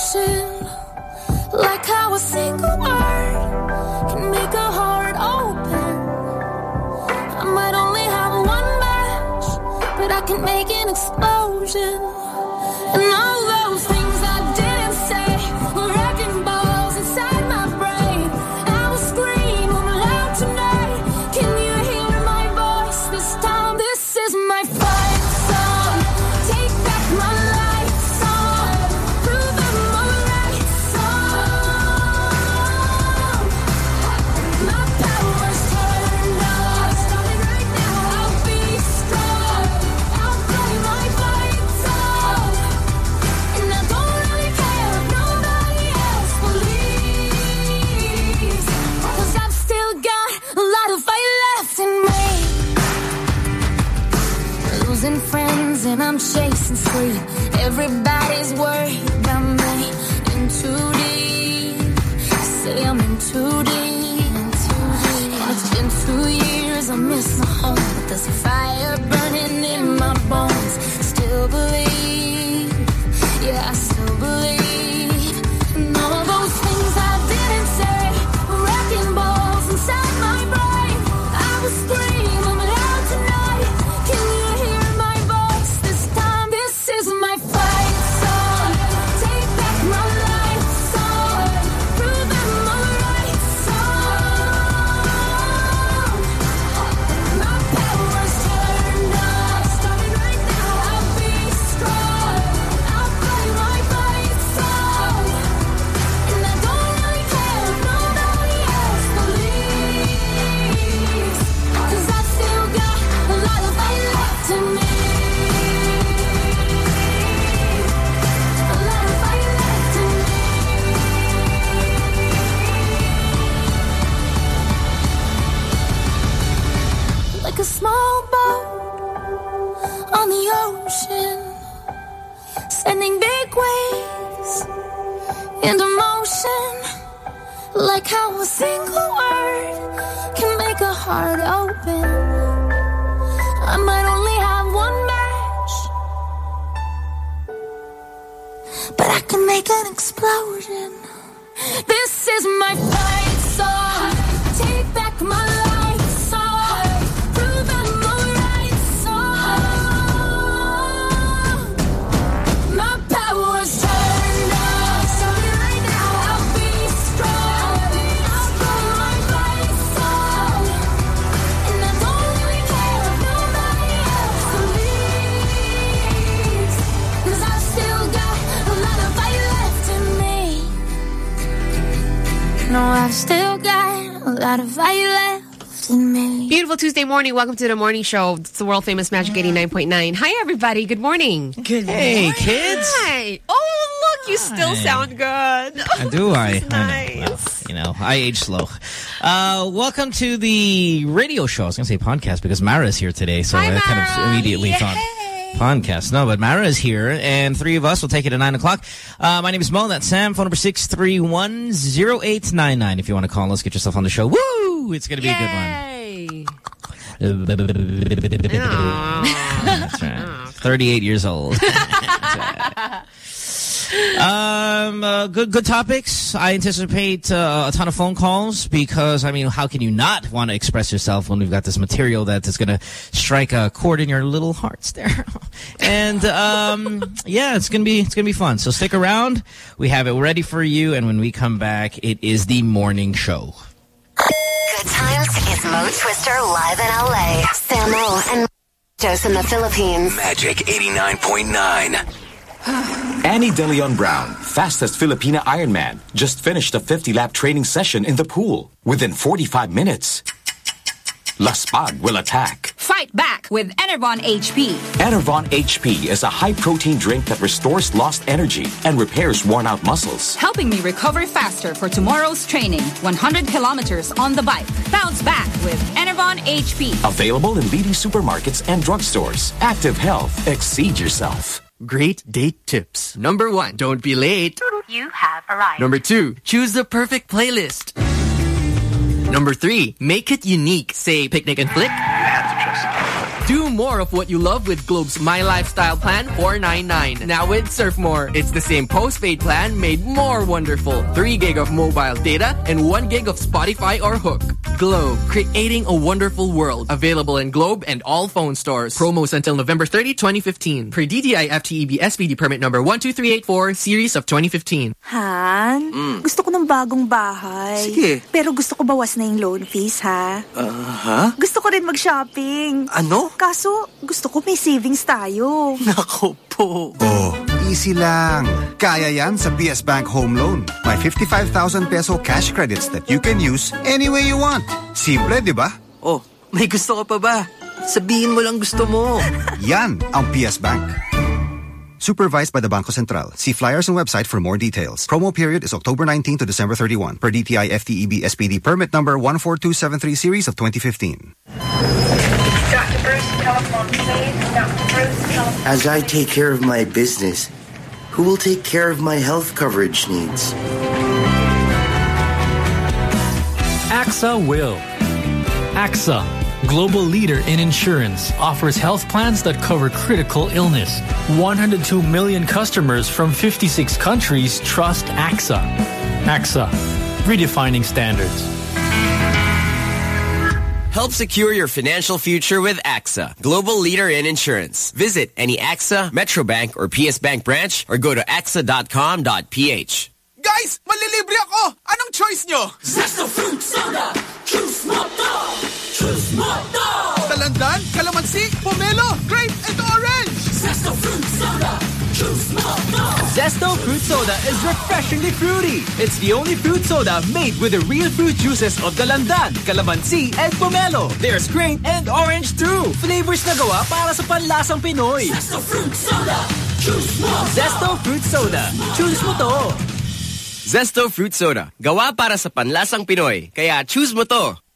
motion. Like how a single word can make a heart open. I might only have one match, but I can make an explosion. And all those and I'm chasing sleep. Everybody's worried about me. In too deep. Say I'm in too deep. And it's been two years, I miss my home. But there's a fire burning in my bones. Still believe. Like how a single word can make a heart open. I might only have one match, but I can make an explosion. This is my lot of fight left in me. Beautiful Tuesday morning. Welcome to the morning show. It's the world famous Magic 89.9. Hi, everybody. Good morning. Good morning. Hey, kids. Hi. Oh, look, you still sound good. Uh, Do I? I know. Well, you know, I age slow. Uh, welcome to the radio show. I was going to say podcast because Mara is here today, so I kind of immediately thought podcast. No, but Mara is here, and three of us will take it at 9 o'clock. Uh, my name is Mo. That's Sam. Phone number 631-0899. If you want to call us, get yourself on the show. Woo! It's going to be a good one. That's right. 38 years old. Um, uh, good, good topics. I anticipate uh, a ton of phone calls because, I mean, how can you not want to express yourself when we've got this material that is going to strike a chord in your little hearts there? and, um, yeah, it's going to be, it's going to be fun. So stick around. We have it ready for you. And when we come back, it is the morning show. Good times is Mo Twister live in LA. Samo and Jos in the Philippines. Magic 89.9. Ani De Leon Brown, fastest Filipina Ironman, just finished a 50-lap training session in the pool within 45 minutes. Laspag will attack. Fight back with Enervon HP. Enervon HP is a high-protein drink that restores lost energy and repairs worn-out muscles. Helping me recover faster for tomorrow's training. 100 kilometers on the bike. Bounce back with Enervon HP. Available in leading supermarkets and drugstores. Active Health. Exceed yourself. Great date tips. Number one, don't be late. You have arrived. Number two, choose the perfect playlist. Number three, make it unique. Say picnic and flick. You have to trust. Do more of what you love with Globe's My Lifestyle Plan 499. Now with Surf More, it's the same postpaid plan made more wonderful. 3 gig of mobile data and 1 gig of Spotify or HOOQ. Globe, creating a wonderful world. Available in Globe and all phone stores. Promos until November 30, 2015. Per DTI FTEB SPD permit number 12384, series of 2015. Han, mm. gusto ko ng bagong bahay. Sige. Pero gusto ko bawas na yung loan fees, ha? ha? Gusto ko rin mag-shopping. Ano? Kaso, gusto ko may savings tayo. Nako po. Oh, easy lang. Kaya yan sa PS Bank Home Loan. May 55,000 peso cash credits that you can use any way you want. Simple, di ba? Oh, may gusto ka pa ba? Sabihin mo lang gusto mo. Yan ang PS Bank. Supervised by the Banco Central. See flyers and website for more details. Promo period is October 19 to December 31 per DTI FTEB SPD permit number 14273 series of 2015. As I take care of my business, who will take care of my health coverage needs? AXA will. AXA, global leader in insurance, offers health plans that cover critical illness. 102 million customers from 56 countries trust AXA. AXA, redefining standards. Help secure your financial future with AXA, global leader in insurance. Visit any AXA, Metrobank, or PS Bank branch or go to axa.com.ph. Guys, malilibre ako! Anong choice nyo? Zesto Fruit Soda! Choose mo! Choose mo to! Dalandan, calamansi, pomelo, grape, and orange! Zesto Fruit Soda! Choose mo to! Zesto Fruit Soda is refreshingly fruity. It's the only fruit soda made with the real fruit juices of Dalandan, Calamansi, and Pomelo. There's grape and orange too. Flavors na gawa para sa panlasang Pinoy. Zesto Fruit Soda! Choose mo! Zesto Fruit Soda. Choose mo to. Zesto Fruit Soda. Gawa para sa panlasang Pinoy. Kaya choose mo to.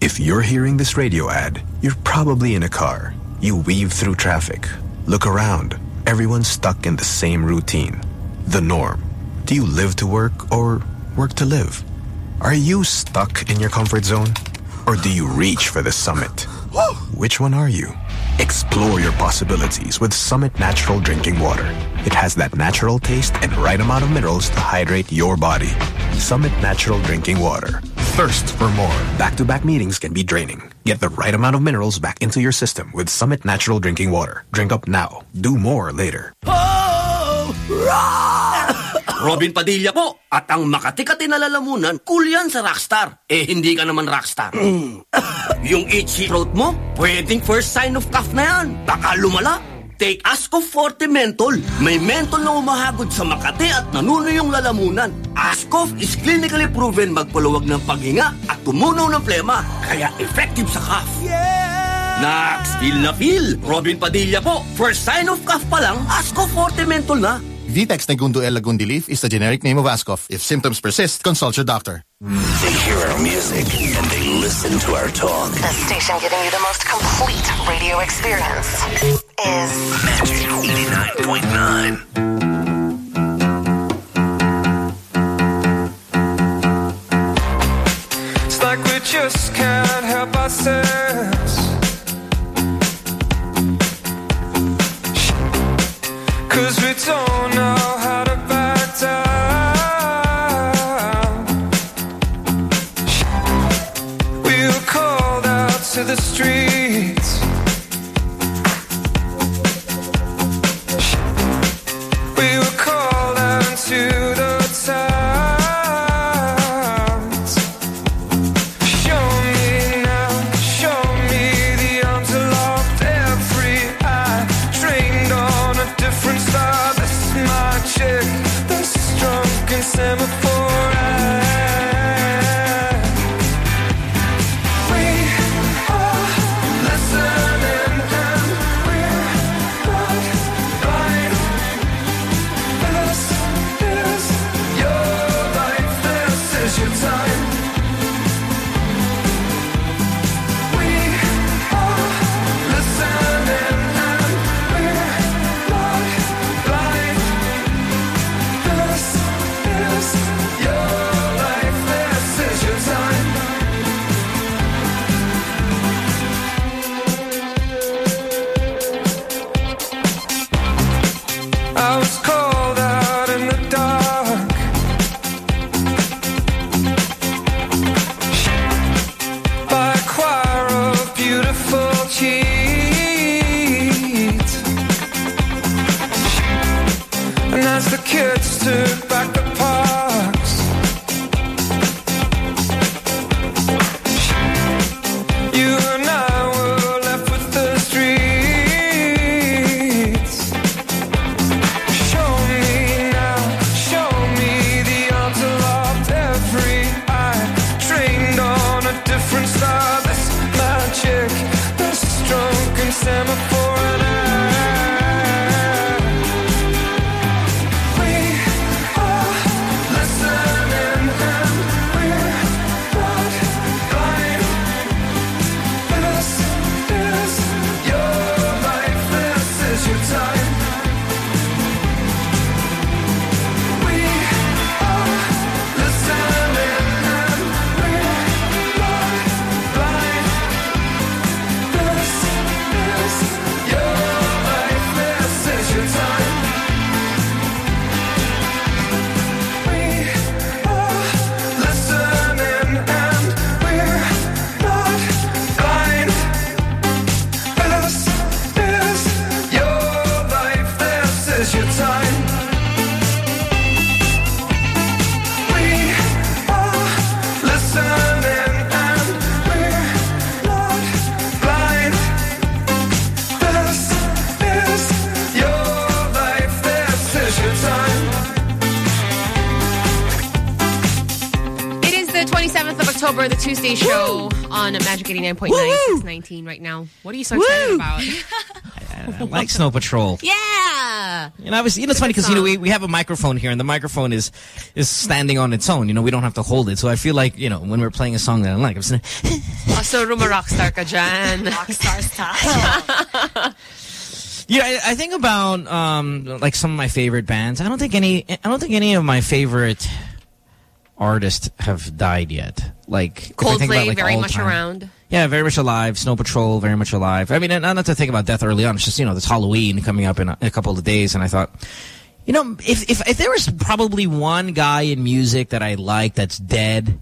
If you're hearing this radio ad, you're probably in a car. You weave through traffic. Look around. Everyone's stuck in the same routine. The norm. Do you live to work or work to live? Are you stuck in your comfort zone? Or do you reach for the summit? Which one are you? Explore your possibilities with Summit Natural Drinking Water. It has that natural taste and right amount of minerals to hydrate your body. Summit Natural Drinking Water. Thirst for more. Back-to-back meetings can be draining. Get the right amount of minerals back into your system with Summit Natural Drinking Water. Drink up now. Do more later. Robin Padilla po. At ang Makati-Kati na lalamunan, cool yan sa Rockstar. Eh, hindi ka naman Rockstar. yung itchy throat mo, pwedeng first sign of cough na yan. Baka lumala. Take Ascof Forte Menthol. May menthol na umahagod sa Makati at nanuno yung lalamunan. Ascof is clinically proven magpaluwag ng paghinga at tumunaw ng plema. Kaya effective sa cough. Yeah! Nax, feel na feel. Robin Padilla po. First sign of cough pa lang, Ascof Forte Menthol na. Vitex Negundo L. Lagundi Leaf is the generic name of Ascof. If symptoms persist, consult your doctor. They hear our music and they listen to our talk. The station giving you the most complete radio experience is Magic 89.9. It's like we just can't help ourselves. Cause we don't 619 right now. What are you so excited about? I like Snow Patrol. yeah! And I was, you know, it's funny because you know we, we have a microphone here, and the microphone is is standing on its own. You know, we don't have to hold it. So I feel like you know when we're playing a song that I like, I'm saying, Oh, so Ruma Rockstar ka dyan. Rockstar style. Yeah, I, I think about um, like some of my favorite bands. I don't think any. I don't think any of my favorite artists have died yet. Like if I think Coldplay, like, very much time- around. Yeah, very much alive. Snow Patrol, very much alive. I mean, not to think about death early on. It's just you know, there's Halloween coming up in a, in a couple of days, and I thought, you know, if if if there was probably one guy in music that I like that's dead,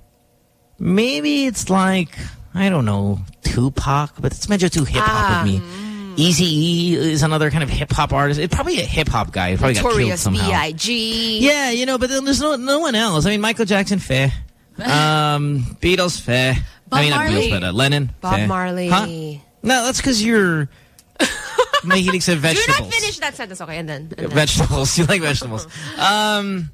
maybe it's like I don't know Tupac, but it's medyo too hip hop of me. Easy E is another kind of hip hop artist. It's probably a hip hop guy. Probably got killed Notorious somehow. B.I.G. Yeah, you know, but then there's no no one else. I mean, Michael Jackson, fair. Um, Beatles, fair. Bob I mean, not Marley. Beatles, but uh, Lennon, Bob fair. Marley. Huh? No, that's because you're mahilig sa Do vegetables. Do not finish that sentence. Okay, and then. And then. Vegetables. You like vegetables. Um,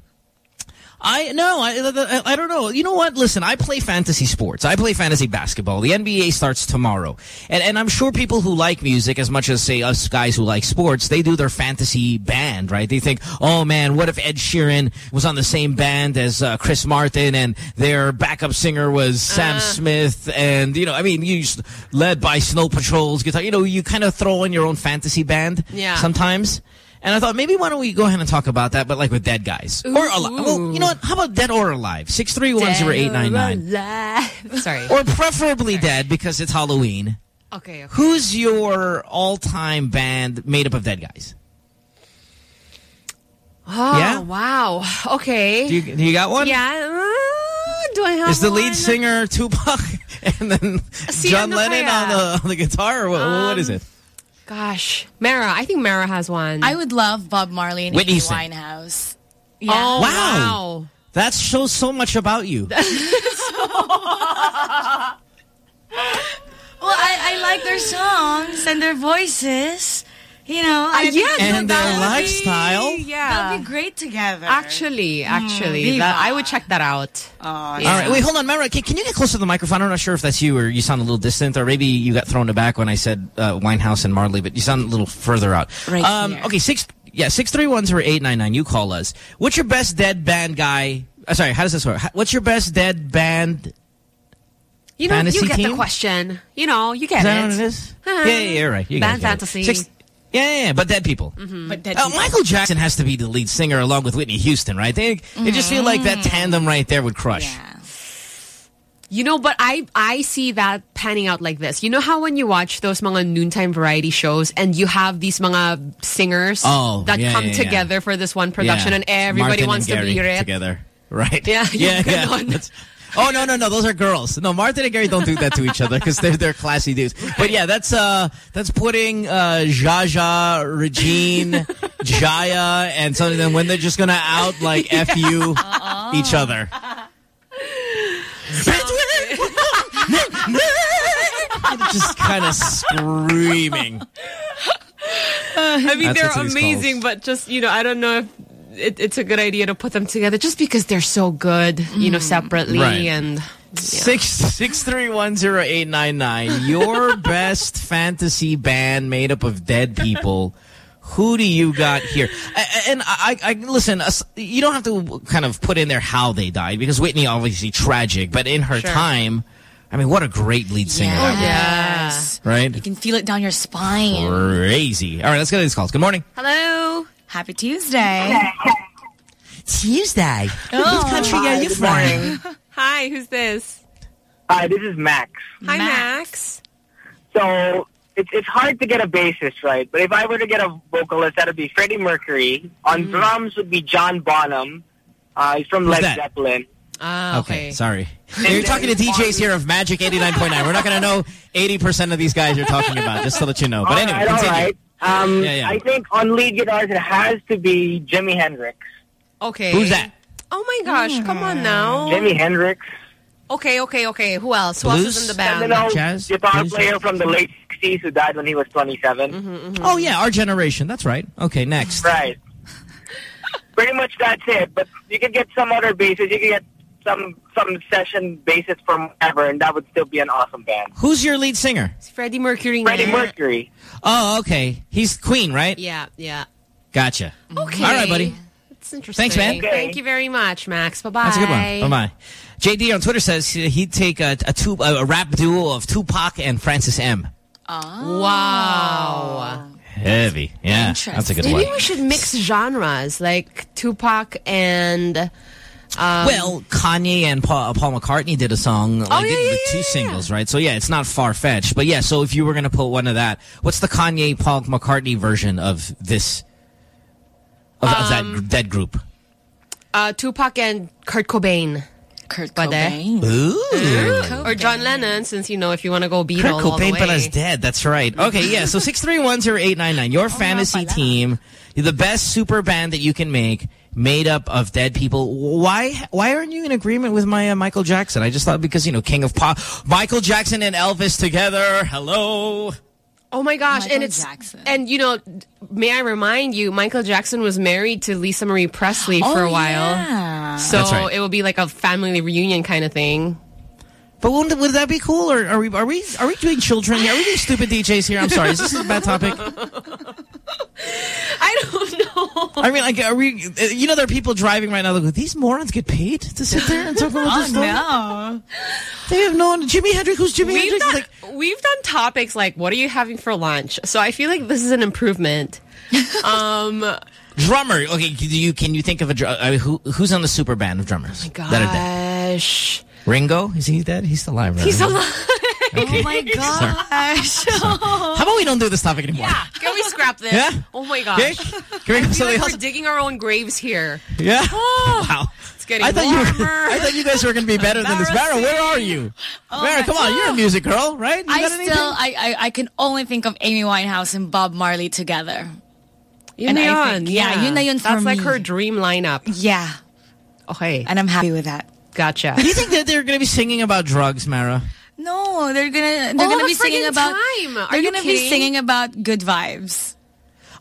I no, I, I don't know. You know what? Listen, I play fantasy sports. I play fantasy basketball. The NBA starts tomorrow, and and I'm sure people who like music as much as say us guys who like sports, they do their fantasy band, right? They think, oh man, what if Ed Sheeran was on the same band as uh, Chris Martin, and their backup singer was Sam Smith, and you know, I mean, you just led by Snow Patrol's guitar. You know, you kind of throw in your own fantasy band Yeah. sometimes. And I thought maybe why don't we go ahead and talk about that, but like with dead guys or alive. Well, you know what? How about dead or alive? Six three one zero eight nine nine. Sorry. Or preferably dead because it's Halloween. Okay, okay. Who's your all-time band made up of dead guys? Oh, Yeah? wow. Okay. Do you, do you got one? Yeah. Uh, do I have Is the one? lead singer Tupac and then Si John Lennon on the on the guitar? Or what, what is Um, it? Gosh. Mara. I think Mara has one. I would love Bob Marley and Whitney Amy Houston. Winehouse. Oh, Wow. wow. That shows so much about you. Well, I, I like their songs and their voices. You know, Uh, I think yeah, And no, their that be- lifestyle. yeah. That'd be great together. Actually, actually, Mm, that. I would check that out. Oh, All right, wait, hold on, Mara. Can, can you get closer to the microphone? I'm not sure if that's you or you sound a little distant, or maybe you got thrown aback when I said uh, Winehouse and Marley, but you sound a little further out. Right Um, here. okay, six. Yeah, six three one zero eight nine nine. You call us. What's your best dead band guy? Uh, sorry, how does this work? What's your best dead band? You know, Fantasy you get team? the question. You know, you get Is that it. what it is? Yeah, yeah, you're right. You Band get it. fantasy. Six- yeah, yeah, yeah, but dead people. But that Uh, Michael Jackson has to be the lead singer along with Whitney Houston, right? They, they just feel like that tandem right there would crush. Yeah. You know, but I I see that panning out like this. You know how when you watch those mga noontime variety shows and you have these mga singers Oh, that yeah, come yeah, together for this one production and everybody Martin wants and to be it. together, right? Yeah, yeah, yeah. Oh no, no, no! Those are girls. No, Martin and Gary don't do that to each other because they're they're classy dudes. But yeah, that's uh that's putting uh Jaja, Regine, Jaya, and some of them when they're just gonna out like f you each other. just kind of screaming. I mean, That's they're amazing, but just you know, I don't know if it, it's a good idea to put them together just because they're so good, you know, mm. separately Right. and. Six six three one zero eight nine nine. Your best fantasy band made up of dead people. Who do you got here? A- a- And I, I listen. You don't have to kind of put in there how they died because Whitney obviously tragic, but in her Sure. time, I mean, what a great lead singer that was, Yes. right? You can feel it down your spine. Crazy. All right, let's get to these calls. Good morning. Hello. Happy Tuesday. Tuesday. Oh, country are you from? Hi, who's this? Hi, this is Max. Hi, Max. So it's it's hard to get a bassist right, but if I were to get a vocalist, that'd be Freddie Mercury. On Mm. drums would be John Bonham. Uh, he's from Who's Led that? Zeppelin. Ah, okay. sorry. You're talking to DJs here of Magic 89.9. We're not going to know 80% of these guys you're talking about, just to let you know. But All anyway, right, continue. right. Um, Yeah, yeah. I think on lead guitars it has to be Jimi Hendrix. Okay. Who's that? Oh my gosh, come on now. Jimi Hendrix. Okay, okay, okay. Who else? Who else is in the band? Seminole Jazz? guitar Blues? player from the late 60s who died when he was 27. Mm-hmm, Oh, yeah, our generation. That's right. Okay, next. Right. Pretty much that's it. But you could get some other bases. You could get some some session bases from whatever, and that would still be an awesome band. Who's your lead singer? It's Freddie Mercury. Freddie nga. Mercury. Oh, okay. He's Queen, right? Yeah, yeah. Gotcha. Okay. All right, buddy. That's interesting. Thanks, man. Thank you very much, Max. Bye-bye. That's a good one. Bye-bye. JD on Twitter says he'd take a, a, two, a rap duo of Tupac and Francis M. Oh. Wow. Heavy. Yeah, that's a good Maybe one. Maybe we should mix genres, like Tupac and... Um, well, Kanye and Paul, Paul McCartney did a song. Like, Oh, yeah, did yeah, the two singles, right? So yeah, it's not far fetched. But yeah, so if you were gonna put one of that, what's the Kanye Paul McCartney version of this? Of, of that Um, that group? uh, Tupac and Kurt Cobain. Kurt Cobain. Ooh. Or John Lennon, since, you know, if you want to go Beatle Kurt all the Cobain, way. but is dead. That's right. Okay, yeah. So six three one zero eight nine nine. Your fantasy team, the best super band that you can make, made up of dead people. Why? Why aren't you in agreement with my uh, Michael Jackson? I just thought because you know King of Pop, Michael Jackson and Elvis together. Hello. Oh my gosh, Michael and it's Jackson. and you know, may I remind you, Michael Jackson was married to Lisa Marie Presley for Oh, a while, yeah. so That's right. it would be like a family reunion kind of thing. But wouldn't, would that be cool? Or are we are we are we doing children? Are we doing stupid DJs here? I'm sorry. Is this a bad topic? I don't know. I mean, like, are we? uh, You know, there are people driving right now. That go, These morons get paid to sit there and talk about Oh, this stuff. no. They have no. Jimi Hendrix. Who's Jimi We've Hendrix? done, Like, we've done topics like what are you having for lunch? So I feel like this is an improvement. um, drummer. Okay, can you can you think of a dr- uh, who who's on the super band of drummers? that are dead? gosh, Ringo is he dead? He's still alive. Right? he's alive. Okay. Oh my gosh. How about we don't do this topic anymore? Yeah, can we scrap this? Yeah? Oh my Okay. gosh. Can we I feel like else? we're digging our own graves here. Yeah. Oh, Wow. It's getting I thought you were, warmer. I thought you guys were going to be better than this. Mara, where are you? Oh, Mara, come on, you're a music girl, right? You I got still. I, I, I can only think of Amy Winehouse and Bob Marley together. Yun And na I think- yeah, yun na yun for That's like her dream lineup. Yeah. Okay. And I'm happy with that. Gotcha. Do you think that they're going to be singing about drugs, Mara? No, they're gonna they're All gonna the be singing friggin' about time. Are they're you gonna kidding? be singing about good vibes.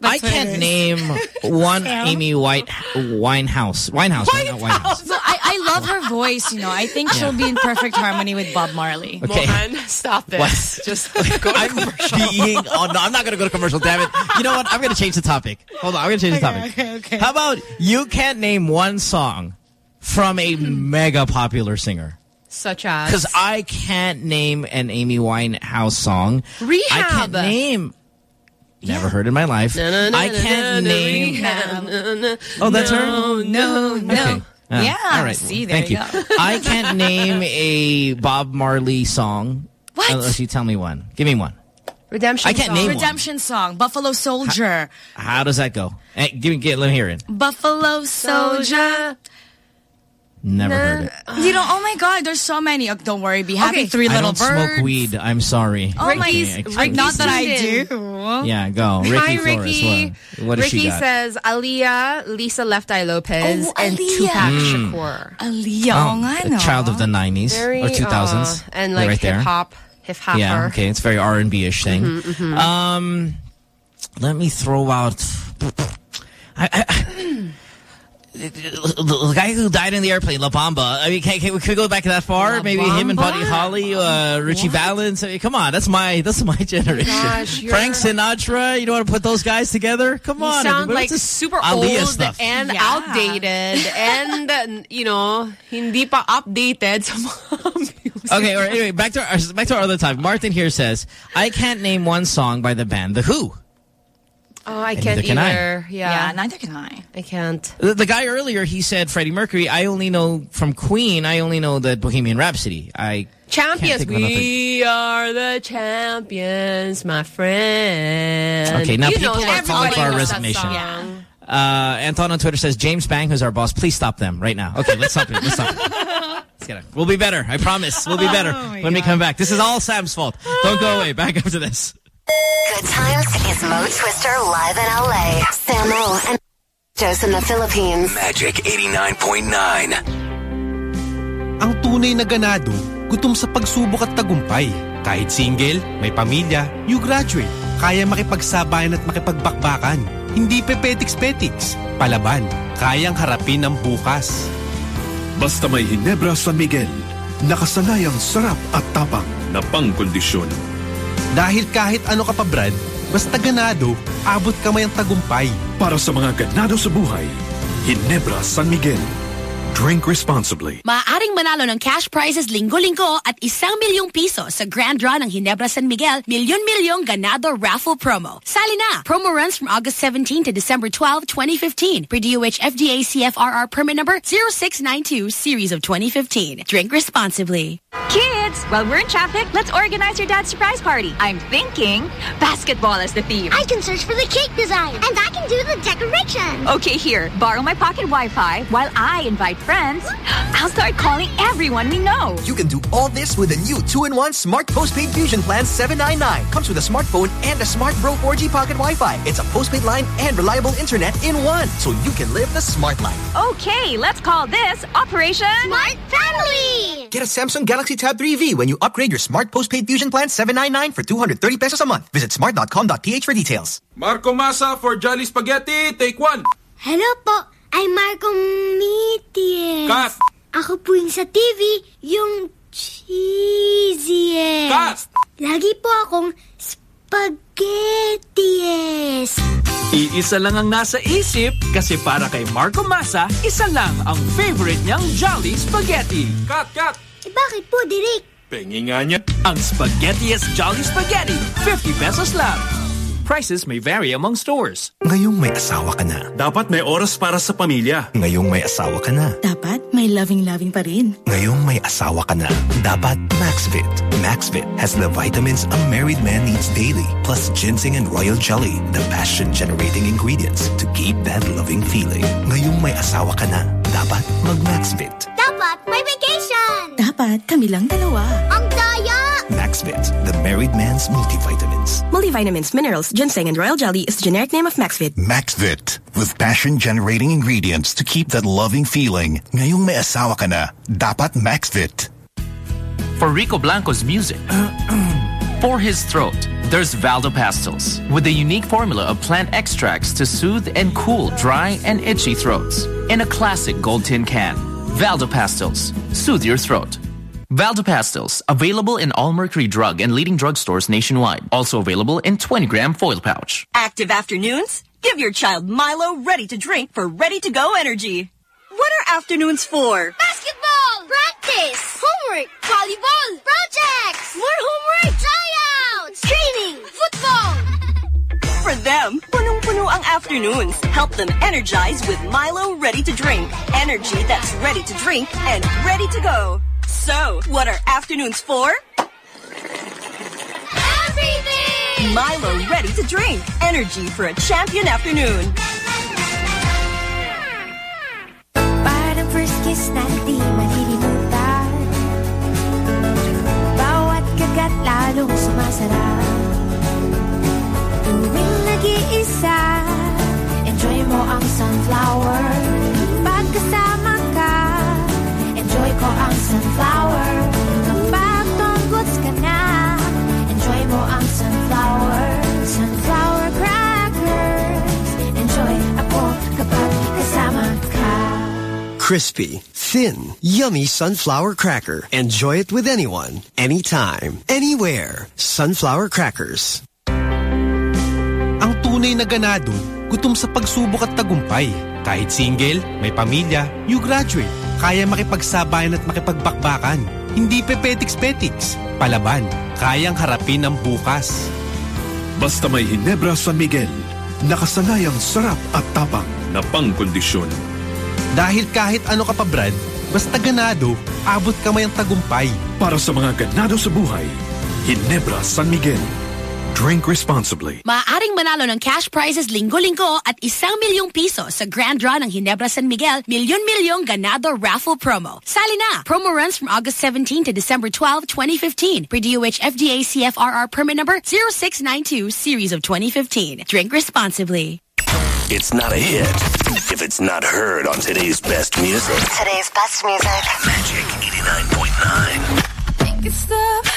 I can't name one Sam? Amy White Winehouse. Winehouse, right? Not Winehouse. No, I, I love her voice, you know. I think she'll be in perfect harmony with Bob Marley. Okay. Mohan, stop this. What? Just go to I'm commercial. being. Oh no, I'm not going to go to commercial. Damn it! You know what? I'm going to change the topic. Hold on, I'm going to change the topic. Okay, okay. How about you can't name one song from a mega popular singer? Such as Because I can't name an Amy Winehouse song. Rehab. I can't name. Never heard in my life. I can't name. Oh, that's her. No, no, no. Okay. Ah, Yeah, All right. see, there Thank you you. go. I can't name a Bob Marley song. What? Unless you tell me one. Give me one. Redemption. I can't song. name one. Redemption song, Buffalo Soldier. How does that go? Eh, give me, get, let me hear it. Buffalo Soldier. Never heard it. You know, oh my God, there's so many. Oh, don't worry, be happy. Okay. Three I little don't birds. smoke weed. I'm sorry. Oh my, Okay, like, not that I do. Yeah, go. Ricky Hi, Flores. Ricky. What, what does Ricky she got? says Aaliyah, Lisa Left Eye Lopez, Oh, and Aaliyah. Tupac Mm. Shakur. Aaliyah, Oh, oh, nga, a child of the 90s Very, or 2000s. uh, and They're like right there. hip hop, hip hop. Yeah, okay. It's very R&B-ish thing. Mhm, mhm. Um, let me throw out... I, I, the, the guy who died in the airplane, La Bamba. I mean, can, can, we- can we go back that far? La Maybe him and Buddy Holly, uh, Ritchie Valens. I mean, come on, that's my that's my generation. gosh, Frank Sinatra. You don't want to put those guys together? Come You on, sound like What's super Aaliyah old stuff? and Yeah. outdated and, you know, hindi pa updated sa mga. Okay, or anyway, back to our back to our other topic. Martin here says, I can't name one song by the band The Who. Oh, I And can't neither can I. either. Yeah. Yeah, neither can I. I can't. The, the guy earlier, he said Freddie Mercury. I only know from Queen. I only know the Bohemian Rhapsody. I Champions. think of nothing. We are the champions, my friend. Okay, now you people know, are calling for our resignation. Yeah. Uh, Anton on Twitter says James Bang, who's our boss. Please stop them right now. Okay, let's stop it. Let's stop it. Let's get it. We'll be better. I promise. We'll be better Oh my when we come back. This is all Sam's fault. Don't go away. Back after this. Good times is Mo Twister live in LA. Samo and Jose in the Philippines. Magic 89.9. Ang tunay na ganado, gutom sa pagsubok at tagumpay. Kahit single, may pamilya, you graduate. Kaya makipagsabayan at makipagbakbakan. Hindi pepetiks-petiks. Palaban, kayang harapin ang bukas. Basta may Hinebra San Miguel, nakasanayang sarap at tapang na pangkondisyon. Dahil kahit ano ka pa Brad, basta ganado, abot kamay ang tagumpay. Para sa mga ganado sa buhay, Hinebra San Miguel. Drink responsibly. Maaaring manalo ng cash prizes linggo-linggo at isang milyong piso sa grand draw ng Hinebra San Miguel Milyon-Milyong Ganado Raffle Promo. Sali na! Promo runs from August 17 to December 12, 2015. Per DOH FDA CFRR permit number 0692 series of 2015. Drink responsibly. Kids, while we're in traffic, let's organize your dad's surprise party. I'm thinking basketball as the theme. I can search for the cake design, and I can do the decoration. Okay, here, borrow my pocket Wi-Fi while I invite friends. I'll start calling everyone we know. You can do all this with a new 2-in-1 Smart Postpaid Fusion Plan 799. Comes with a smartphone and a Smart Bro 4G pocket Wi-Fi. It's a postpaid line and reliable internet in one, so you can live the smart life. Okay, let's call this Operation Smart Family. Get a Samsung Galaxy Tab 3V when you upgrade your Smart Postpaid Fusion Plan 799 for 230 pesos a month. Visit smart.com.ph for details. Marco Masa for Jolly Spaghetti, take one. Hello po, I'm Marco Mitias. Cut. Ako po yung sa TV, yung cheesiest. Eh. Cut. Lagi po akong spaghettiest. Eh. Iisa lang ang nasa isip kasi para kay Marco Masa, isa lang ang favorite niyang Jolly Spaghetti. Cut, cut. Bakit po, Direk? Pengi nga niya. Ang Spaghettiest Jolly Spaghetti, 50 pesos lang. Prices may vary among stores. Ngayong may asawa ka na. Dapat may oras para sa pamilya. Ngayong may asawa ka na. Dapat may loving-loving pa rin. Ngayong may asawa ka na. Dapat Maxvit. Maxvit has the vitamins a married man needs daily, plus ginseng and royal jelly, the passion-generating ingredients to keep that loving feeling. Ngayong may asawa ka na. Dapat mag-Maxvit. Dapat may vacation. Dapat kami lang dalawa. Ang daya! Maxvit, the married man's multivitamins. Multivitamins, minerals, ginseng, and royal jelly is the generic name of Maxvit. Maxvit, with passion-generating ingredients to keep that loving feeling. Ngayong may asawa ka na, dapat Maxvit. For Rico Blanco's music, for his throat, There's Valda Pastilles, with a unique formula of plant extracts to soothe and cool dry and itchy throats. In a classic gold tin can. Valda Pastilles, Soothe your throat. Valda Pastilles. Available in all Mercury Drug and leading drugstores nationwide. Also available in 20 gram foil pouch. Active afternoons? Give your child Milo ready to drink for ready to go energy. What are afternoons for? Basketball! Practice! Homework! Volleyball! Projects! More homework! Tryouts! Training! Football! For them, punong-puno ang afternoons. Help them energize with Milo Ready to Drink. Energy that's ready to drink and ready to go. So, what are afternoons for? Everything! Milo Ready to Drink. Energy for a champion afternoon. Parang first kiss na di malilimutan Bawat kagat lalong sumasarap Tuwing nag-iisa Enjoy mo ang sunflower ko ang sunflower Kapag tunggots ka na Enjoy mo ang sunflower Sunflower crackers Enjoy ako kapag kasama ka Crispy, thin, yummy sunflower cracker. Enjoy it with anyone, anytime, anywhere. Sunflower crackers. Ang tunay na ganado, gutom sa pagsubok at tagumpay. Kahit single, may pamilya, you graduate. Kaya makipagsabayan at makipagbakbakan. Hindi pepetiks-petiks. Palaban, kayang harapin ang bukas. Basta may Hinebra San Miguel, nakasanayang sarap at tapang na pangkondisyon. Dahil kahit ano ka pa Brad, basta ganado, abot kamay ang tagumpay. Para sa mga ganado sa buhay, Hinebra San Miguel. Drink responsibly. Maaaring manalo ng cash prizes linggo-linggo at isang milyong piso sa grand draw ng Hinebra San Miguel Milyon-Milyong Ganado Raffle Promo. Sali na! Promo runs from August 17 to December 12, 2015. Per DOH FDA CFRR permit number 0692 series of 2015. Drink responsibly. It's not a hit if it's not heard on today's best music. Today's best music. Magic 89.9. Make it stop.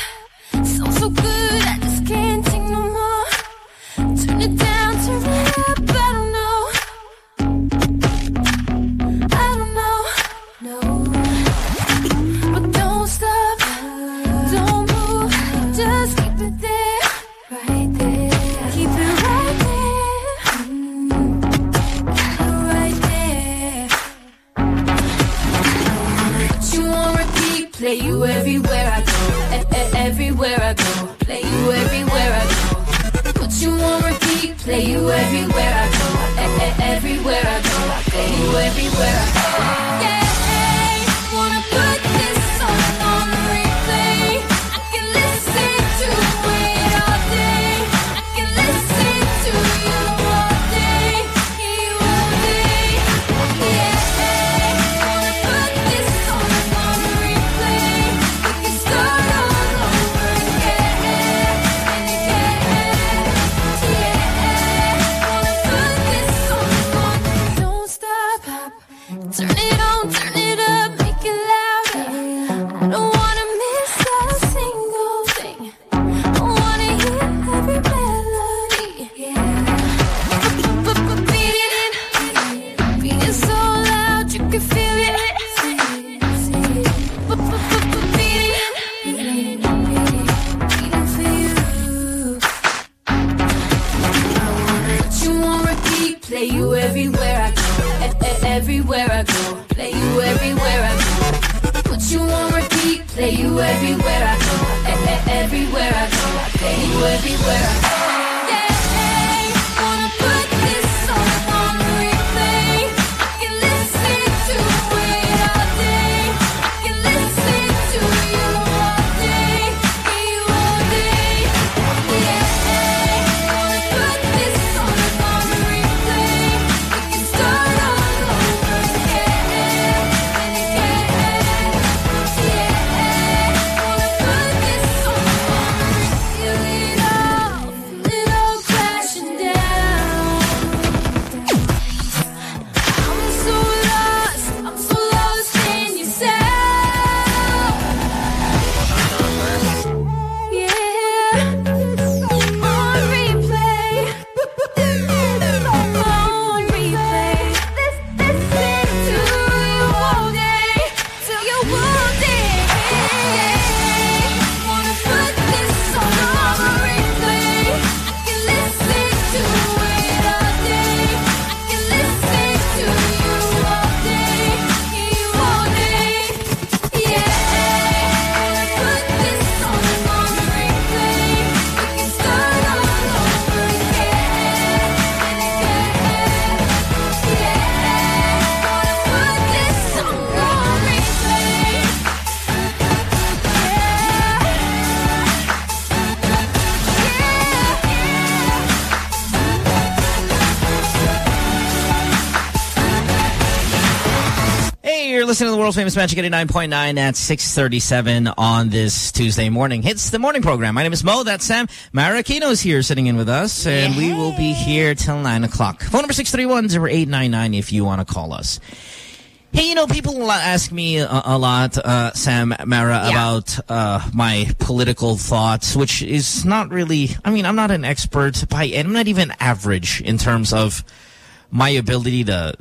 World famous Magic 89.9 at 637 on this Tuesday morning. It's the morning program. My name is Mo. That's Sam. Marikino's here sitting in with us, and we will be here till 9 o'clock. Phone number 631-0899 if you want to call us. Hey, you know, people ask me a, a lot, uh, Sam, Mara, Yeah. about uh, my political thoughts, which is not really, I mean, I'm not an expert by, and I'm not even average in terms of my ability to,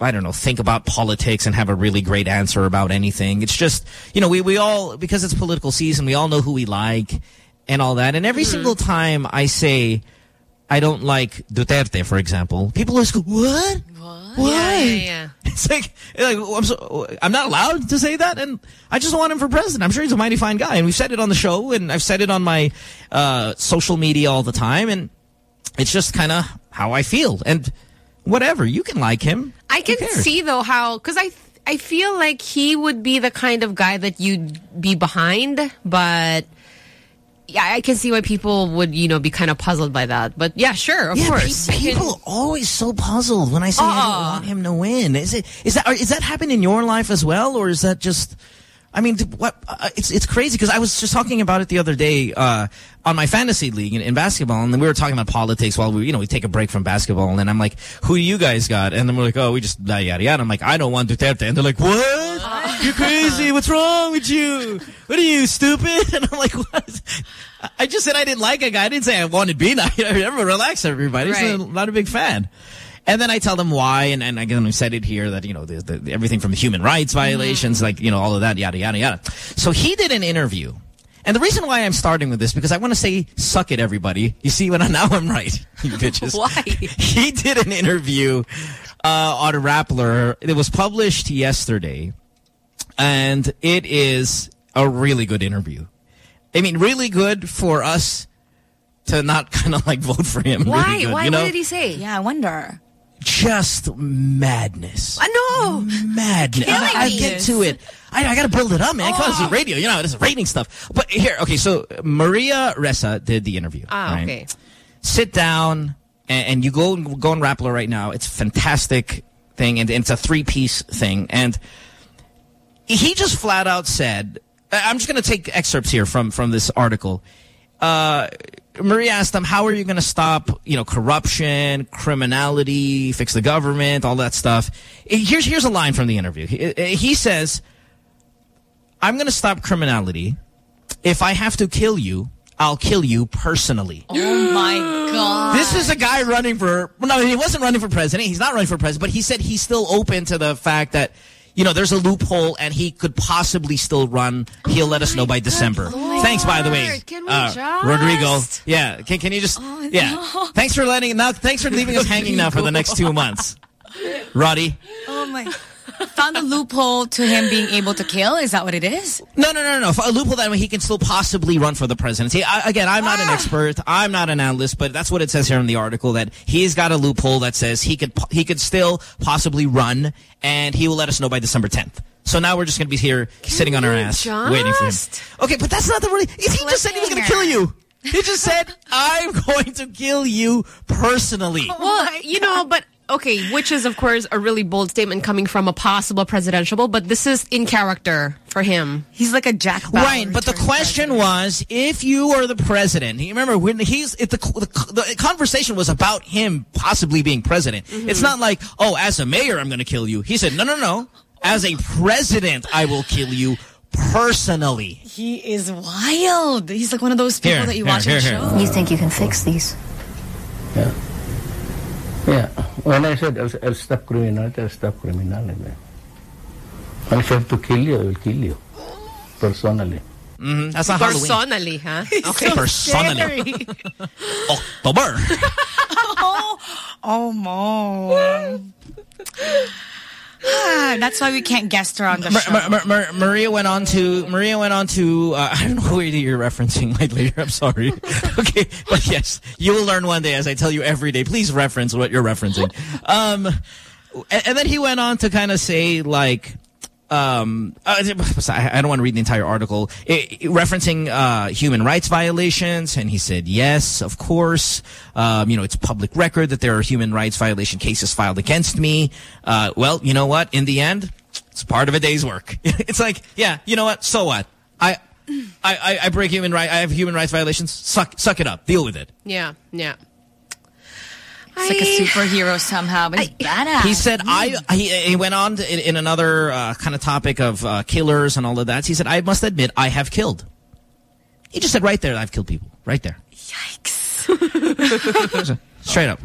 I don't know, think about politics and have a really great answer about anything. It's just, you know, we, we all, because it's political season, we all know who we like and all that. And every single time I say, I don't like Duterte, for example, people always go, what? Why? Yeah, yeah, yeah. It's like, like I'm, so, I'm not allowed to say that, and I just want him for president. I'm sure he's a mighty fine guy, and we've said it on the show, and I've said it on my uh, social media all the time, and it's just kind of how I feel. And whatever, you can like him. I can see though how because I I feel like he would be the kind of guy that you'd be behind, but yeah, I can see why people would you know be kind of puzzled by that. But yeah, sure, of Yeah, course. pe- people are always so puzzled when I say I Uh-uh. don't want him to win. Is it is that is that happen in your life as well, or is that just? I mean, what? Uh, it's it's crazy because I was just talking about it the other day uh, on my fantasy league in, in basketball, and then we were talking about politics while we you know we take a break from basketball, and then I'm like, "Who do you guys got?" And then we're like, "Oh, we just yada yada yada." I'm like, "I don't want Duterte," and they're like, "What? You're crazy. What's wrong with you? What are you stupid?" And I'm like, "What?" I just said I didn't like a guy. I didn't say I wanted Binay. Everyone relax, everybody. So Right. I'm not a big fan. And then I tell them why, and, and again, we said it here that, you know, the, the, everything from human rights violations, like, you know, all of that, yada, yada, yada. So he did an interview. And the reason why I'm starting with this, because I want to say, suck it, everybody. You see, when I, now I'm right, you bitches. Why? He did an interview uh, on Rappler. It was published yesterday, and it is a really good interview. I mean, really good for us to not kind of like vote for him. Why? Really good, Why? You know? What did he say? Yeah, I wonder. Just madness. I know. Madness. I, I get to it. I, I got to build it up, man. Because it's radio, you know, this is rating stuff. But here, okay, so Maria Ressa did the interview. Ah, right? okay. Sit down, and, and you go go on Rappler right now. It's a fantastic thing, and, and it's a three-piece thing. And he just flat out said, I'm just going to take excerpts here from, from this article. Uh, Maria asked him, how are you going to stop, you know, corruption, criminality, fix the government, all that stuff. Here's, here's a line from the interview. He, he says, I'm going to stop criminality. If I have to kill you, I'll kill you personally. Oh my god. This is a guy running for, well, no, he wasn't running for president. He's not running for president, but he said he's still open to the fact that, you know, there's a loophole and he could possibly still run. He'll let us know by December. Thanks, by the way. Can we uh, Rodrigo. Yeah. Can, can you just, Oh, yeah. Thanks for letting, now, thanks for leaving us hanging now for the next two months. Rody. Oh my. Found a loophole to him being able to kill? Is that what it is? No, no, no, no. A loophole that way he can still possibly run for the presidency. I, again, I'm not an ah. expert. I'm not an analyst, but that's what it says here in the article that he's got a loophole that says he could he could still possibly run, and he will let us know by December 10th. So now we're just going to be here sitting on our you ass waiting for him. Okay, but that's not the really. He just said he was going to kill you. He just said, "I'm going to kill you personally." Well, oh you know, but okay, which is of course a really bold statement coming from a possible presidential, but this is in character for him. He's like a Jack Bauer Right, but the turned question was, if you are the president, you remember when he's if the, the the conversation was about him possibly being president. Mm-hmm. It's not like, oh, as a mayor, I'm going to kill you. He said, no, no, no. As a president, I will kill you personally. He is wild. He's like one of those people Here, that you here, watch here, on the here. show. You think you can fix these? Yeah. Yeah. When I said I'll, I'll stop criminality, I'll stop criminality. And if I have to kill you, I will kill you. Personally. Mm-hmm. That's not Halloween. Personally, huh? Okay, personally. October. oh, oh, Mo. That's why we can't guest her on the show. Mar- Mar- Mar- Maria went on to Maria went on to uh, I don't know who you're referencing right later. I'm sorry. okay, but yes, you will learn one day as I tell you every day. Please reference what you're referencing. Um, and, and then he went on to kind of say like. Um, uh, I don't want to read the entire article. I- I- referencing uh, human rights violations, and he said, "Yes, of course. Um, you know, it's public record that there are human rights violation cases filed against me. Uh, well, you know what? In the end, It's part of a day's work. it's like, yeah, you know what? So what? I, I, I, I break human right. I have human rights violations. Suck, suck it up. Deal with it. Yeah, yeah. It's like a superhero somehow, but he's badass. He said, I, he, he went on to, in, in another uh, kind of topic of uh, killers and all of that. He said, I must admit, I have killed. He just said right there, I've killed people. Right there. Yikes. Straight up.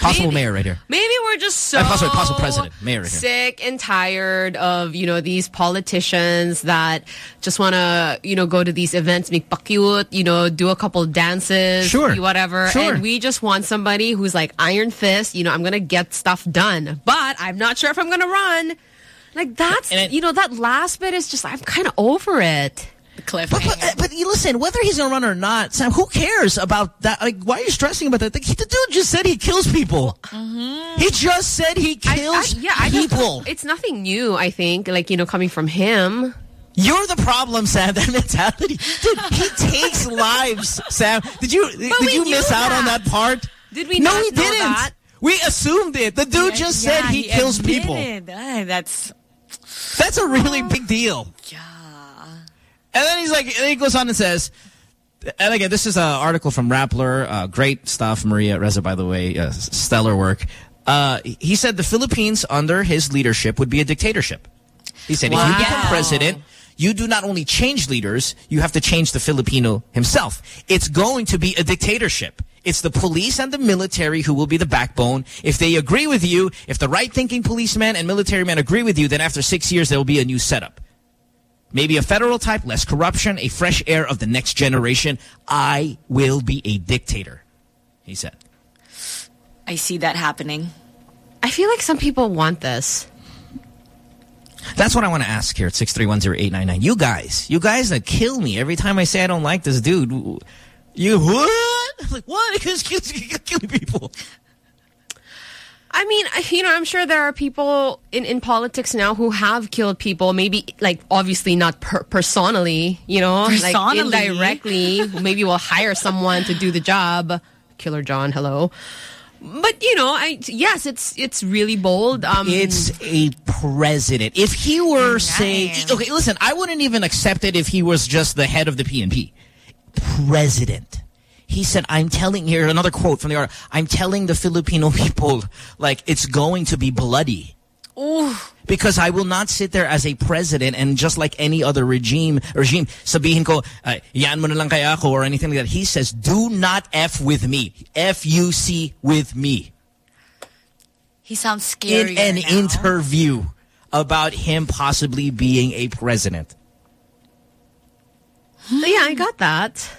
Possible Maybe- mayor right here. Maybe we're just so Uh, possible- possible president, mayor right here. sick and tired of, you know, these politicians that just want to, you know, go to these events, make cute, you know, do a couple dances, Sure. whatever. Sure. And we just want somebody who's like iron fist, you know, I'm going to get stuff done, but I'm not sure if I'm going to run. Like that's, you know, that last bit is just, I'm kind of over it. The cliff. But, but, but you listen, whether he's going to run or not, Sam, who cares about that? Like, why are you stressing about that? The, the dude just said he kills people. He just said he kills yeah, I just- people. it's nothing new, I think, like, you know, coming from him. You're the problem, Sam. That mentality, dude. He takes lives, Sam. Did you did you miss out on that. that part? Did we No, we know didn't. that? We assumed it. The dude just said Yeah, he, kills people. Ah, that's That's a really big deal. Yeah. And then he's like, and he goes on and says, and again, this is an article from Rappler. Uh, great stuff, Maria Ressa, by the way. Uh, stellar work. Uh, he said the Philippines under his leadership would be a dictatorship. He said, if you become president, you do not only change leaders, you have to change the Filipino himself. It's going to be a dictatorship. It's the police and the military who will be the backbone. If they agree with you, if the right-thinking policemen and military men agree with you, then after six years, there will be a new setup. Maybe a federal type, less corruption, a fresh air of the next generation. I will be a dictator, he said. I see that happening. I feel like some people want this. That's what I want to ask here at 6310899. You guys, you guys that kill me every time I say I don't like this dude. You what? I'm like, what? Because killing people. I mean, you know, I'm sure there are people in, in politics now who have killed people, maybe, like, obviously not per personally, you know, like Personally? indirectly. maybe we'll hire someone to do the job. Killer John, hello. But, you know, I yes, it's it's really bold. Um, It's a president. If he were, say, okay, listen, I wouldn't even accept it if he was just the head of the PNP. President. He said, I'm telling, here, another quote from the article, I'm telling the Filipino people, like, it's going to be bloody. Because I will not sit there as a president and just like any other regime, regime, sabihin ko, uh, yan mo na lang kaya ako or anything like that. He says, do not F with me. F-U-C with me He sounds scary. in an interview about him possibly being a president. yeah, I got that.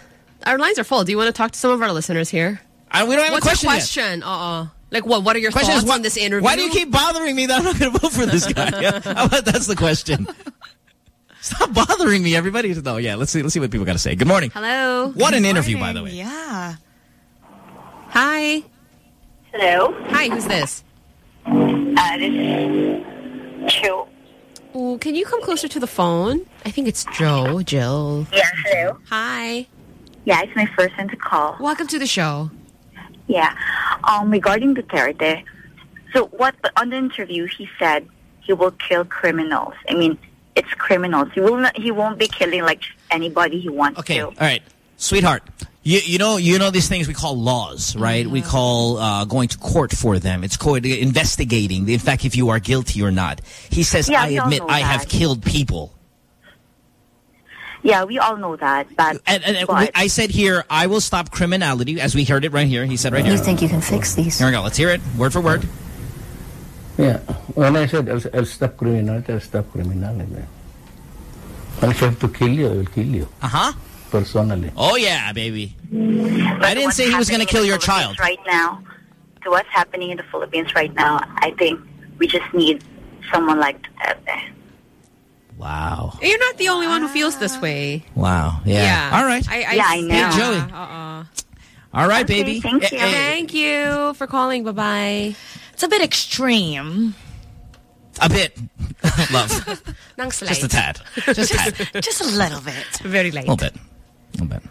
Our lines are full. Do you want to talk to some of our listeners here? I, we don't have What's a question your question? Uh-uh. Like, what? What are your Question thoughts is, why, on this interview? Why do you keep bothering me that I'm not going to vote for this guy? Yeah, how about that's the question. Stop bothering me, everybody. No, yeah, let's see. Let's see what people got to say. Good morning. Hello. What an interview, by the way. Yeah. Hi. Hello. Hi, who's this? Uh, this is Joe. Ooh, can you come closer to the phone? I think it's Joe. Jill. Yeah, hello. Hi. Yeah, it's my first time to call. Welcome to the show. Yeah. Um, regarding Duterte, so what on the interview he said he will kill criminals. I mean, it's criminals. He will not. He won't be killing like anybody he wants Okay, to. all right. Sweetheart, you, you know you know these things we call laws, right? We call uh, going to court for them. It's called investigating. In fact, if you are guilty or not. He says, Yeah, I admit know I have killed people. Yeah, we all know that. But, And, and, and but I said here, I will stop criminality, as we heard it right here. He said right here. you think you can fix these? Here we go. Let's hear it, word for word. Yeah. When I said I'll, I'll stop criminality, I'll stop criminality. And if I have to kill you, I will kill you. Uh-huh. Personally. Oh, yeah, baby. I didn't say he was going to kill your child. right now, to what's happening in the Philippines right now, I think we just need someone like Duterte. Wow. You're not the only one who feels this way. Wow. Yeah. Yeah. All right. I, I, Yeah, I know. Hey, Joey. Uh-uh. All right, baby. thank Eh, you. eh, Thank you for calling. Bye-bye. It's a bit extreme. a bit. Love. Nang. Just a tad. Just a tad. Just a little bit. Very late. A little bit. A little bit.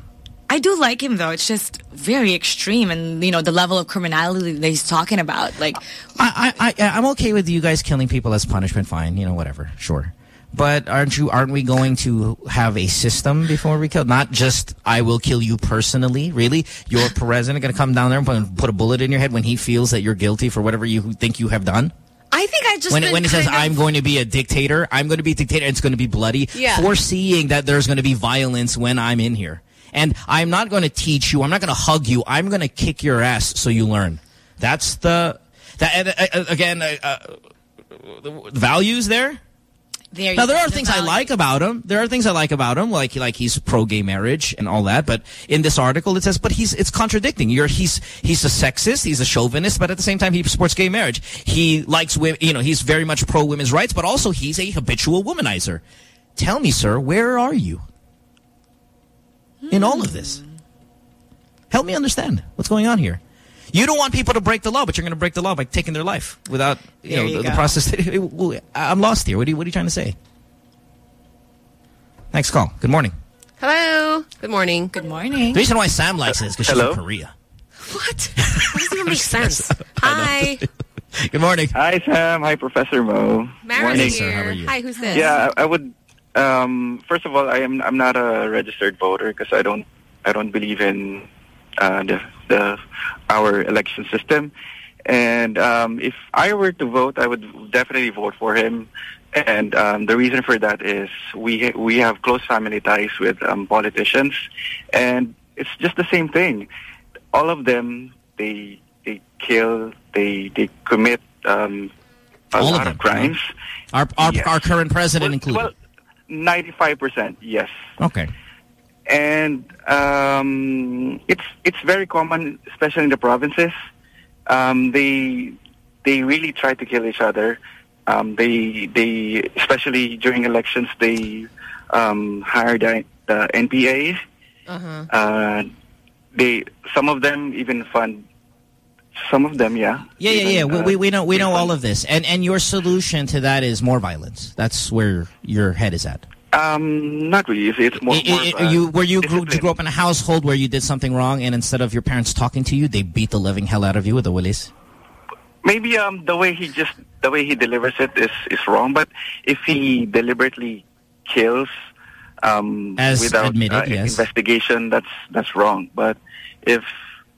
I do like him though. It's just very extreme, and you know the level of criminality that he's talking about. Like, I, I, I, I'm okay with you guys killing people as punishment. Fine, you know, whatever, sure. But aren't you? Aren't we going to have a system before we kill? Not just I will kill you personally. Really, your president going to come down there and put, put a bullet in your head when he feels that you're guilty for whatever you think you have done? I think I just when, been when he says of- I'm going to be a dictator, I'm going to be a dictator. It's going to be bloody. Yeah. Foreseeing that there's going to be violence when I'm in here, and I'm not going to teach you. I'm not going to hug you. I'm going to kick your ass so you learn. That's the that and, uh, uh, again. Uh, uh, the values there. There. Now there are the things I like about him. There are things I like about him, like like he's pro gay marriage and all that. But in this article, it says, but he's it's contradicting. You're he's he's a sexist, he's a chauvinist, but at the same time he supports gay marriage. He likes women, you know, he's very much pro women's rights, but also he's a habitual womanizer. Tell me, sir, where are you in all of this? Help me understand what's going on here. You don't want people to break the law, but you're going to break the law by taking their life without you There know you the, the go. process. I'm lost here. What are you What are you trying to say? Next call. Good morning. Hello. Good morning. Good morning. The reason why Sam likes it is because she's Hello? from Korea. What? That doesn't even make sense. Hi. Good morning. Hi, Sam. Hi, Professor Mo. Mara's Morning. here. Hi, who's this? Yeah, I, I would. Um, first of all, I am. I'm not a registered voter because I don't. I don't believe in uh, the the our election system. And um, if I were to vote, I would definitely vote for him. And um, the reason for that is we we have close family ties with um, politicians, and it's just the same thing. All of them, they they kill, they they commit um, a All of lot them, of crimes. Our our, Yes. our current president included. Well, ninety-five percent, yes. okay. And um, it's it's very common, especially in the provinces. Um, they they really try to kill each other. Um, they they especially during elections they um, hire the, the NPA. Uh-huh. Uh, they some of them even fund. Some of them, yeah. Yeah, yeah, Even, yeah. We, uh, we, we know we know all of this, and and your solution to that is more violence. That's where your head is at. Um, not really. It's, it's more. I- more I- you were you grew, you grew up in a household where you did something wrong, and instead of your parents talking to you, they beat the living hell out of you with the willies. Maybe um the way he just the way he delivers it is is wrong. But if he deliberately kills um As without admitted, uh, yes. investigation, that's that's wrong. But if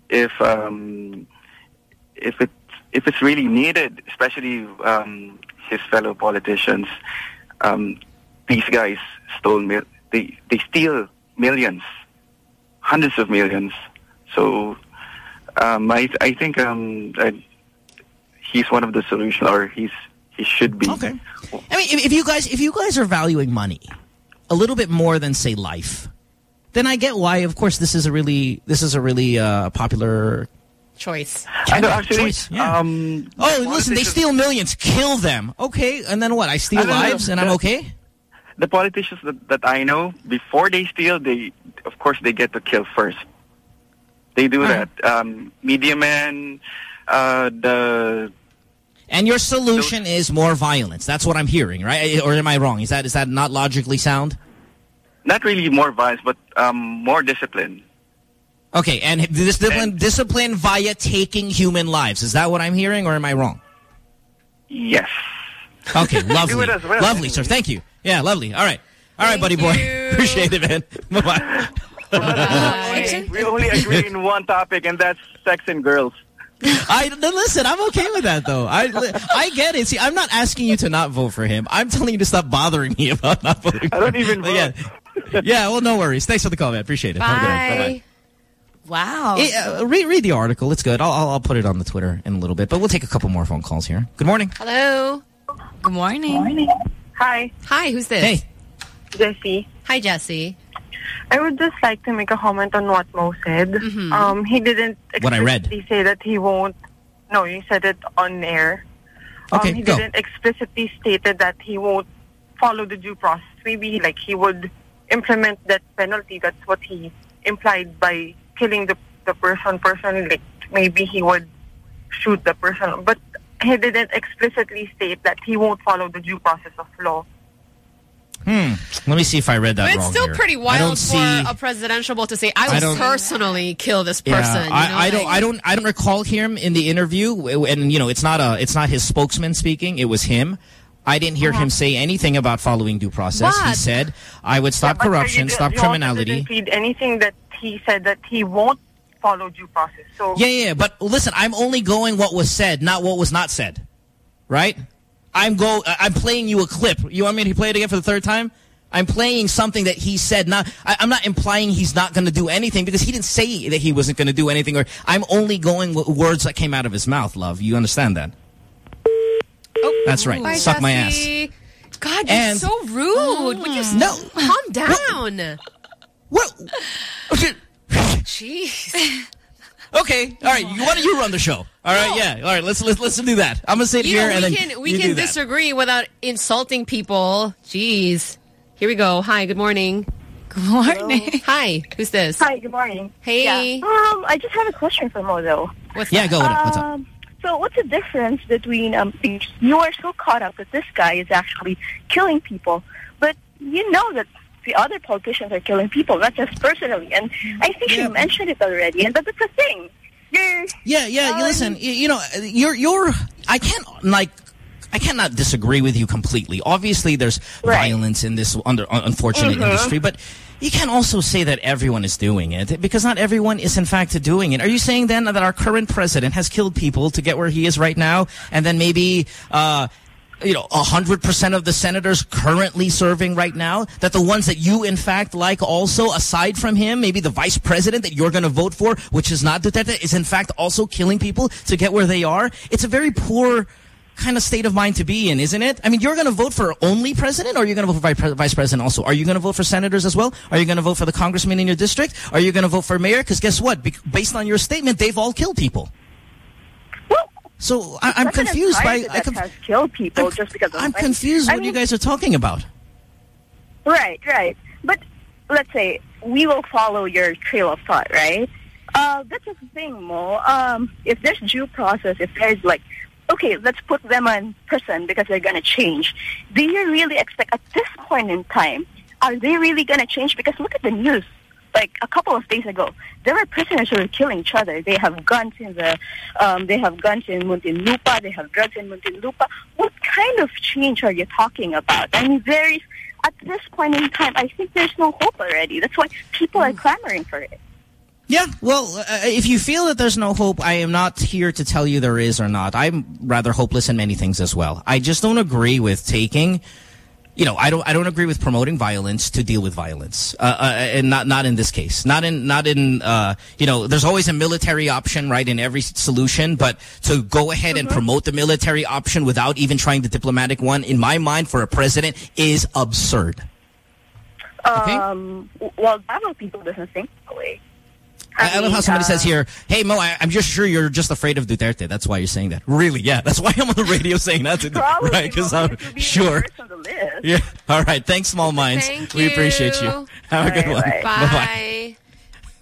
if um if it if it's really needed, especially um his fellow politicians, um these guys stole mil- they they steal millions, hundreds of millions. So um I I think um I, he's one of the solution, or he's he should be. Okay. I mean, if, if you guys if you guys are valuing money a little bit more than say life, then I get why. Of course, this is a really this is a really uh, popular Choice. I know, actually, choice. Yeah. um, oh, listen, they politicians- steal millions, kill them. Okay, and then what? I steal I don't know. lives, and I'm okay. The politicians that, that I know, before they steal, they of course they get to kill first. They do that. Um, media men, uh, the And your solution is more violence. That's what I'm hearing, right? Or am I wrong? Is that is that not logically sound? not really more violence, but um, more discipline. Okay, and this discipline discipline via taking human lives. Is that what I'm hearing, or am I wrong? Yes. Okay, lovely, well, lovely, sir. Thank you. Yeah, lovely. All right, all right, buddy boy. Appreciate it, man. Bye bye. we only agree in one topic, and that's sex and girls. I listen. I'm okay with that though. I I get it. See, I'm not asking you to not vote for him. I'm telling you to stop bothering me about not voting. I don't even vote. Yeah. yeah. Well, no worries. Thanks for the call, man. Appreciate it. Have a good one. Bye-bye. Wow. Eh, uh, read, read the article. It's good. I'll, I'll I'll put it on the Twitter in a little bit, but we'll take a couple more phone calls here. Good morning. Hello. Good morning. Hi. Hi, who's this? Hey. Jesse. Hi, Jesse. I would just like to make a comment on what Mo said. Mm-hmm. Um, he didn't What I read. explicitly say that he won't. No, you said it on air. Okay, um, he go. didn't explicitly stated that he won't follow the due process. Maybe like he would implement that penalty. That's what he implied by killing the the person personally. Like maybe he would shoot the person, but he didn't explicitly state that he won't follow the due process of law. Hmm. Let me see if I read that But it's wrong still here. pretty wild for see. a presidential vote to say, I I will personally kill this person. Yeah, you know, I, I don't. I don't. I don't recall him in the interview, and you know, it's not a. It's not his spokesman speaking. It was him. I didn't hear him say anything about following due process. He said, "I would stop But you corruption, did- stop you criminality." didn't read anything that he said that he won't follow due process. So Yeah, yeah, yeah, but listen, I'm only going what was said, not what was not said. Right? I'm go. I- I'm playing you a clip. You want me to play it again for the third time? I'm playing something that he said. Not. I, I'm not implying he's not going to do anything because he didn't say that he wasn't going to do anything. Or I'm only going with words that came out of his mouth. Love, you understand that? Oh, That's right. Bye, Suck my ass. God, you're And- so rude. Would you s- No. calm down? What? Jeez. Okay. All right. You, why don't you run the show? All right. Yeah. All right. Let's let's let's do that. I'm gonna sit You here know, and we then can we you can do that. disagree without insulting people. Jeez. Here we go. Hi. Good morning. Good morning. Hi. Who's this? Hi, good morning. Hey. Yeah. Um, I just have a question for Mo, though. What's Yeah, go with it. What's up? Um, so what's the difference between um, you are so caught up that this guy is actually killing people, but you know that the other politicians are killing people, not just personally. And I think you mentioned it already, and that's the thing. You're, Yeah, yeah. um, you listen, you, you know, you're you're. I can't like. I cannot disagree with you completely. Obviously, there's violence in this under, un- unfortunate Mhm. industry, but you can also say that everyone is doing it because not everyone is in fact doing it. Are you saying then that our current president has killed people to get where he is right now, and then maybe? Uh, you know, 100% of the senators currently serving right now, that the ones that you, in fact, like also, aside from him, maybe the vice president that you're going to vote for, which is not Duterte, is in fact also killing people to get where they are? It's a very poor kind of state of mind to be in, isn't it? I mean, you're going to vote for only president, or are you going to vote for vice president also? Are you going to vote for senators as well? Are you going to vote for the congressman in your district? Are you going to vote for mayor? Because guess what? Be based on your statement, they've all killed people. So I, I'm confused by... That conf- has killed people just because of I'm confused I what you guys are talking about. Right, right. But let's say we will follow your trail of thought, right? Uh, that's the thing, Mo. Um, if there's due process, if there's like, okay, let's put them in prison because they're going to change. Do you really expect at this point in time, are they really going to change? Because look at the news. Like a couple of days ago, there were prisoners who were killing each other. They have guns in the, um, they have guns in Muntinlupa. They have drugs in Muntinlupa. What kind of change are you talking about? I mean, there is at this point in time, I think there's no hope already. That's why people are clamoring for it. Yeah, well, uh, if you feel that there's no hope, I am not here to tell you there is or not. I'm rather hopeless in many things as well. I just don't agree with taking, you know, I don't, I don't agree with promoting violence to deal with violence, uh, uh, and not, not in this case, not in, not in, uh, you know, there's always a military option, right, in every solution, but to go ahead and promote the military option without even trying the diplomatic one, in my mind, for a president, is absurd. Um, w- well, Davao people doesn't think that way. I, I love how somebody uh, says here, hey, Mo, I, I'm just sure you're just afraid of Duterte. That's why you're saying that. Really? Yeah, that's why I'm on the radio saying that. To Probably, right, because I'm Mo, sure. on the list. Yeah. All right. Thanks, Small Minds. Thank we appreciate you. you. Have a good All one. right, Bye-bye.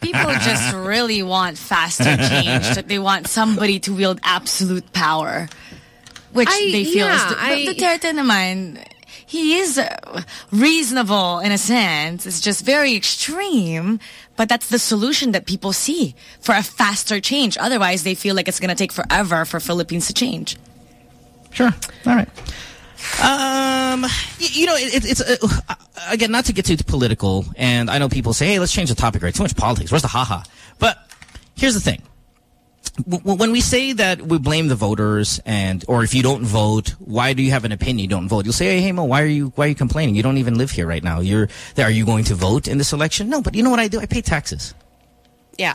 People just really want faster change. They want somebody to wield absolute power, which I- they feel is. yeah, The, I- but Duterte naman, he is uh, reasonable in a sense. It's just very extreme, but that's the solution that people see for a faster change. Otherwise, they feel like it's going to take forever for Philippines to change. Sure. All right. Um, you, you know, it, it's uh, uh, again not to get too political, and I know people say, "Hey, let's change the topic." Right? Too much politics. Where's the haha? But here's the thing: w when we say that we blame the voters, and or if you don't vote, why do you have an opinion? You don't vote. You'll say, "Hey, hey Mo, why are you why are you complaining? You don't even live here right now. You're there. Are you going to vote in this election?" No, but you know what I do? I pay taxes. Yeah.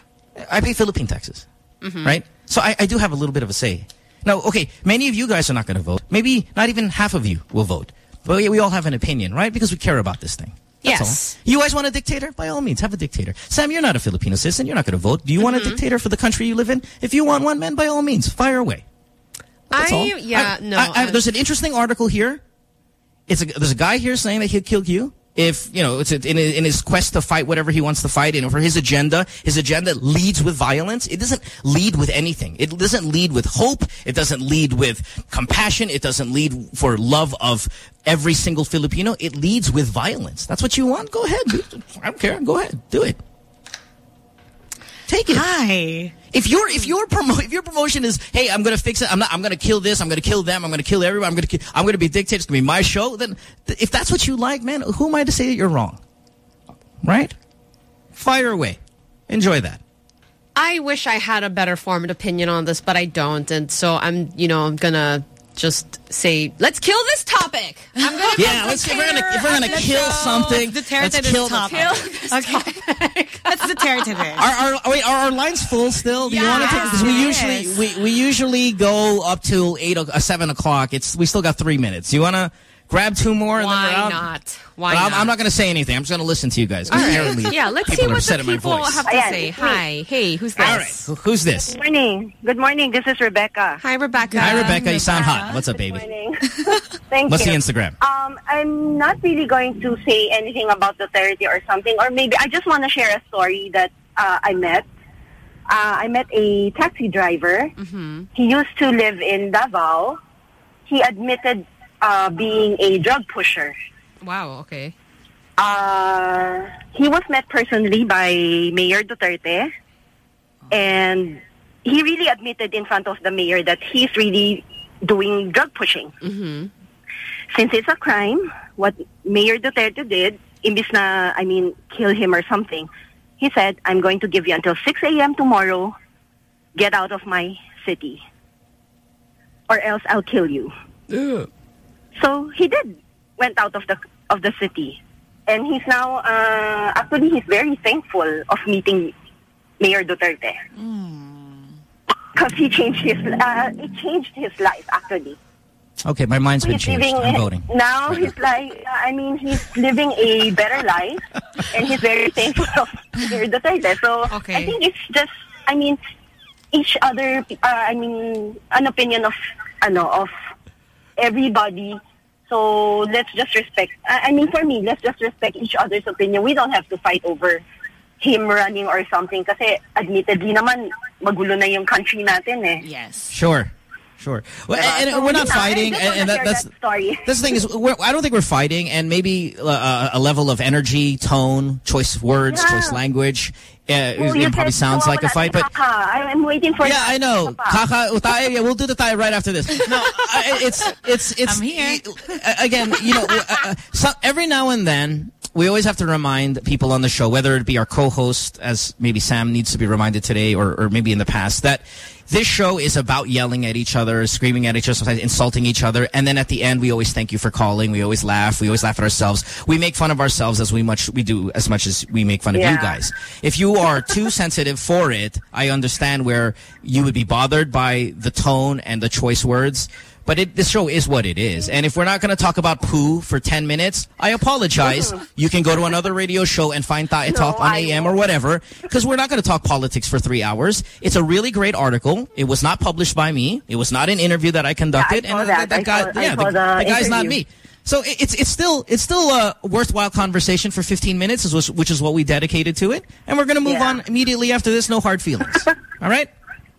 I pay Philippine taxes Mhm. right? So I, I do have a little bit of a say. Now, okay, many of you guys are not going to vote. Maybe not even half of you will vote. But we all have an opinion, right? Because we care about this thing. That's Yes. all. You guys want a dictator? By all means, have a dictator. Sam, you're not a Filipino citizen. You're not going to vote. Do you want a mm-hmm. dictator for the country you live in? If you want one, man, by all means, fire away. That's I, all. yeah, I- no. I- I- there's an interesting article here. It's a, there's a guy here saying that he'll kill you. If, you know, it's in, in his quest to fight whatever he wants to fight, and for his agenda, his agenda leads with violence. It doesn't lead with anything. It doesn't lead with hope. It doesn't lead with compassion. It doesn't lead for love of every single Filipino. It leads with violence. That's what you want? Go ahead. I don't care. Go ahead. Do it. Take it. Hi. If your if your promo if your promotion is hey I'm gonna fix it I'm not I'm gonna kill this I'm gonna kill them I'm gonna kill everyone I'm gonna kill, I'm gonna be dictator it's gonna be my show then th if that's what you like man who am I to say that you're wrong right fire away enjoy that I wish I had a better formed opinion on this, but I don't. And so I'm, you know, I'm going to just say, let's kill this topic. I'm going to yeah let's if we're gonna if we're gonna kill something The let's to this kill the- topic. kill this Okay. That's the terror to. Are, are, wait, are our lines full still? Do you want to take? Because we usually we, we usually go up till eight o- uh, seven o'clock. It's we still got three minutes. You want to grab two more? and then Why we're not? Why But I'm, not? I'm not going to say anything. I'm just going to listen to you guys. All right. apparently Yeah, let's see what the people have to Ayan, say. Hi. Hey, who's this? All right. Who's this? Good morning. Good morning. This is Rebecca. Hi, Rebecca. Hi, Rebecca. You sound hot. What's up, baby? Morning. Thank What's you. the Instagram? Um, I'm not really going to say anything about the charity or something, or maybe I just want to share a story that uh, I met. Uh, I met a taxi driver. He used to live in Davao. He admitted uh, being a drug pusher. Wow, okay. Uh, he was met personally by Mayor Duterte, and he really admitted in front of the mayor that he's really doing drug pushing. Mm-hmm. Since it's a crime, what Mayor Duterte did, imbis na, I mean, kill him or something, he said, I'm going to give you until 6 a.m. tomorrow. Get out of my city. Or else I'll kill you. So he did. Went out of the of the city. And he's now, uh, actually, he's very thankful of meeting Mayor Duterte. Because he changed his, uh, he changed his life, actually. Okay, my mind's been He's changed. living I'm voting. now. He's like, I mean, he's living a better life, and he's very thankful of Mayor Duterte. So I think it's just, I mean, each other. Uh, I mean, an opinion of, ano, of everybody. So let's just respect. I I mean, for me, let's just respect each other's opinion. We don't have to fight over him running or something. Kasi admittedly naman, magulo na yung country natin eh. Yes. Sure. Sure. Well, Diba? and, So, and we're not yun na, I fighting, just and, and that, that's that story. that's the thing is, we're, I don't think we're fighting, and maybe uh, a level of energy, tone, choice of words, Yeah. choice language, uh, Well, it you probably sounds like a fight, but Kaka. I'm waiting for yeah, I know. Kaka, tayo, yeah, we'll do the tayo right after this. No, I, it's it's it's I'm here. uh, again, you know, uh, uh, so every now and then we always have to remind people on the show, whether it be our co-host, as maybe Sam needs to be reminded today, or or maybe in the past, that this show is about yelling at each other, screaming at each other, sometimes insulting each other, and then at the end we always thank you for calling. We always laugh. We always laugh at ourselves. We make fun of ourselves as we much we do as much as we make fun of you guys. If you are too sensitive for it, I understand where you would be bothered by the tone and the choice words. But it, this show is what it is. And if we're not going to talk about poo for 10 minutes, I apologize. You can go to another radio show and find Tae No, Talk on I AM or whatever. Because we're not going to talk politics for three hours. It's a really great article. It was not published by me. It was not an interview that I conducted. saw and uh, that. I guy, saw- yeah, the, the guy's not me. So it- it's it's still it's still a worthwhile conversation for 15 minutes, which, which is what we dedicated to it, and we're going to move Yeah. on immediately after this. No hard feelings. All right.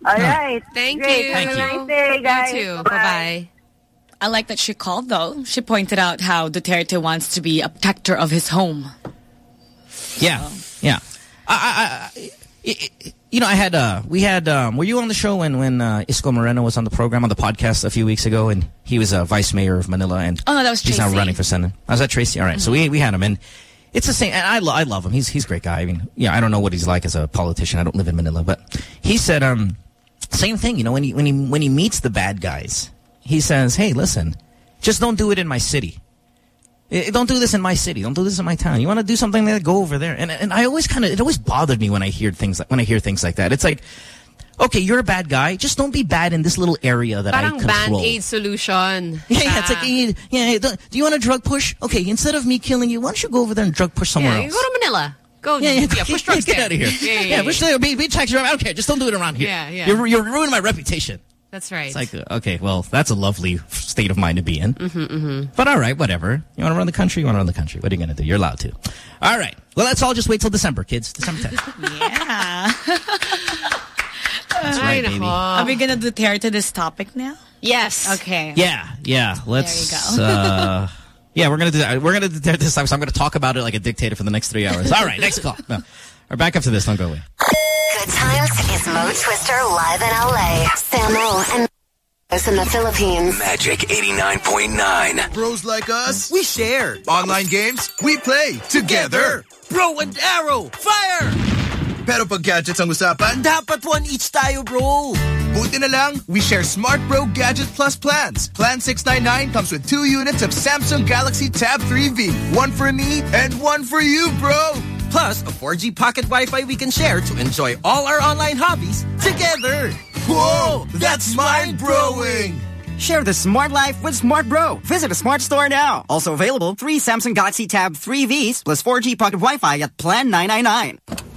All right. Thank Great. you. Have a nice day, guys. You too. Bye. Bye-bye. I like that she called though. She pointed out how Duterte wants to be a protector of his home. Yeah, yeah. I, I, I, I- you know, I had uh, we had um, were you on the show when when uh, Isko Moreno was on the program on the podcast a few weeks ago, and he was uh, vice mayor of Manila, and Oh, no, that was he's now running for senate. I was that Tracy? All right, so we we had him, and it's the same. And I lo I love him. He's he's a great guy. I mean, yeah, I don't know what he's like as a politician. I don't live in Manila, but he said um, same thing. You know, when he when he when he meets the bad guys, he says, "Hey, listen, just don't do it in my city." Eh, Don't do this in my city. Don't do this in my town. You want to do something like that? Go over there. And and I always kind of it always bothered me when I hear things like when I hear things like that. It's like, okay, you're a bad guy. Just don't be bad in this little area that Parang I control. band-aid solution. Yeah, yeah, it's like, eh, yeah, yeah, don't- you want a drug push? Okay, instead of me killing you, why don't you go over there and drug push somewhere yeah, else? you go to Manila. Go. yeah, yeah, push drugs get there. out of here. Yeah, yeah, yeah. push there. Be, be a taxi driver. I don't care. Just don't do it around here. Yeah, yeah. You're, you're ruining my reputation. That's right. It's like, uh, okay, well, that's a lovely state of mind to be in. Mm-hmm, mm-hmm. But all right, whatever. You want to run the country? You want to run the country. What are you going to do? You're allowed to. All right. Well, let's all just wait till December, kids. December 10th. Yeah. That's right, baby. Are we gonna do tear to this topic now? Yes. Okay. Yeah, yeah. Let's. There you go. uh, yeah, we're gonna do that. We're gonna do that this time. So I'm gonna talk about it like a dictator for the next three hours. All right, next call. No. Or back after this. Don't go away. Good times is Mo Twister live in LA. Samo and in the Philippines. Magic 89.9. Bros like us, we share. Online games, we play together. Bro and arrow, fire! Pero pag gadgets ang usapan, Dapat one each tayo, bro. buti na lang, we share Smart Bro Gadget Plus plans. Plan 699 comes with two units of Samsung Galaxy Tab 3V. One for me and one for you, bro. Plus, a 4G pocket Wi-Fi we can share to enjoy all our online hobbies together. Whoa, that's mind-blowing! Share the smart life with Smart Bro. Visit a smart store now. Also available, three Samsung Galaxy Tab 3Vs plus 4G pocket Wi-Fi at Plan 999.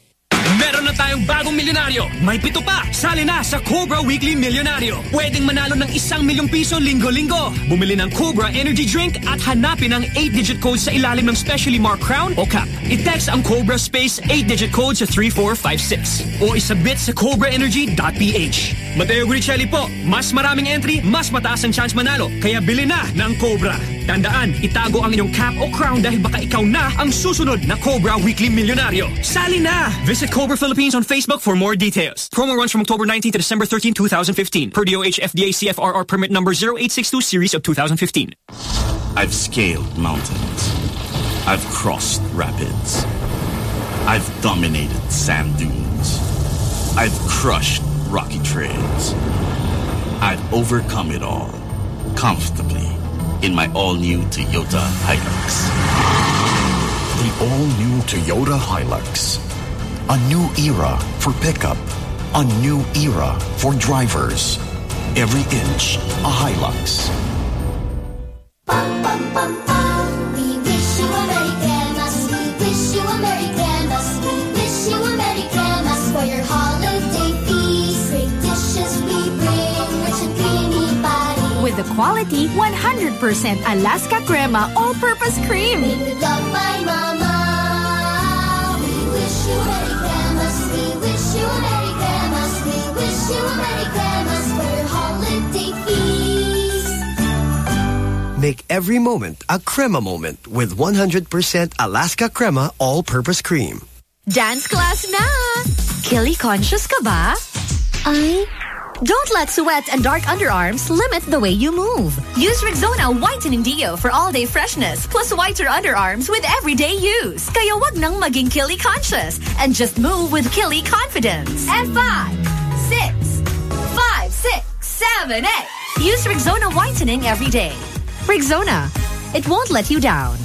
Meron na tayong bagong milyonaryo. May pito pa. Sali na sa Cobra Weekly Milyonaryo. Pwedeng manalo ng isang milyong piso linggo-linggo. Bumili ng Cobra Energy Drink at hanapin ang 8-digit code sa ilalim ng specially marked crown o cap. I-text ang Cobra Space 8-digit code sa 3456 o isabit sa cobraenergy.ph. Mateo Guidicelli po. Mas maraming entry, mas mataas ang chance manalo. Kaya bili na ng Cobra. Tandaan, itago ang inyong cap o crown dahil baka ikaw na ang susunod na Cobra Weekly Milyonaryo. Sali na! Visit Cobra Philippines on Facebook for more details. Promo runs from October 19 to December 13, 2015. Per DOH FDA CFRR permit number 0862 series of 2015. I've scaled mountains. I've crossed rapids. I've dominated sand dunes. I've crushed rocky trails. I've overcome it all comfortably in my all-new Toyota Hilux. The all-new Toyota Hilux. A new era for pickup. A new era for drivers. Every inch a Hilux. We wish you a Merry Christmas. We wish you a Merry Christmas. We wish you a Merry Christmas for your holiday feast. Great dishes we bring, rich and creamy body. With the quality 100% Alaska Crema all-purpose cream. Made with love by Mama. Make every moment a crema moment with 100% Alaska Crema all-purpose cream. Dance class na! Killy conscious ka ba? Ay? Don't let sweat and dark underarms limit the way you move. Use Rexona Whitening Deo for all-day freshness plus whiter underarms with everyday use. Kaya wag nang maging Killy conscious and just move with Killy confidence. And five, six, five, six, seven, eight. Use Rexona Whitening every day. Rexona. It won't let you down.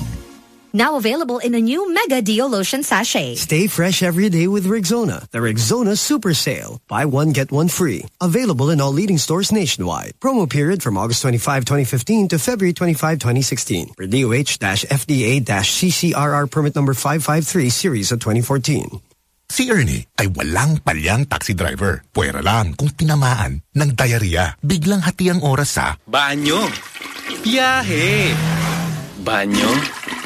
Now available in a new Mega Deo Lotion Sachet. Stay fresh every day with Rexona. The Rexona Super Sale. Buy one, get one free. Available in all leading stores nationwide. Promo period from August 25, 2015 to February 25, 2016. For DOH-FDA-CCRR permit number 553 series of 2014. Si Ernie ay walang palyang taxi driver. Pwera lang kung tinamaan ng diarrhea. Biglang hati ang oras sa Banyo. Biyahe. Banyo.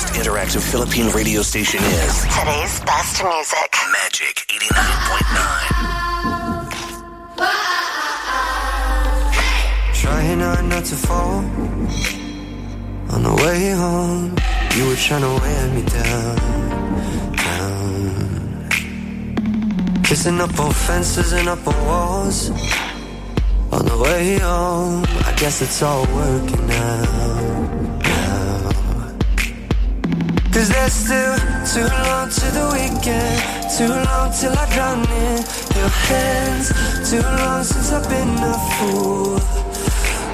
The most interactive Philippine radio station is Today's best music. Magic 89.9. Trying hard not to fall. On the way home, you were trying to wear me down, down. Kissing up on fences and up on walls. On the way home, I guess it's all working out now. Cause there's still too long to the weekend, too long till I drown in your hands, too long since I've been a fool.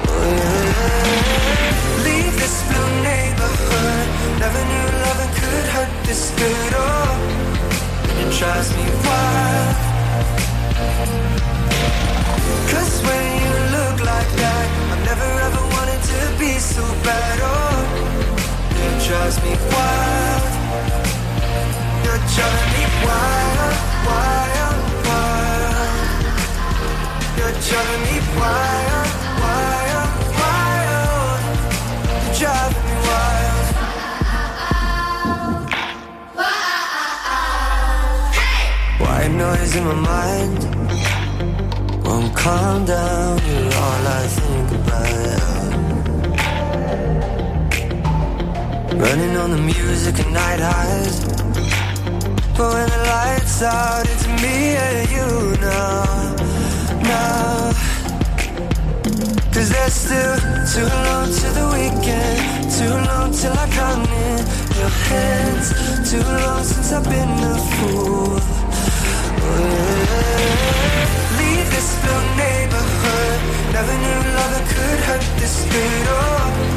Oh, yeah. Leave this blue neighborhood, never knew loving could hurt this good. Oh, it drives me wild. Cause when you look like that, I've never ever wanted to be so bad. Oh, You're driving me wild, wild, wild. Driving me wild, wild, wild. Me wild. White noise in my mind won't calm down. You're all I think about. Running on the music and night highs. But when the lights out, it's me and you now, now. Cause there's still too long to the weekend, too long till I drown in your hands, too long since I've been a fool. Leave this blue neighborhood, never knew love could hurt this good. Oh,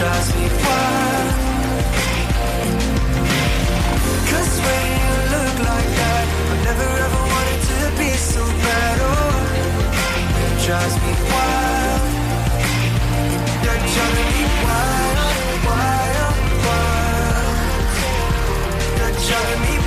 Drives me wild. Cause when you look like that, I never ever wanted to be so bad. Oh, drives me wild. Driving me wild, wild, wild. You're driving me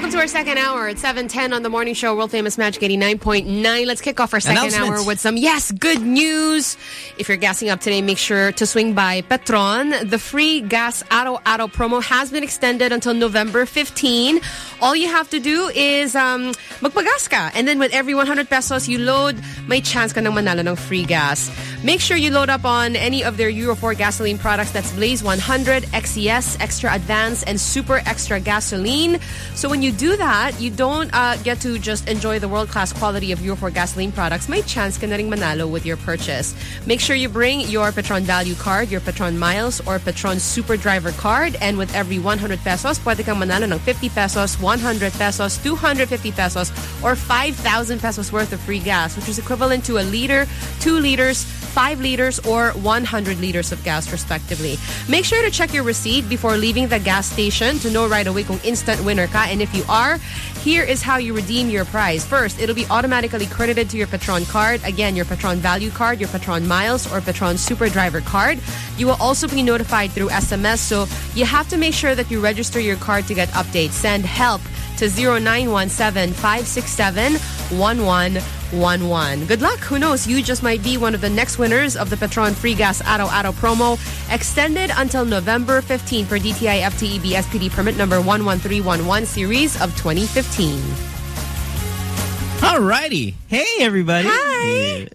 Welcome to our second hour. It's 7.10 on the morning show, world famous Magic 89.9. Let's kick off our second hour with some, yes, good news. If you're gassing up today, make sure to swing by Petron. The free gas Aro promo has been extended until November 15. All you have to do is um, magpagas ka. And then with every 100 pesos you load, may chance ka ng manalo ng free gas. Make sure you load up on any of their Euro 4 gasoline products. That's Blaze 100, XCS, Extra Advance, and Super Extra Gasoline. So when you do that, you don't uh, get to just enjoy the world-class quality of Euro 4 gasoline products. May chance ka manalo with your purchase. Make sure you bring your Petron Value Card, your Petron Miles, or Petron Super Driver Card. And with every 100 pesos, pwede kang manalo ng 50 pesos, 100 pesos, 250 pesos, or 5,000 pesos worth of free gas, which is equivalent to a liter, 2 liters, 5 liters or 100 liters of gas respectively. Make sure to check your receipt before leaving the gas station to know right away kung instant winner ka. And if you are, here is how you redeem your prize. First, it'll be automatically credited to your Petron card. Again, your Petron Value card, your Petron Miles, or Petron Super Driver card. You will also be notified through SMS, so you have to make sure that you register your card to get updates. Send help to 0917-567-1111. Good luck. Who knows? You just might be one of the next winners of the Petron Free Gas Araw Araw promo extended until November 15 for DTI FTEB SPD permit number 11311 series of 2015. Alrighty. Hey, everybody. Hi.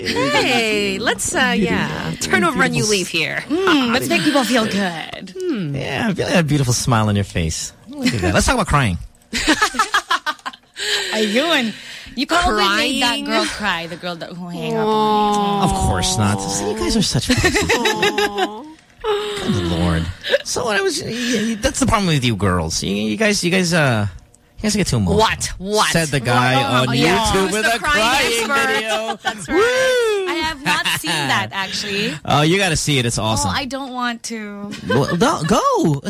Hey, let's, uh, yeah, turn over a new leaf here. Mm, let's make people feel good. Yeah, I feel like a beautiful smile on your face. Look at that. Let's talk about crying. Ayun. You and you probably made that girl cry, the girl that who hang up on Of course not. See, you guys are such pussies. Good lord. So what I was, yeah, that's the problem with you girls. You, you guys, you guys, uh, you guys get too emotional. What? What? Said the guy on Oh, yeah. YouTube Who's with a crying crying video. That's right. I have not seen that actually. Oh, you got to see it. It's awesome. Oh, I don't want to. Well, no, go.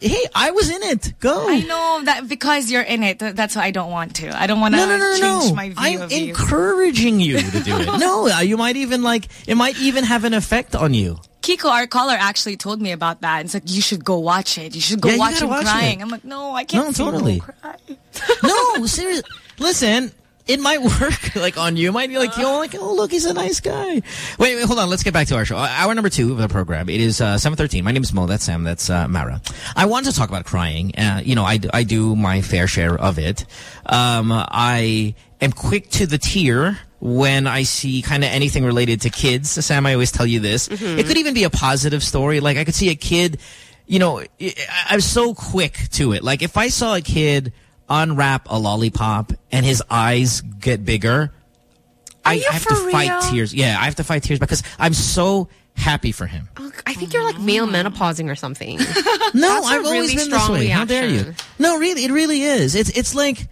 Hey, I was in it. Go. I know that because you're in it. That's why I don't want to. I don't want to No, no, no, no, change no. my view I'm of encouraging you to do it. no, uh, you might even like, it might even have an effect on you. Kiko, our caller, actually told me about that. It's like you should go watch it. You should go Yeah, watch him watch crying. it. I'm like, no, I can't. No, totally. cry. no, seriously. Listen, it might work like on you. It might be like, yo, like, oh, look, he's a nice guy. Wait, wait, hold on. Let's get back to our show. Uh, Hour number two of the program. It is uh, 7.13. My name is Mo. That's Sam. That's uh, Mara. I want to talk about crying. Uh, you know, I, do- I do my fair share of it. Um, I am quick to the tear when I see kind of anything related to kids. Sam, I always tell you this. It could even be a positive story. Like, I could see a kid, you know, I- I'm so quick to it. Like, if I saw a kid unwrap a lollipop and his eyes get bigger, I, you I have for to fight real? tears. Yeah, I have to fight tears because I'm so happy for him. Oh, I think you're like male menopausing or something. No, I've always really been this strong way. How dare you? No, really, it really is. It's it's like.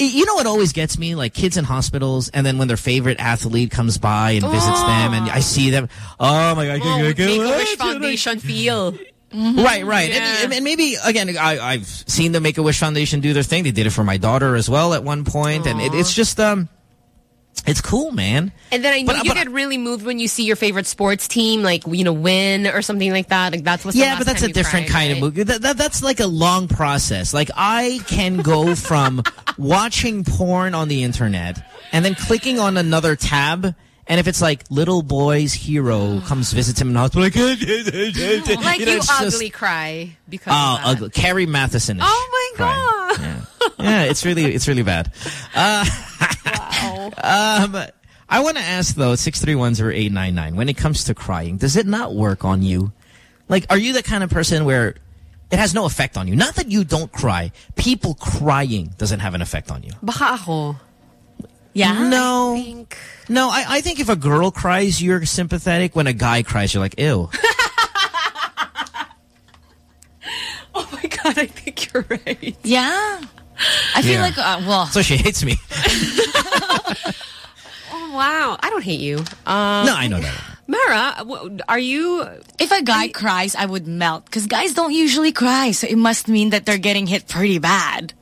You know what always gets me? Like kids in hospitals, and then when their favorite athlete comes by and visits them, and I oh. see them, oh my god, I can't Make-A-Wish. Foundation feel. Right, right. Yeah. And, and maybe, again, I, I've seen the Make-A-Wish Foundation do their thing. They did it for my daughter as well at one point, and it, it's just, um, it's cool, man. And then I know But- you but- get really moved when you see your favorite sports team, like, you know, win or something like that. Like, that's what's Yeah, but that's a different cried, kind of right? movie. That, that, that's like a long process. Like I can go from watching porn on the internet and then clicking on another tab. And if it's like little boy's hero comes visits him in the hospital, like, Like you you, know, just- ugly cry because oh, of that. ugly. Carrie Mathison. Oh my god! Yeah. yeah, it's really, it's really bad. Uh, um, I want to ask though, six three one zero eight nine nine. When it comes to crying, does it not work on you? Like, are you the kind of person where it has no effect on you? Not that you don't cry. People crying doesn't have an effect on you. Baka ako. Yeah. No. No, I, I think if a girl cries, you're sympathetic. When a guy cries, you're like, ew. Oh my god, I think you're right. Yeah. I feel Yeah. like, uh, well, So she hates me. Oh wow, I don't hate you. Um, no, I know that. Mara, are you? if a guy cries, I would melt because guys don't usually cry, so it must mean that they're getting hit pretty bad.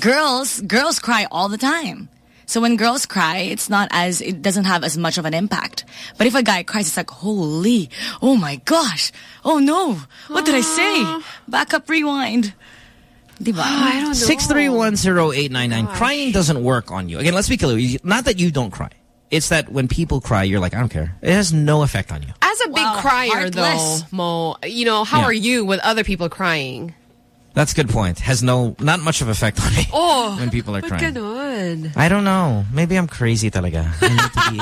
Girls, girls cry all the time. So when girls cry, it's not as, it doesn't have as much of an impact. But if a guy cries, it's like, holy, oh my gosh, oh no, what did I say? Back up, rewind. Diba? Oh, I don't know. Six three one zero eight nine nine. Crying doesn't work on you. Again, let's be clear. Not that you don't cry. It's that when people cry, you're like, I don't care. It has no effect on you. As a big Wow, crier, though. Mo, you know, how Yeah. are you with other people crying? That's a good point. Has no, not much of effect on me. Oh, when people are crying. ganon? I don't know. Maybe I'm crazy talaga. I need to be,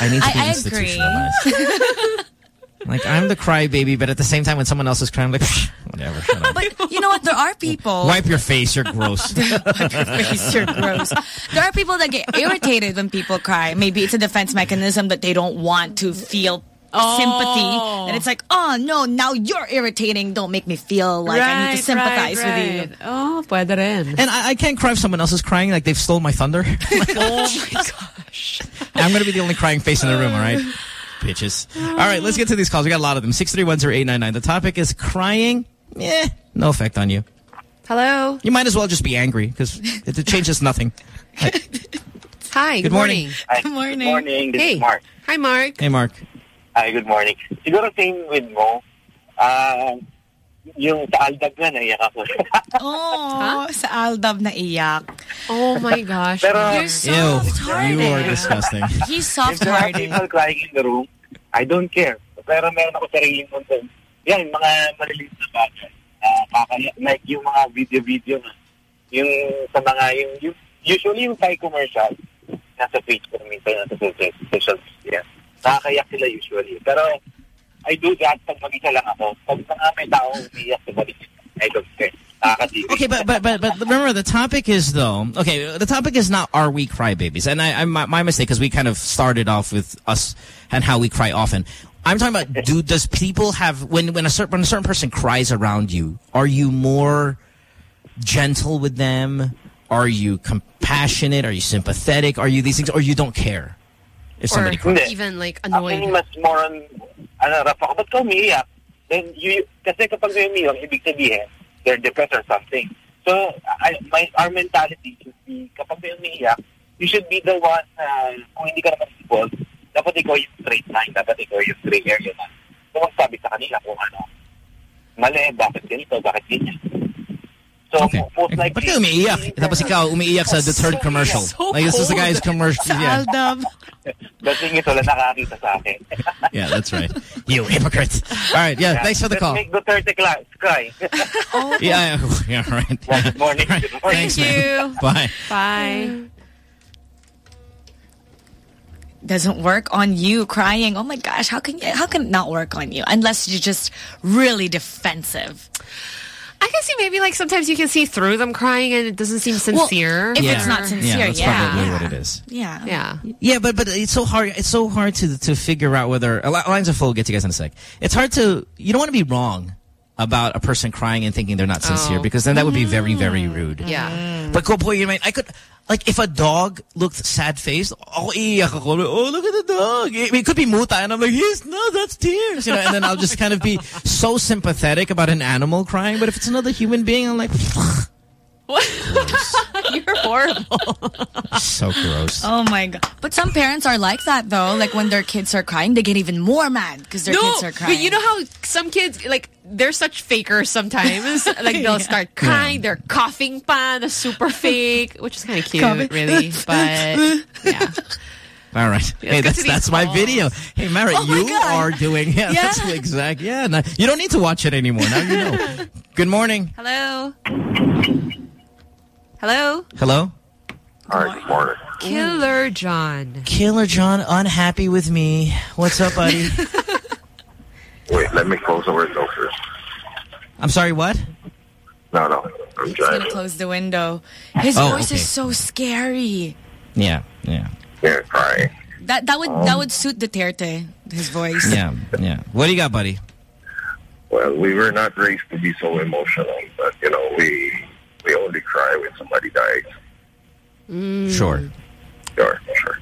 I need to be I- I institutionalized. like, I'm the crybaby, but at the same time, when someone else is crying, I'm like, whatever. But you know what? There are people. Wipe your face, you're gross. Wipe your face, you're gross. There are people that get irritated when people cry. Maybe it's a defense mechanism that they don't want to feel sympathy. Oh. And it's like, oh no, now you're irritating. Don't make me feel like I need to sympathize with you. Oh, puede rin. And I, I can't cry if someone else is crying like they've stole my thunder. oh my gosh. I'm going to be the only crying face in the room, all right? Bitches. All right, let's get to these calls. We got a lot of them. 6310899. The topic is crying. Yeah, no effect on you. Hello. You might as well just be angry because it, it changes nothing. Hi. Good, Good morning. Hi, Good morning. Good morning. This hey. is Mark. Hi, Mark. Hey, Mark. Hi, good morning. Siguro same with Mo. Ah, yung sa AlDub na, naiyak ako. Oh, sa AlDub na iyak. Oh my gosh. Pero, You're soft-hearted. You are disgusting. He's if there are soft-hearted. people crying in the room, I don't care. Pero meron ako sariling mundo. Yan, mga maliliit na bagay. Ah, kakaya, like yung mga video-video na. Yung sa mga, yung, yung usually yung Thai commercial, nasa Facebook, minsan nasa social, social media. Nakakayak sila usually. Pero, I do that pag mag-isa lang ako. Pag mga may tao umiyak sa I don't care. Okay, but, but but but remember the topic is though. Okay, the topic is not are we crybabies, and I, I my, my mistake because we kind of started off with us and how we cry often. I'm talking about do does people have when when a certain when a certain person cries around you, are you more gentle with them? Are you compassionate? Are you sympathetic? Are you these things, or you don't care if somebody or cries? even like Ako annoyed. yung mas more on, ano, rap ako, ba't ka umiiyak? Then, you, kasi kapag may umiiyak, ibig sabihin, they're depressed or something. So, I, my, our mentality should be, kapag may umiiyak, you should be the one, uh, kung hindi ka naman involved, dapat ikaw yung straight line, dapat ikaw yung gray area na. So, magsabi sa kanila kung ano, mali, bakit ganito, bakit ganyan. So, Okay. most Ba't likely, ka umiiyak? Tapos ikaw umiiyak sa the third commercial. Like this is the guy's commercial. Yeah. AlDub. Kasi ito lang nakakita sa akin. Yeah, that's right. You hypocrite. All right, yeah, thanks for the Just call. make Duterte cry. cry. Oh. Yeah, yeah, yeah, right. Good morning. Good morning. Thanks, man. Bye. Bye. Doesn't work on you crying. Oh my gosh, how can you, how can it not work on you unless you're just really defensive? I can see maybe like sometimes you can see through them crying and it doesn't seem sincere. Well, if it's not sincere, yeah, that's yeah. probably what it is. Yeah. Yeah. Yeah, but but it's so hard. It's so hard to to figure out whether lines are full. We'll get to you guys in a sec. It's hard to. You don't want to be wrong about a person crying and thinking they're not sincere Oh. because then that would be very very mm. rude. Yeah. Mm. But go boy, you mean I could like if a dog looked sad faced. Oh, iiyak ako. oh, look at the dog. I mean, it could be muta, and I'm like, he's no, that's tears. You know, and then I'll just kind of be so sympathetic about an animal crying. But if it's another human being, I'm like, You're horrible. so gross. Oh my god! But some parents are like that though. Like when their kids are crying, they get even more mad because their no, kids are crying. but you know how some kids like they're such fakers sometimes. like they'll Yeah. start crying, they're coughing pa, the super fake, which is kind of cute, Coughing. really. But yeah, All right. Yeah, hey, let's that's to these that's my video. Hey, Mara, Oh you God. are doing yeah, Yeah. That's exact. Yeah, no, you don't need to watch it anymore. Now you know. Good morning. hello, hello, Hello. All right, good morning. Killer John. Killer John, unhappy with me. What's up, buddy? Wait, let me close the window first. I'm sorry. What? No, no, I'm He's gonna close the window. His Oh, voice okay. is so scary. Yeah, yeah, Yeah, crying. That that would that um, would suit Duterte. His voice. yeah, yeah. What do you got, buddy? Well, we were not raised to be so emotional, but you know, we we only cry when somebody dies. Sure. Sure, sure.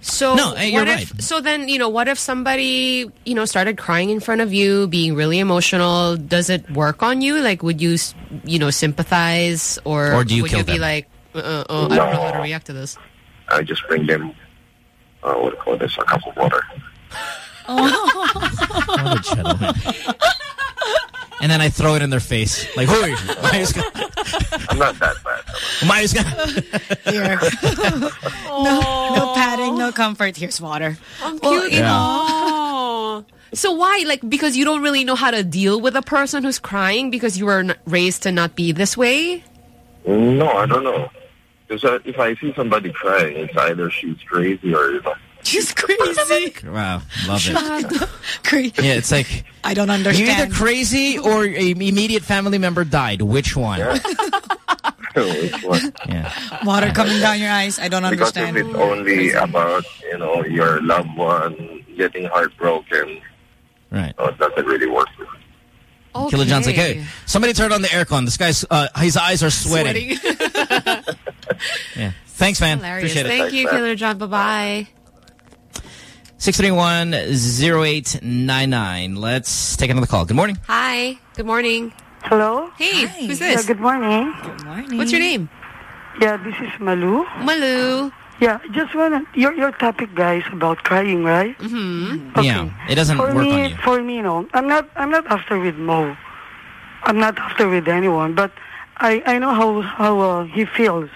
So No, hey, you're what right. So then you know, what if somebody you know started crying in front of you, being really emotional? Does it work on you? Like, would you you know sympathize, or Or do you would kill you be like, uh, uh, oh, I don't know how to react to this? I just bring them. Uh, what do you call this? A cup of water. What a gentleman. And then I throw it in their face. Like, who are you? Ka. I'm not that bad. Mayos ka. Here. no, no padding, no comfort. Here's water. Ang Well, cute. you know, Oh. So why? Like because you don't really know how to deal with a person who's crying because you were raised to not be this way. No, I don't know. Because uh, if I see somebody crying, it's either she's crazy or you know. she's crazy. Wow, love it. Crazy. Yeah, it's like I don't understand. you're either crazy or a immediate family member died. Which one? Which one? Yeah. Water coming down your eyes. I don't Because understand. if it's only about you know your loved one getting heartbroken, Right. uh, it doesn't really work. Killer John's like, hey, somebody turn on the aircon. This guy's, uh, his eyes are sweating. Yeah. Thanks, man. Hilarious. Appreciate it. Thank you, Killer John. Bye bye. 631-0899. Let's take another call. Good morning. Hi. Good morning. Hello? Hey, who's Yeah, this? good morning. Good morning. What's your name? Yeah, this is Malu. Malu. Yeah, just wanna your your topic, guys, about crying, right? Mm-hmm. Yeah, it doesn't for work me, on you. For me, no, I'm not. I'm not after with Mo. I'm not after with anyone, but I I know how how uh, he feels.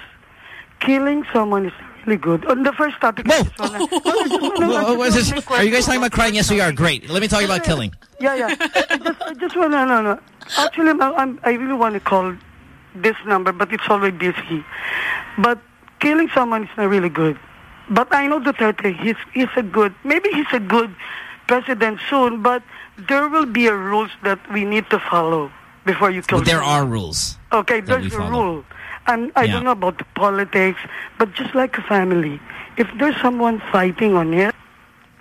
Killing someone is really good. On the first topic, I just wanna- Wha- what is this? Are you guys talking about crying? Yes, we are. Great. Let me talk about killing. Yeah, yeah. I just, I just wanna, no, no. Actually, I'm, I really want to call this number, but it's already busy. But killing someone is not really good. But I know Duterte, he's, he's a good, maybe he's a good president soon, but there will be a rules that we need to follow before you kill But there someone. are rules. Okay, there's a rule. And I Yeah. don't know about the politics, but just like a family, if there's someone fighting on it,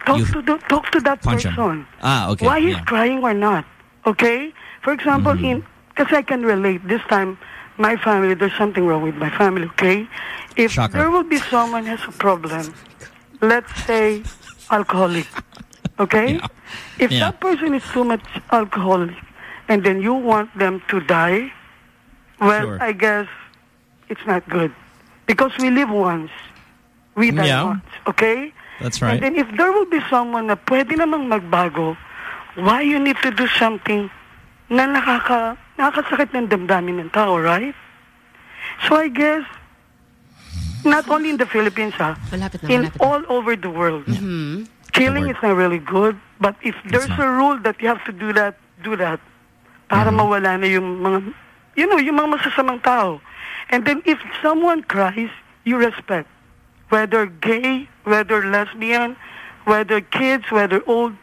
talk You to the, talk to that person. Ah, okay, Why he's yeah. crying or not? Okay. For example, Mm-hmm. in because I can relate. This time, my family, there's something wrong with my family. Okay. If Shocker. there will be someone has a problem, let's say alcoholic. Okay. If Yeah. that person is too much alcoholic, and then you want them to die, well, Sure. I guess it's not good because we live once, we die Yeah. once. Okay. That's right. And right. then if there will be someone na pwede namang magbago, why you need to do something na nakaka, nakakasakit ng damdamin ng tao, right? So I guess, not only in the Philippines, ha, Malapit na, in malapit all over the world, Mm-hmm. killing is not really good. But if there's a rule that you have to do that, do that. Para Mm-hmm. mawala na yung mga, you know, yung mga masasamang tao. And then if someone cries, you respect. Whether gay, whether lesbian, whether kids, whether old,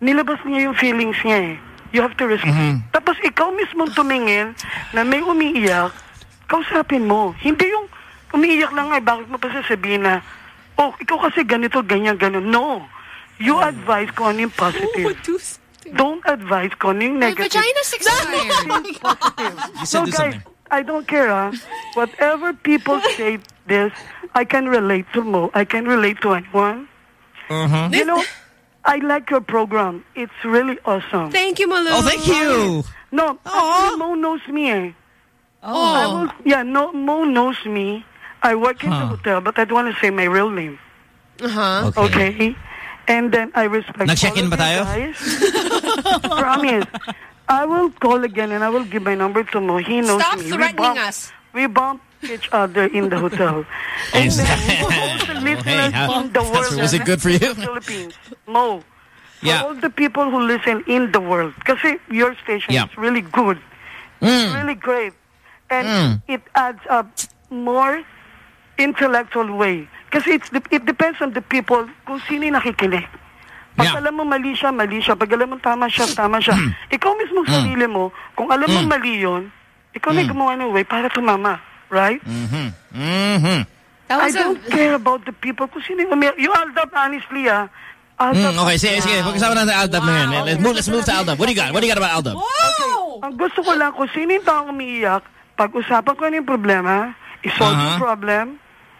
nilabas niya yung feelings niya eh. You have to respect. Mm-hmm. Tapos ikaw mismo tumingin na may umiiyak, kausapin mo. Hindi yung umiiyak lang ay bakit mo pa sasabihin na, oh, ikaw kasi ganito, ganyan, ganun. No. You advise kung ano yung positive. Don't advise kung ano yung My negative. vagina's expired. You So said do guys, something. I don't care, huh? Whatever people say this, I can relate to Mo. I can relate to anyone. Uh-huh. You know, I like your program. It's really awesome. Thank you, Malu. Oh, thank you. No, actually, Mo knows me. Eh. Oh. I will, yeah, no, Mo knows me. I work in the hotel, but I don't want to say my real name. Uh-huh. Okay. Okay? And then I respect Nag-check-in all of ba tayo? you guys. Promise. I will call again and I will give my number to Mo. He knows Stop me. threatening we bump, us. We bump each other in the hotel. And then all the listeners how- in the world. was it good for you? in Philippines. Mo. For Yeah. all the people who listen in the world. Because your station Yeah. is really good. It's really great. And Mm. it adds up more intellectual way. Because it's, it depends on the people kung sino yung nakikinig. Pag Yeah. alam mo mali siya, mali siya. Pag alam mo tama siya, tama siya. ikaw mismo Mm. sarili mo, kung alam mo mali yun, ikaw na gumawa ng way para tumama. Right? Mm-hmm. Mm-hmm. I don't care about the people kung sino yung umiyak. Yung AlDub, honestly, ah. AlDub, Mm, okay, sige, sige. Pag-usapan natin AlDub na yun. Let's move, let's move to AlDub. What do you got? What do you got about AlDub? Ang gusto ko lang, kung sino yung taong umiiyak, pag-usapan ko ano yung problema, isolve yung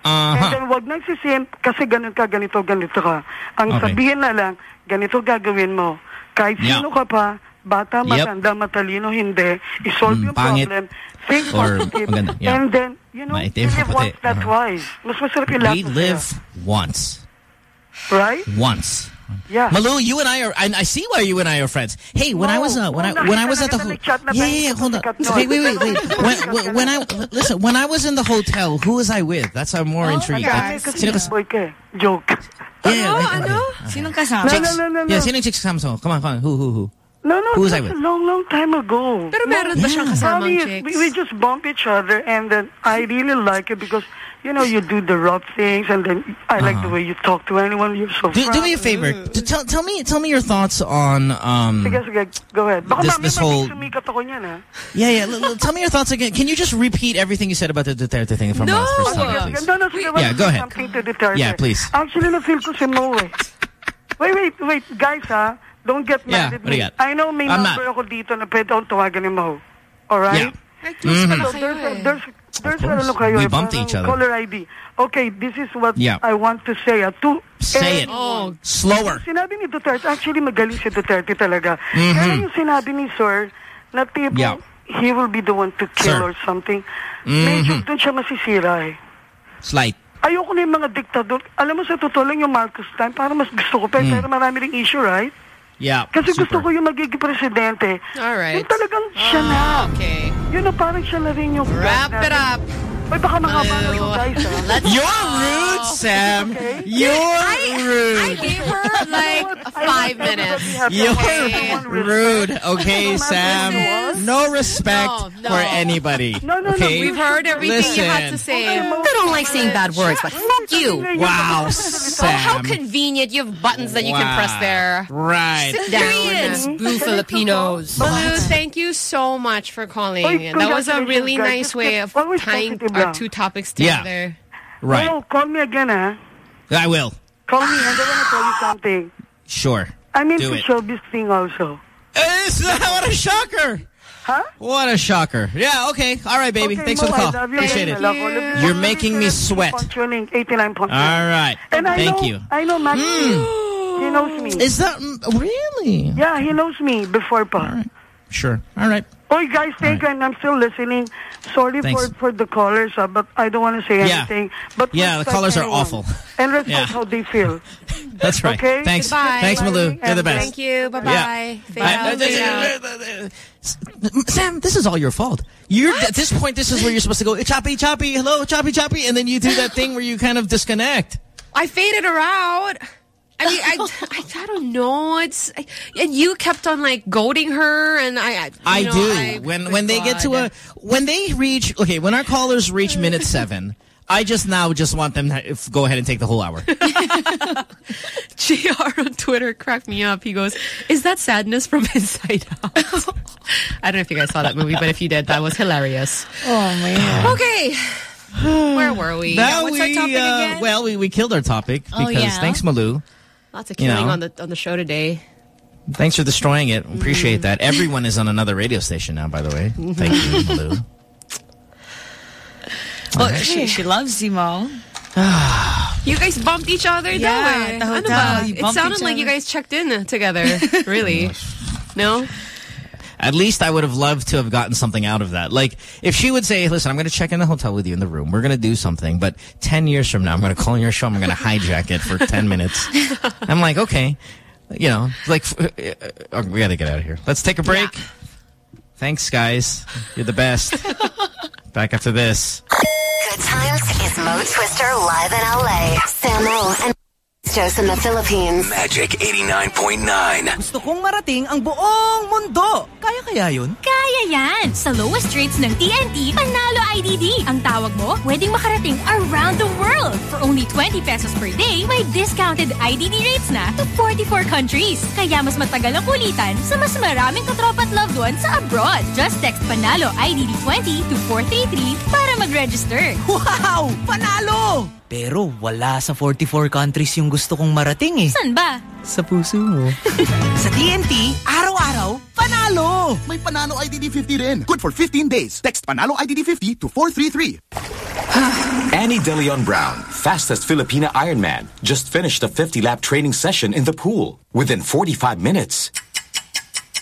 Uh-huh. problem, And then wag nagsisim kasi ganun ka, ganito, ganito ka. Ang Okay. sabihin na lang, ganito gagawin mo. Kahit Yeah. sino ka pa, bata, Yep. matanda, matalino, hindi, isolve Mm, yung pangit. problem, think Or positive, maganda, yeah. and then, you know, Maitim, you live once, not Uh-huh. twice. Mas masarap yung We live once. Right? Once. Yeah. Malu, you and I are, and I see why you and I are friends. Hey, when I was, uh, when I, when I was at the, ho- na nag-chat na yeah, yeah, yeah, hold on. Wait, wait, wait, wait. When, when, when I, listen, when I was in the hotel, who was I with? That's I'm more intrigued. Kasi kasi Sino kas- boy ka. Joke. Yeah, yeah, wait, ano? Sinong kasama? No, no, no, no, no. Yeah, sino yung chicks kasama mo? Come on, come on. Who, who, who? No, no, Who was that's I with? a long, long time ago. Pero meron ba siyang kasamang chicks? We, we just bump each other and then I really like it because, you know, you do the rough things and then I like the way you talk to anyone. You're so Uh-huh. Do, do me a frank. favor. To tell, tell me, tell me your thoughts on, um, Sige, sige, go ahead. Baka This- this whole- sumikat ako yeah, yeah. l- l- tell me your thoughts again. Can you just repeat everything you said about the Duterte thing from No! last first Sige, time, sige. please? No, no, sige. Yeah, go ahead. Something to Duterte. Yeah, please. Actually, na-feel ko si Mo, eh. Wait, wait, wait. Guys, ha? Don't get Yeah, mad at me. you? I know may I'm number not. ako dito na pwede akong tawagan ni Mo. Alright? Yeah. Mhm. So there's a, there's, There's course. ano kayo, We eh, bumped each other. Caller ID. Okay, this is what Yeah. I want to say. Uh, to Say it. everyone. Slower. Sinabi ni Duterte, actually magaling si Duterte talaga. Mhm. Pero yung sinabi ni Sir, na tipo, Yeah. he will be the one to kill Sir. or something. Medyo Mhm. doon siya masisira eh. Slight. Ayoko na yung mga diktador. Alam mo, sa totoo lang yung Marcos time, parang mas gusto ko pa. Mm. Pero marami ring issue, right? Yeah. Kasi super. gusto ko yung magiging presidente. Alright. Yung talagang siya na. Ah, Okay. Yun na parang siya na rin yung... Wrap it up. Ay, baka mahaba na yung guys, ah. You're rude, Sam. You're rude. I gave her like five minutes. You're rude, okay, Sam? No respect No, no. for anybody. No, no, no. okay? We've heard everything you had to say. I don't like saying bad words, but fuck you. Wow, Oh, how convenient. You have buttons that you can press there. Right. Sit down. Blue Filipinos. Balu, thank you so much for calling. Oy, that was a really guys. nice way of tying positive our two topics Yeah. together. Right. Oh, call me again, ah. I will. Call me, and I want to tell you something. Sure. I'm Do into it. showbiz thing also. It's, what a shocker. Huh? What a shocker. Yeah, okay. All right, baby. Okay, Thanks for the call. You Appreciate it. You. You're making me sweat. On tuning 89.9. All right. And I Thank know, you. I know Max. He knows me. Is that really? Yeah, he knows me before pa. Sure. All right. Oh, guys, thank you, and I'm still listening. Sorry Thanks. for for the callers, uh, but I don't want to say Yeah. anything. But Yeah, the respect callers are awful. And respect Yeah. how they feel. That's right. Okay? Thanks. Goodbye. Thanks, Malou. You're the best. Thank you. Bye-bye. Yeah. Fade Bye. out, fade out. Sam, this is all your fault. You're at this point. This is where you're supposed to go. "Eh, Choppy, choppy. Hello, choppy, choppy, and then you do that thing where you kind of disconnect. I faded her out. I mean, I, I, I don't know. It's I, and you kept on like goading her, and I, I, you I know, do. I- when when they get to a when they reach okay, when our callers reach minute seven, I just now just want them to go ahead and take the whole hour. GR on Twitter cracked me up. He goes, "Is that sadness from Inside Out?" I don't know if you guys saw that movie, but if you did, that was hilarious. Oh man. Okay, where were we? Now What's our we, topic uh, again? Well, we, we killed our topic Oh, because yeah? thanks, Malou. Lots of you killing know. on the on the show today. Thanks for destroying it. Mm-hmm. Appreciate that. Everyone is on another radio station now, by the way. Thank you, Malou. Well, she, she loves you, Mo. You guys bumped each other Yeah, daw at the hotel, It sounded each like you guys checked in together. really? no? At least I would have loved to have gotten something out of that. Like, if she would say, listen, I'm going to check in the hotel with you in the room. We're going to do something. But 10 years from now, I'm going to call your show. I'm going to hijack it for 10 minutes. I'm like, okay. You know, like, uh, uh, we got to get out of here. Let's take a break. Thanks, guys. You're the best. Back after this. Good times is Mo Twister live in LA. Samo and Joe's in the Philippines. Magic 89.9. Gusto kong marating ang buong mundo. Kaya kaya yun? Kaya yan! Sa lowest rates ng TNT, Panalo IDD. Ang tawag mo, pwedeng makarating around the world. For only 20 pesos per day, may discounted IDD rates na to 44 countries. Kaya mas matagal ang kulitan sa mas maraming katropa at loved ones sa abroad. Just text Panalo IDD 20 to 433 para mag-register. Wow! Panalo! Pero wala sa 44 countries yung gusto kong marating eh. San ba? Sa puso mo. sa TNT, araw-araw, panalo! May Panalo IDD 50 rin. Good for 15 days. Text Panalo IDD 50 to 433. Ani De Leon Brown, fastest Filipina Ironman, just finished a 50-lap training session in the pool. Within 45 minutes,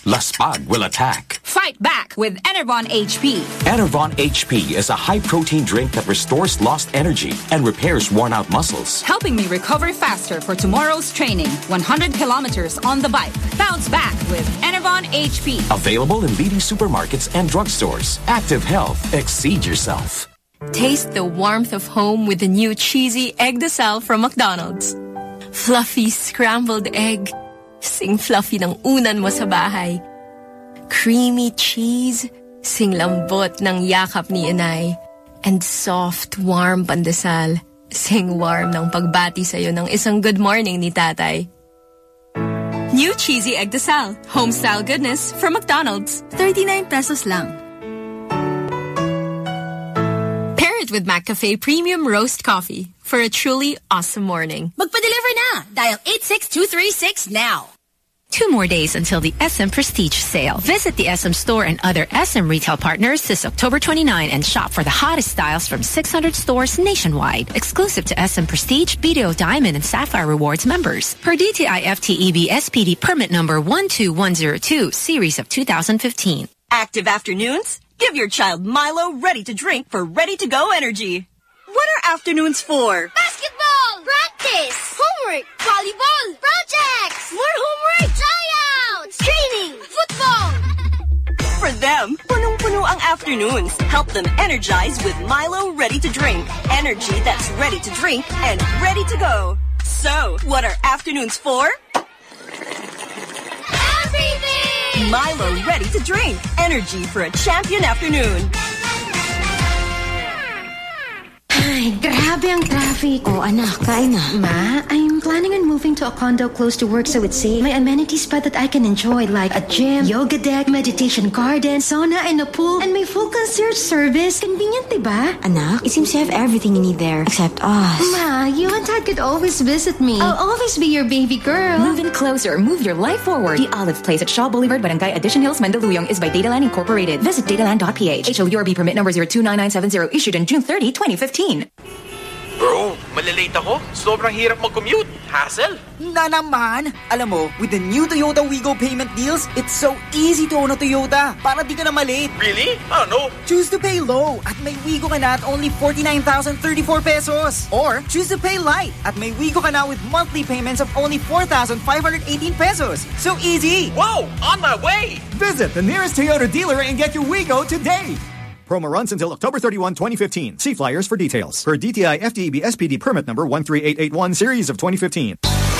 Laspag will attack. Fight back with Enervon HP. Enervon HP is a high-protein drink that restores lost energy and repairs worn-out muscles. Helping me recover faster for tomorrow's training. 100 kilometers on the bike. Bounce back with Enervon HP. Available in leading supermarkets and drugstores. Active Health. Exceed yourself. Taste the warmth of home with the new cheesy egg desal from McDonald's. Fluffy scrambled egg. Sing fluffy ng unan mo sa bahay. Creamy cheese. Sing lambot ng yakap ni inay. And soft, warm pandesal. Sing warm ng pagbati sa'yo ng isang good morning ni tatay. New cheesy egg desal. Homestyle goodness from McDonald's. 39 pesos lang. Pair it with McCafe Premium Roast Coffee for a truly awesome morning. Magpa-deliver na! Dial 86236 now. Two more days until the SM Prestige sale. Visit the SM store and other SM retail partners this October 29 and shop for the hottest styles from 600 stores nationwide. Exclusive to SM Prestige, BDO Diamond and Sapphire Rewards members. Per DTI FTEB SPD permit number 12102, series of 2015. Active afternoons? Give your child Milo ready to drink for ready to go energy. What are afternoons for? Basketball! Practice! Homework! Volleyball! Projects! More homework! Tryouts! Training! Football! For them, punong-puno ang afternoons. Help them energize with Milo Ready to Drink. Energy that's ready to drink and ready to go. So, what are afternoons for? Everything! Milo Ready to Drink. Energy for a champion afternoon. Ay, grabe ang traffic. Oh, anak, kain na. Ma, I'm planning on moving to a condo close to work so it's safe. May amenities pa that I can enjoy like a gym, yoga deck, meditation garden, sauna, and a pool. And may full concierge service. Convenient, diba? Anak, it seems to have everything you need there. Except us. Ma, you and Dad could always visit me. I'll always be your baby girl. Move in closer. Move your life forward. The Olive Place at Shaw Boulevard, Barangay Addition Hills, Mandaluyong is by Dataland Incorporated. Visit dataland.ph. HLURB permit number 029970 issued on June 30, 2015. Bro, malalate ako. Sobrang hirap mag-commute. Hassle. Na naman! Alam mo, with the new Toyota Wigo payment deals, it's so easy to own a Toyota para di ka na malate. Really? Ano? Choose to pay low at may Wigo ka na at only 49,034 pesos. Or choose to pay light at may Wigo ka na with monthly payments of only 4,518 pesos. So easy! Whoa! On my way! Visit the nearest Toyota dealer and get your Wigo today. Promo runs until October 31, 2015. See flyers for details. Per DTI FTEB SPD permit number 13881 series of 2015.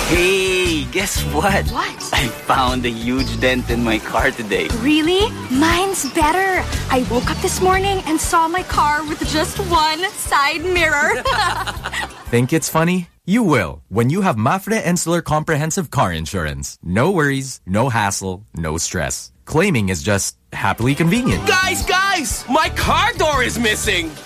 Hey, guess what? What? I found a huge dent in my car today. Really? Mine's better. I woke up this morning and saw my car with just one side mirror. Think it's funny? You will when you have MAPFRE Insular Comprehensive Car Insurance. No worries, no hassle, no stress. Claiming is just happily convenient. Guys, guys! My car door is missing!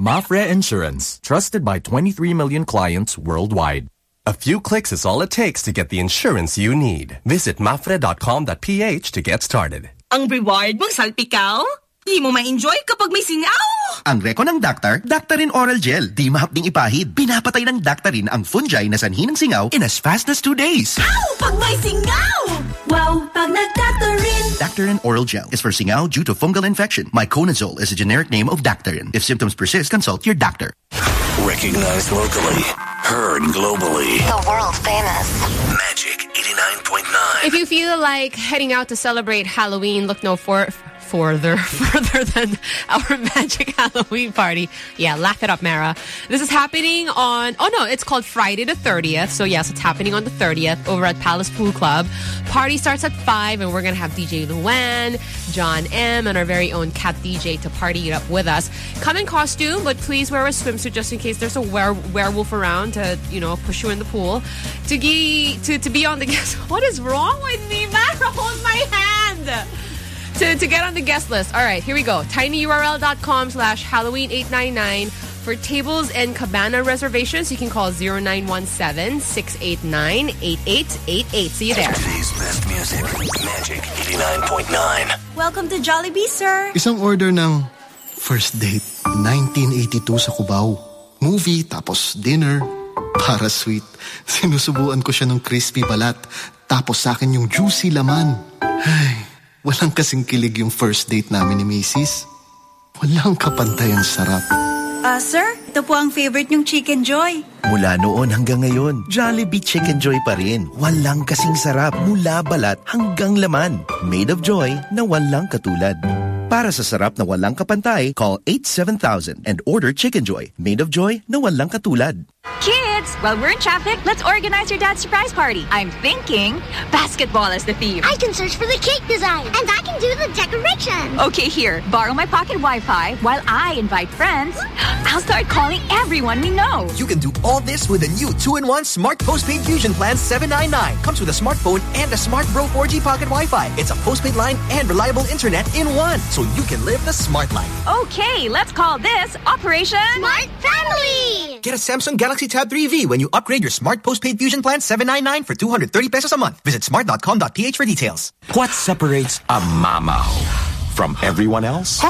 MAPFRE Insurance, trusted by 23 million clients worldwide. A few clicks is all it takes to get the insurance you need. Visit mapfre.com.ph to get started. Ang reward mong salpikaw? Di mo ma-enjoy kapag may singaw. Ang reko ng Daktar, Daktarin Oral Gel. Di mahapding ipahid. Pinapatay ng Daktarin ang fungi na sanhi ng singaw in as fast as two days. Ow! Pag may singaw! Wow! Pag nagdaktarin! Daktarin Oral Gel is for singaw due to fungal infection. Miconazole is a generic name of Daktarin. If symptoms persist, consult your doctor. Recognized locally, heard globally. The world famous. Magic 89.9. If you feel like heading out to celebrate Halloween, look no for further further than our Magic Halloween party. Yeah, laugh it up, Mara. This is happening on oh no, it's called Friday the 30th. So yes, it's happening on the 30th over at Palace Pool Club. Party starts at 5 and we're gonna have DJ Luan, John M, and our very own cat DJ to party it up with us. Come in costume, but please wear a swimsuit just in case there's a were werewolf around to, you know, push you in the pool. To to, to be on the guest what is wrong with me? Mara, hold my hand to, to get on the guest list. All right, here we go. tinyurl.com slash Halloween899. For tables and cabana reservations, you can call 0917-689-8888. See you there. Today's best music. Magic 89.9. Welcome to Jollibee, sir. Isang order ng first date, 1982 sa Cubao. Movie, tapos dinner. Para sweet, sinusubuan ko siya ng crispy balat. Tapos sa akin yung juicy laman. Ay, walang kasing kilig yung first date namin ni Macy's. Walang kapantay ang sarap. Ah, sir, ito po ang favorite niyong Chicken Joy. Mula noon hanggang ngayon, Jollibee Chicken Joy pa rin. Walang kasing sarap mula balat hanggang laman. Made of joy na walang katulad. Para sa sarap na walang kapantay, call 87000 and order Chicken Joy. Made of joy na walang katulad. Kids, while we're in traffic, let's organize your dad's surprise party. I'm thinking basketball as the theme. I can search for the cake design, and I can do the decoration. Okay, here, borrow my pocket Wi-Fi while I invite friends. I'll start calling everyone we know. You can do all this with a new 2-in-1 Smart Postpaid Fusion Plan 799. Comes with a smartphone and a Smart Bro 4G Pocket Wi-Fi. It's a postpaid line and reliable internet in one, so you can live the smart life. Okay, let's call this Operation Smart Family. Get a Samsung Galaxy Tab 3V when you upgrade your Smart Postpaid Fusion Plan 799 for 230 pesos a month. Visit smart.com.ph for details. What separates a mama from everyone else?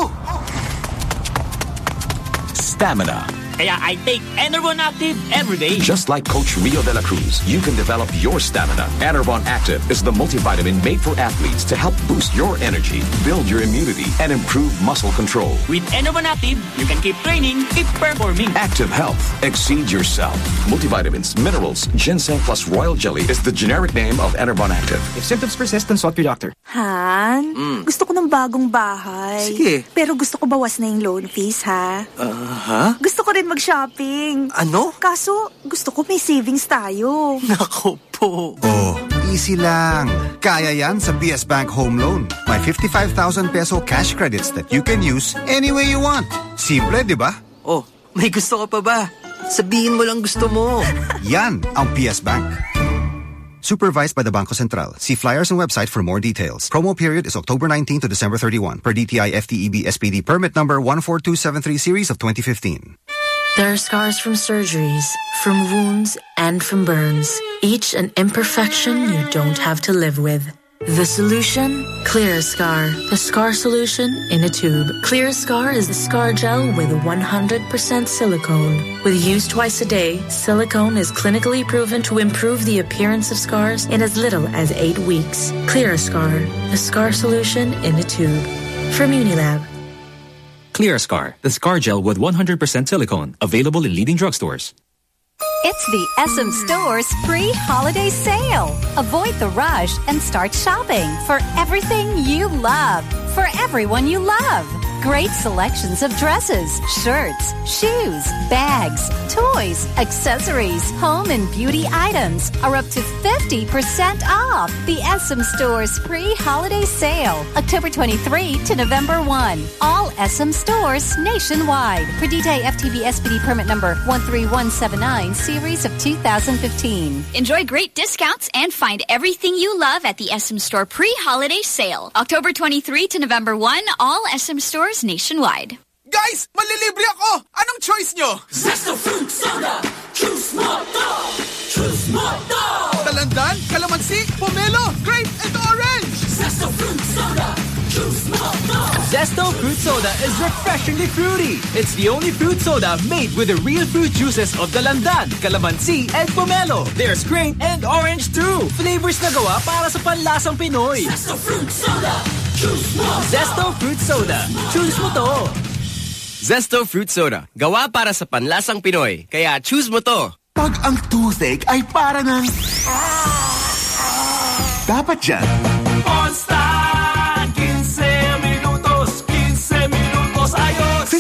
Stamina. Kaya I take Enervon Active every day. Just like Coach Rio de la Cruz, you can develop your stamina. Enervon Active is the multivitamin made for athletes to help boost your energy, build your immunity, and improve muscle control. With Enervon Active, you can keep training, keep performing. Active Health. Exceed yourself. Multivitamins, minerals, ginseng plus royal jelly is the generic name of Enervon Active. If symptoms persist, consult your doctor. Han, Mm. gusto ko ng bagong bahay. Sige. Pero gusto ko bawas na yung loan fees, ha? Uh, ha? Gusto ko rin mag-shopping. Ano? Kaso, gusto ko may savings tayo. Nako po. Oh, easy lang. Kaya yan sa PS Bank Home Loan. May 55,000 peso cash credits that you can use any way you want. Simple, di ba? Oh, may gusto ka pa ba? Sabihin mo lang gusto mo. Yan ang PS Bank. Supervised by the Banco Central. See flyers and website for more details. Promo period is October 19 to December 31 per DTI FTEB SPD permit number 14273 series of 2015. There are scars from surgeries, from wounds, and from burns. Each an imperfection you don't have to live with. The solution? Clear Scar. The scar solution in a tube. Clear Scar is a scar gel with 100% silicone. With use twice a day, silicone is clinically proven to improve the appearance of scars in as little as eight weeks. Clear Scar. The scar solution in a tube. From Unilab. Clear Scar, the scar gel with 100% silicone. Available in leading drugstores. It's the SM Stores pre-holiday sale. Avoid the rush and start shopping for everything you love, for everyone you love. Great selections of dresses, shirts, shoes, bags, toys, accessories, home and beauty items are up to 50% off. The SM Stores pre-holiday sale, October 23 to November 1. All SM stores nationwide. Perdita FTB SPD permit number 13179 series of 2015. Enjoy great discounts and find everything you love at the SM Store pre-holiday sale. October 23 to November 1, all SM stores nationwide. Guys, malilibre ako! Anong choice nyo? Zesto Fruit Soda! Choose mo to! Choose mo to! Dalandan, calamansi, pomelo, grape, and orange! Zesto Fruit Soda! Choose mo! Zesto Fruit Soda is refreshingly fruity. It's the only fruit soda made with the real fruit juices of Dalandan, Calamansi, and Pomelo. There's grape and orange too. Flavors na gawa para sa panlasang Pinoy. Zesto Fruit Soda! Choose mo! Zesto Fruit Soda. Choose mo to. Zesto Fruit Soda. Gawa para sa panlasang Pinoy. Kaya choose mo to. Pag ang toothache ay para ng... Dapat dyan.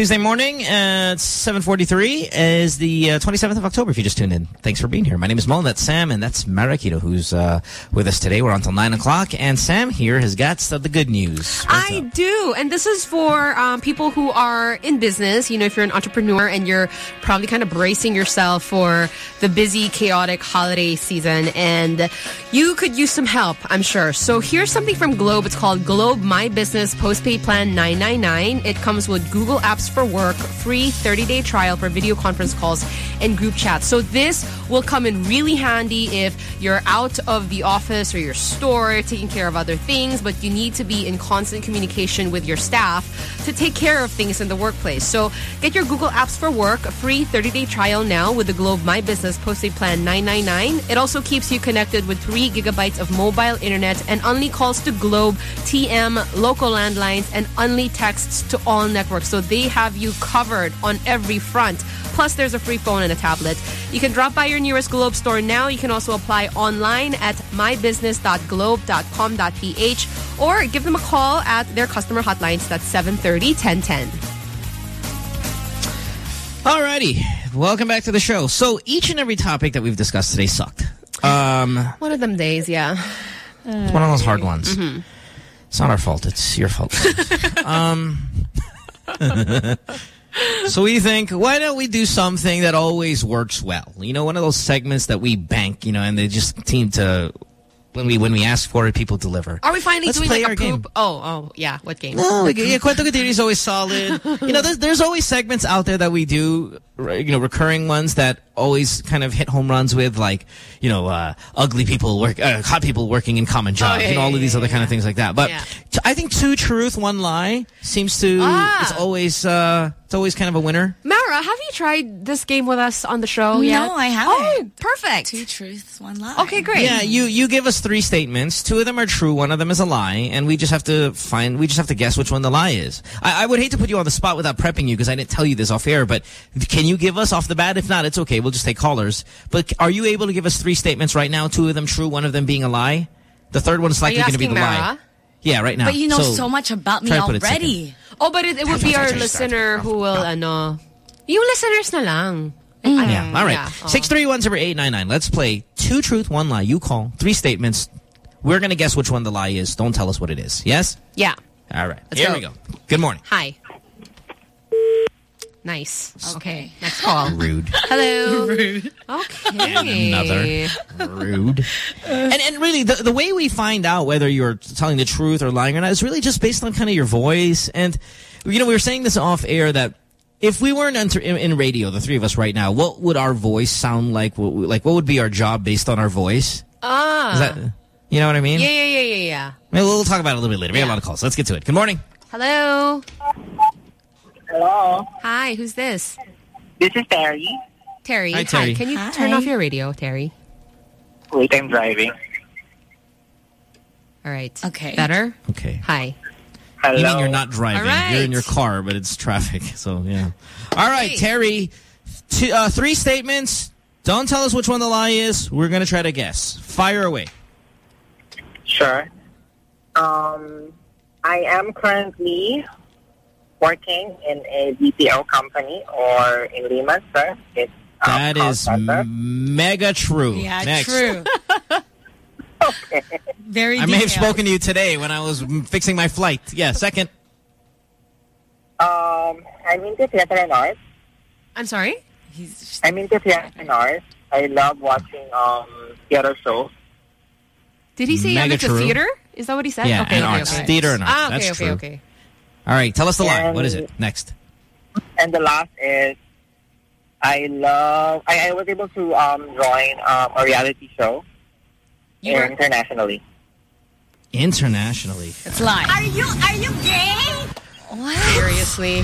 Tuesday morning at 7.43 is the uh, 27th of October, if you just tuned in. Thanks for being here. My name is Mullen, that's Sam, and that's Marakito, who's uh, with us today. We're on until 9 o'clock, and Sam here has got the good news. I do. And this is for um, people who are in business. You know, if you're an entrepreneur and you're probably kind of bracing yourself for the busy, chaotic holiday season, and you could use some help, I'm sure. So here's something from Globe. It's called Globe My Business Postpaid Plan 999. It comes with Google Apps for Work, free 30-day trial for video conference calls and group chats. So this will come in really handy if you're out of the office or your store taking care of other things, but you need to be in constant communication with your staff to take care of things in the workplace. So get your Google Apps for Work, free 30-day trial now with the Globe My Business Postpaid Plan 999. It also keeps you connected with 3 gigabytes of mobile internet and only calls to Globe, TM, local landlines, and only texts to all networks. So they have you covered on every front. Plus, there's a free phone and a tablet. You can drop by your nearest Globe store now. You can also apply online at mybusiness.globe.com.ph or give them a call at their customer hotlines. That's 730-1010. Alrighty, welcome back to the show. So each and every topic that we've discussed today sucked. Um, One of them days, yeah. it's one of those hard ones. Mhm. It's not our fault. It's your fault. um, so we think, why don't we do something that always works well? You know, one of those segments that we bank, you know, and they just seem to, when we when we ask for it, people deliver. Are we finally Let's doing like our a game. Oh, oh, yeah. What game? No, like, yeah, Katiri is always solid. You know, there's, there's always segments out there that we do, you know, recurring ones that always kind of hit home runs with, like, you know, uh, ugly people work, uh, hot people working in common jobs, Oh, yeah, and all yeah, of these other kind of things like that. But Yeah. t- I think two truth, one lie seems to, Ah. it's always, uh, it's always kind of a winner. Mara, have you tried this game with us on the show No, yet? I haven't. Oh, perfect. Two truths, one lie. Okay, great. Yeah, you you give us three statements. Two of them are true. One of them is a lie, and we just have to find. We just have to guess which one the lie is. I, I would hate to put you on the spot without prepping you because I didn't tell you this off air. But can you give us off the bat? If not, it's okay. We'll just take callers. But are you able to give us three statements right now? Two of them true. One of them being a lie. The third one is likely going to be asking the lie. Yeah, right now. But you know so, much about me try it already. Oh, but it, it would be our listener who will, ano, uh, yung listeners na lang. Mm. Yeah, ah, all right. Yeah, oh. Six three one zero eight nine nine. Let's play two truth, one lie. You call three statements. We're gonna guess which one the lie is. Don't tell us what it is. Yes. Yeah. All right. Let's Here go. we go. Good morning. Hi. Nice. Okay. Next call. Rude. Hello. Rude. Okay. Another rude. and and really, the the way we find out whether you're telling the truth or lying or not is really just based on kind of your voice. And you know, we were saying this off air that if we weren't enter, in, in radio, the three of us right now, what would our voice sound like? What, like what would be our job based on our voice? Ah. Is that you know what I mean? yeah, yeah, yeah, yeah, yeah. Maybe we'll talk about it a little bit later. We have a lot of calls. Let's get to it. Good morning. Hello. Hello. Hi, who's this? This is Terry. Terry. Hi, Terry. Can you Hi. turn off your radio, Terry? Wait, I'm driving. All right. Okay. Better? Okay. Hi. Hello. You mean you're not driving? All right. You're in your car, but it's traffic. So yeah. All right, Terry. Two, uh, three statements. Don't tell us which one the lie is. We're gonna try to guess. Fire away. Sure. Um, I am currently working in a BPO company or in Lehman, sir. It's um, That call is center. mega true. Yeah, Next. true. Very I may have spoken to you today when I was fixing my flight. Yeah. Second. Um, I'm into theater and art. I'm sorry? I'm into theater and art. I love watching um theater shows. Did he say you're Mega into true. theater? Is that what he said? Yeah, okay, and okay, arts. okay. Theater and arts. Ah, okay, That's okay, true. okay. All right. Tell us the lie. And- What is it? Next. And the last is I love. I, I was able to um join um, a reality show You were- internationally. Internationally. It's lie. Are you are you gay? What? Seriously.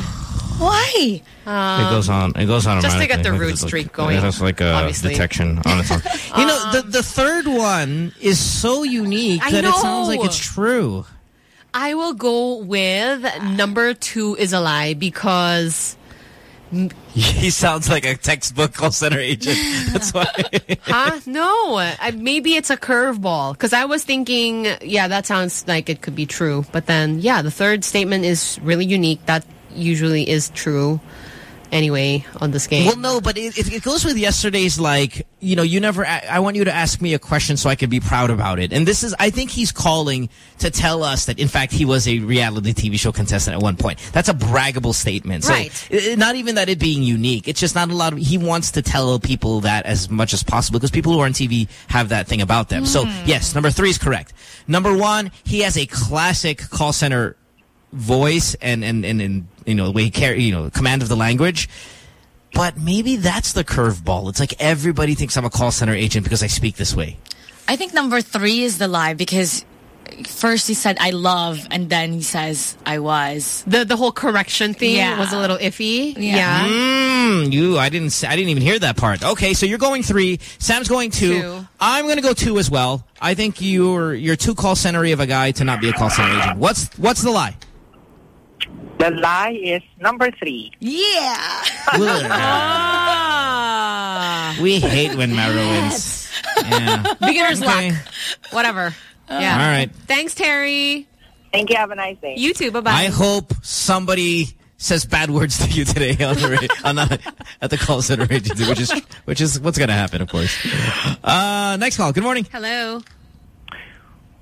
Why? Um, it goes on. It goes on. just to get the automatically. rude like- streak going, That's like a obviously. detection on its own. you know, the the third one is so unique I that it sounds like it's true. I will go with number two is a lie because... He sounds like a textbook call center agent. That's why. huh? No. I, maybe it's a curveball. Because I was thinking, yeah, that sounds like it could be true. But then, yeah, the third statement is really unique. That usually is true anyway on this game. Well, no, but it, it, it goes with yesterday's, like, you know, you never, I want you to ask me a question so I can be proud about it. And this is, I think he's calling to tell us that, in fact, he was a reality TV show contestant at one point. That's a braggable statement. So, Right. i- not even that it being unique. It's just not a lot of, he wants to tell people that as much as possible because people who are on TV have that thing about them. So, hmm. yes, number three is correct. Number one, he has a classic call center voice and and and, and you know the way he carry you know command of the language. But maybe that's the curveball. It's like everybody thinks I'm a call center agent because I speak this way. I think number three is the lie because first he said I love and then he says I was. The the whole correction thing Yeah. was a little iffy. Yeah. Mm, you, I didn't, I didn't even hear that part. Okay, so you're going three. Sam's going two. Two. I'm going to go two as well. I think you're you're too call centery of a guy to not be a call center agent. What's what's the lie? The lie is number three. Yeah. Ah. we hate when Mara wins. Yeah. Beginner's Okay. luck. Whatever. Yeah. All right. Thanks, Terry. Thank you. Have a nice day. You too. Bye-bye. I hope somebody says bad words to you today on the, on the at the call center agency, which is which is what's going to happen, of course. Uh, next call. Good morning. Hello.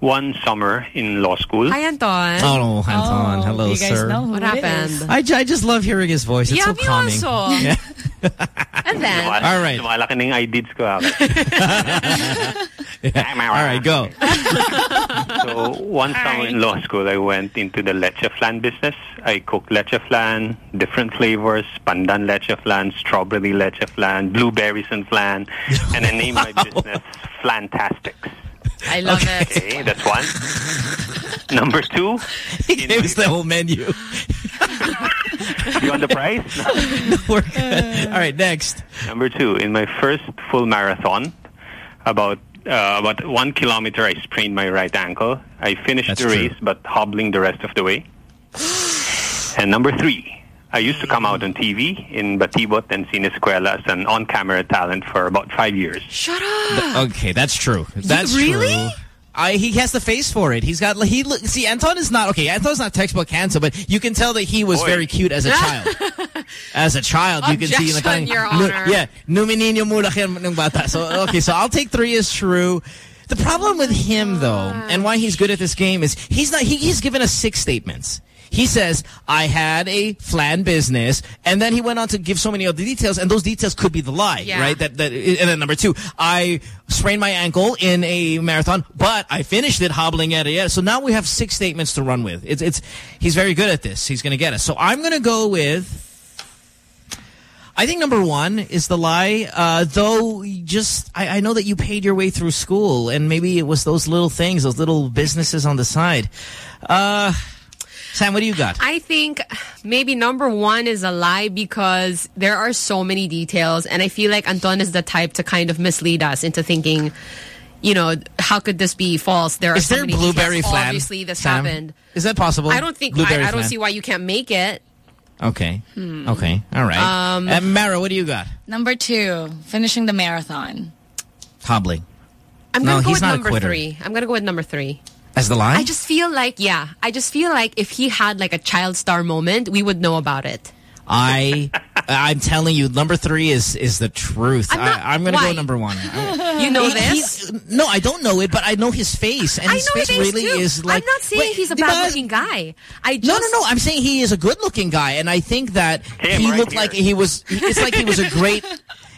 One summer in law school. Hi, Anton. Oh, Anton. Oh, Hello, you guys sir. know who What happened? I, I just love hearing his voice. It's Yeah, so calming. also. Yeah. And then, All right. Lumalaki na yung IDs ko. All right, go. So one summer in law school, I went into the leche flan business. I cooked leche flan, different flavors, pandan leche flan, strawberry leche flan, blueberries and flan, and I named my business Flantastics. I love it. Okay, that's one. Number two, He gave us the whole menu. you want the price? We're good. All right, next. Number two, in my first full marathon, about uh, about one kilometer, I sprained my right ankle. I finished That's the true. race, but hobbling the rest of the way. And number three, I used to come out on TV in Batibot and Cine Sineskwela as an on-camera talent for about five years. Shut up. Okay, that's true. That's really? true. I, he has the face for it. He's got he look. See, Anton is not okay. Anton's not textbook handsome, but you can tell that he was very cute as a child. as a child, you can see like Objection, Your nu- yeah, numinino mulak yan ng bata. So okay, so I'll take three as true. The problem with him though, and why he's good at this game is he's not. He, he's given us six statements. He says, I had a flan business, and then he went on to give so many other details, and those details could be the lie, Yeah. right? That, that, and then number two, I sprained my ankle in a marathon, but I finished it hobbling at it. So now we have six statements to run with. It's, it's, he's very good at this. He's going to get us. So I'm going to go with, I think number one is the lie, uh, though just, I, I know that you paid your way through school and maybe it was those little things, those little businesses on the side. Uh, Sam, what do you got? I think maybe number one is a lie because there are so many details and I feel like Anton is the type to kind of mislead us into thinking, you know, how could this be false? There are Is so there many blueberry details. flan? Obviously this Sam? happened. Is that possible? I don't think, Blueberry I, I don't flan. see why you can't make it. Okay. Hmm. Okay. All right. Um, and Mara, what do you got? Number two, finishing the marathon. Hobbling. I'm No, going to go he's with not number quitter. three. I'm going to go with number three. As the line? I just feel like, yeah, I just feel like if he had like a child star moment, we would know about it. I, I'm telling you, number three is is the truth. I'm not- I, am going to why? go number one. You know He- this? he's- No, I don't know it, but I know his face, and I his know face it is really too. is like. I'm not saying Wait, he's a bad-looking guy. I just No, no, no. I'm saying he is a good-looking guy, and I think that Him he right looked here. like he was. It's like he was a great.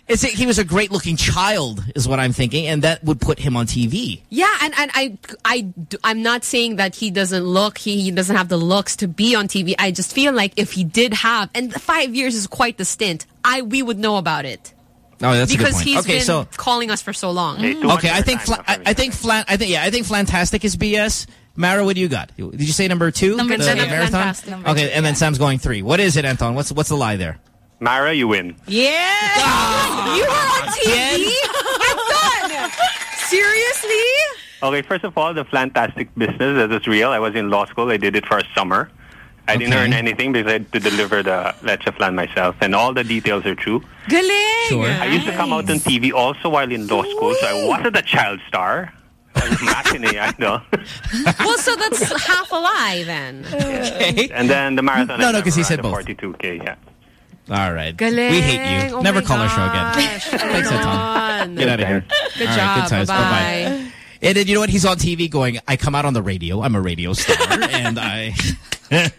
It's a, he was a great-looking child, is what I'm thinking, and that would put him on TV. Yeah, and, and I, I, I'm not saying that he doesn't look, he, he doesn't have the looks to be on TV. I just feel like if he did have, and five years is quite the stint, I we would know about it. Oh, that's a good because point. he's okay, been so calling us for so long. okay, I think I, I think flan. I think yeah, I think Flantastic is BS. Mara, what do you got? Did you say number two? Number the, two. the marathon. Flantastic. Number Okay, two, and then Sam's going three. What is it, Anton? What's what's the lie there? Mara, you win. Yeah! Ah. you were on TV? I'm done! Seriously? Okay, first of all, the Flantastic business that is real. I was in law school. I did it for a summer. I didn't earn anything because I had to deliver the leche flan myself, and all the details are true. Galing! Sure. I used to come out on TV also while in law school, so I wasn't a child star. I was matinee idol. well, so that's half a lie then. Okay. and then the marathon. No, no, because he said ran both. the 42K, yeah. All right. Galing. We hate you. Oh Never my call our show again. Thanks, Anton. Come Get out of here. Good All right, job. good times. Bye-bye. Bye-bye. And then you know what? He's on TV going, I come out on the radio. I'm a radio star. and I...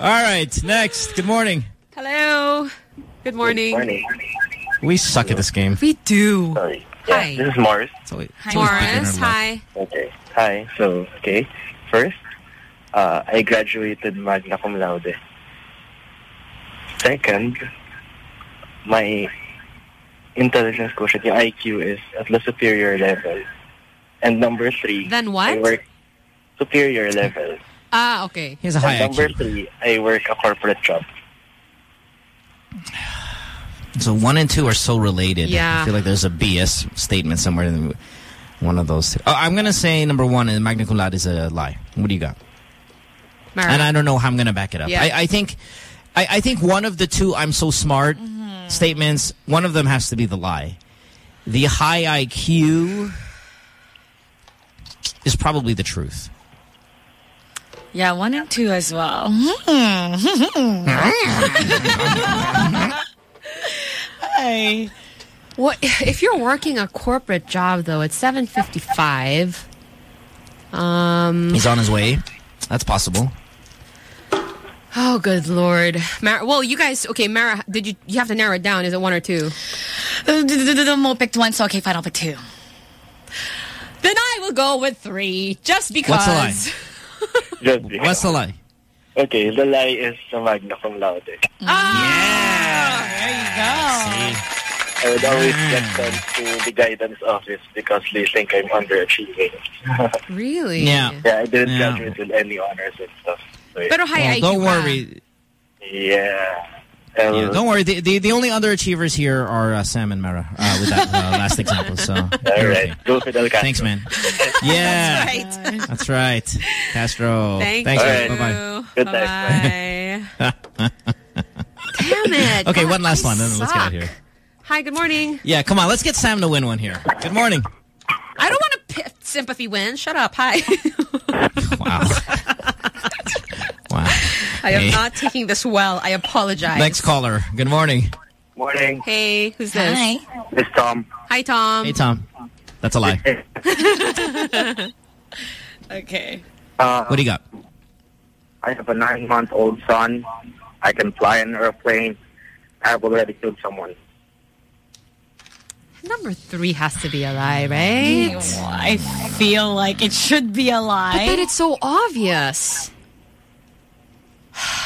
All right. Next. Good morning. Hello. Good morning. morning. We suck at this game. We do. Sorry. Yeah, Hi. this is Morris. Hi, Morris. Hi. Okay. Hi. So, okay. First, uh, I graduated magna cum laude. Second, my intelligence quotient, yung IQ, is at the superior level. And number three, Then what? I what? work superior level. Ah, okay. He has a high and number IQ. three, I work a corporate job. So one and two are so related. Yeah. I feel like there's a BS statement somewhere in one of those two. Oh, I'm going to say number one, and magna cum laude is a lie. What do you got? Mara. And I don't know how I'm going to back it up. Yeah. I, I think I, I think one of the two I'm so smart Mm-hmm. statements, one of them has to be the lie. The high IQ is probably the truth. Yeah, one and two as well. Hi. What if you're working a corporate job though? It's seven fifty-five. Um. He's on his way. That's possible. Oh, good lord, Mara. Well, you guys. Okay, Mara. Did you? You have to narrow it down. Is it one or two? Mo picked one, so okay, fine, I'll pick two. Then I will go with three, just because. What's the lie? Just because. What's the lie? Okay, the lie is the magna cum laude. Ah, Yeah! There you go. See? I would always get sent to the guidance office because they think I'm underachieving. Really? Yeah. Yeah, I didn't Yeah. graduate with any honors and stuff. So. Pero high Well, IQ don't worry. Yeah. Um, Yeah, don't worry. The, the the only underachievers here are uh, Sam and Mara uh, with that uh, last example. So All okay. Go Fidel Castro. Thanks, man. Yeah, That's right. that's right. Castro. Thank Thanks, you. Bye-bye. Good Bye. Damn it. Okay, God, one last I one, then let's get out here. Hi. Good morning. Yeah, come on. Let's get Sam to win one here. Good morning. I don't want to. sympathy win. Shut up. Hi. Wow. wow. I am Hey. not taking this well. I apologize. Next caller. Good morning. Morning. Hey, who's this? Hi. It's Tom. Hi, Tom. Hey, Tom. That's a lie. Okay. Uh, What do you got? I have a nine-month-old son. I can fly an airplane. I've already killed someone. Number three has to be a lie, right? I feel like it should be a lie. But then it's so obvious.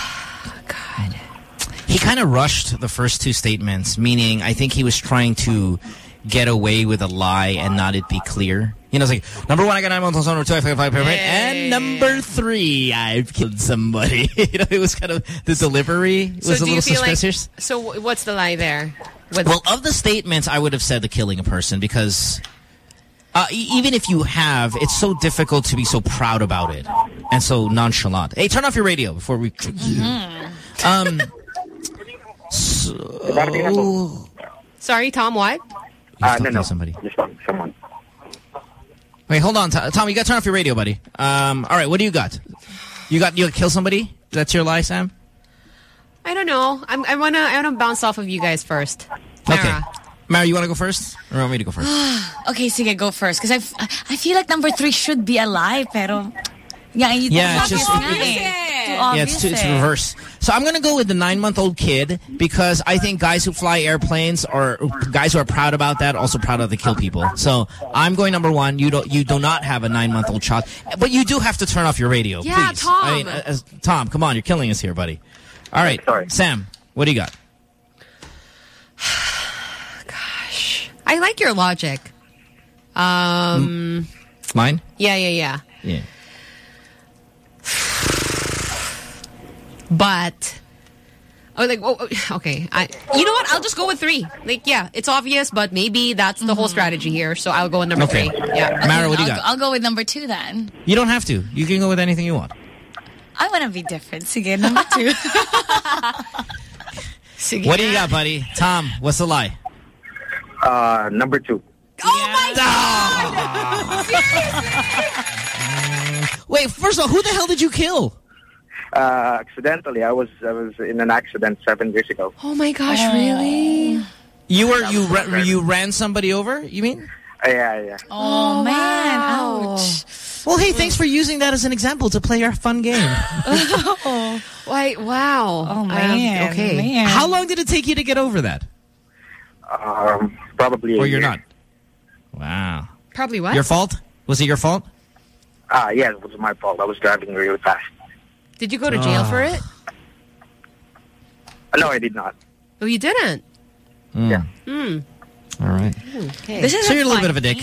He kind of rushed the first two statements, meaning I think he was trying to get away with a lie and not it be clear. You know, it's like, number one, I got nine months on, number two, I got five permit, and number three, I've killed somebody. you know, it was kind of, the delivery was So a little suspicious. like? So what's the lie there? What- Well, of the statements, I would have said the killing a person because uh, even if you have, it's so difficult to be so proud about it and so nonchalant. Hey, turn off your radio before we... Um, so, Sorry, Tom. What? Uh, no, no. Somebody. Just someone. Wait, hold on, Tom. Tom, you got to turn off your radio, buddy. Um, all right, what do you got? You got you kill somebody? That's your lie, Sam? I don't know. I'm, I wanna I wanna bounce off of you guys first. Okay. Mara, you want to go first? Or want me to go first? okay, sige, go first. Because I feel like number three should be a lie, pero... Yeah, you Yeah, it's too just- obvious it-. Too yeah, obvious it's, it's eh. reverse. So I'm going to go with the nine-month-old kid because I think guys who fly airplanes or guys who are proud about that also proud of the kill people. So I'm going number one. You don't. You do not have a nine-month-old child, but you do have to turn off your radio, Yeah, please. Tom. I mean, as, Tom, come on, you're killing us here, buddy. All right, Sorry. Sam, what do you got? Gosh, I like your logic. Um. Mine? Yeah, yeah, yeah. Yeah. But. Oh, like, oh, oh, okay. I, you know what? I'll just go with three. Like, yeah, it's obvious, but maybe that's the whole strategy here. So I'll go with number Okay. three. Yeah. Mara, what do you I'll, got? I'll go with number two then. You don't have to. You can go with anything you want. I want to be different. Sige, number two. Sige. What do you got, buddy? Tom, what's the lie? Uh, number two. Oh my god! Wait, first of all, who the hell did you kill? Uh, accidentally, I was I was in an accident seven years ago. Oh my gosh, really? You were you ra you ran somebody over? You mean? Uh, yeah, yeah. Oh, man. Ouch. Well, hey, thanks for using that as an example to play our fun game. Wait, wow. Oh, man. okay. Man. How long did it take you to get over that? Um, probably. a Or you're year. not? Wow. Probably what? Your fault? Was it your fault? Ah, yeah, it was my fault. I was driving really fast. Did you go to jail Ah. for it? Uh, no, I did not. Oh, you didn't. Yeah. Hmm. All right. Okay. This is so a you're a little bit of a dick.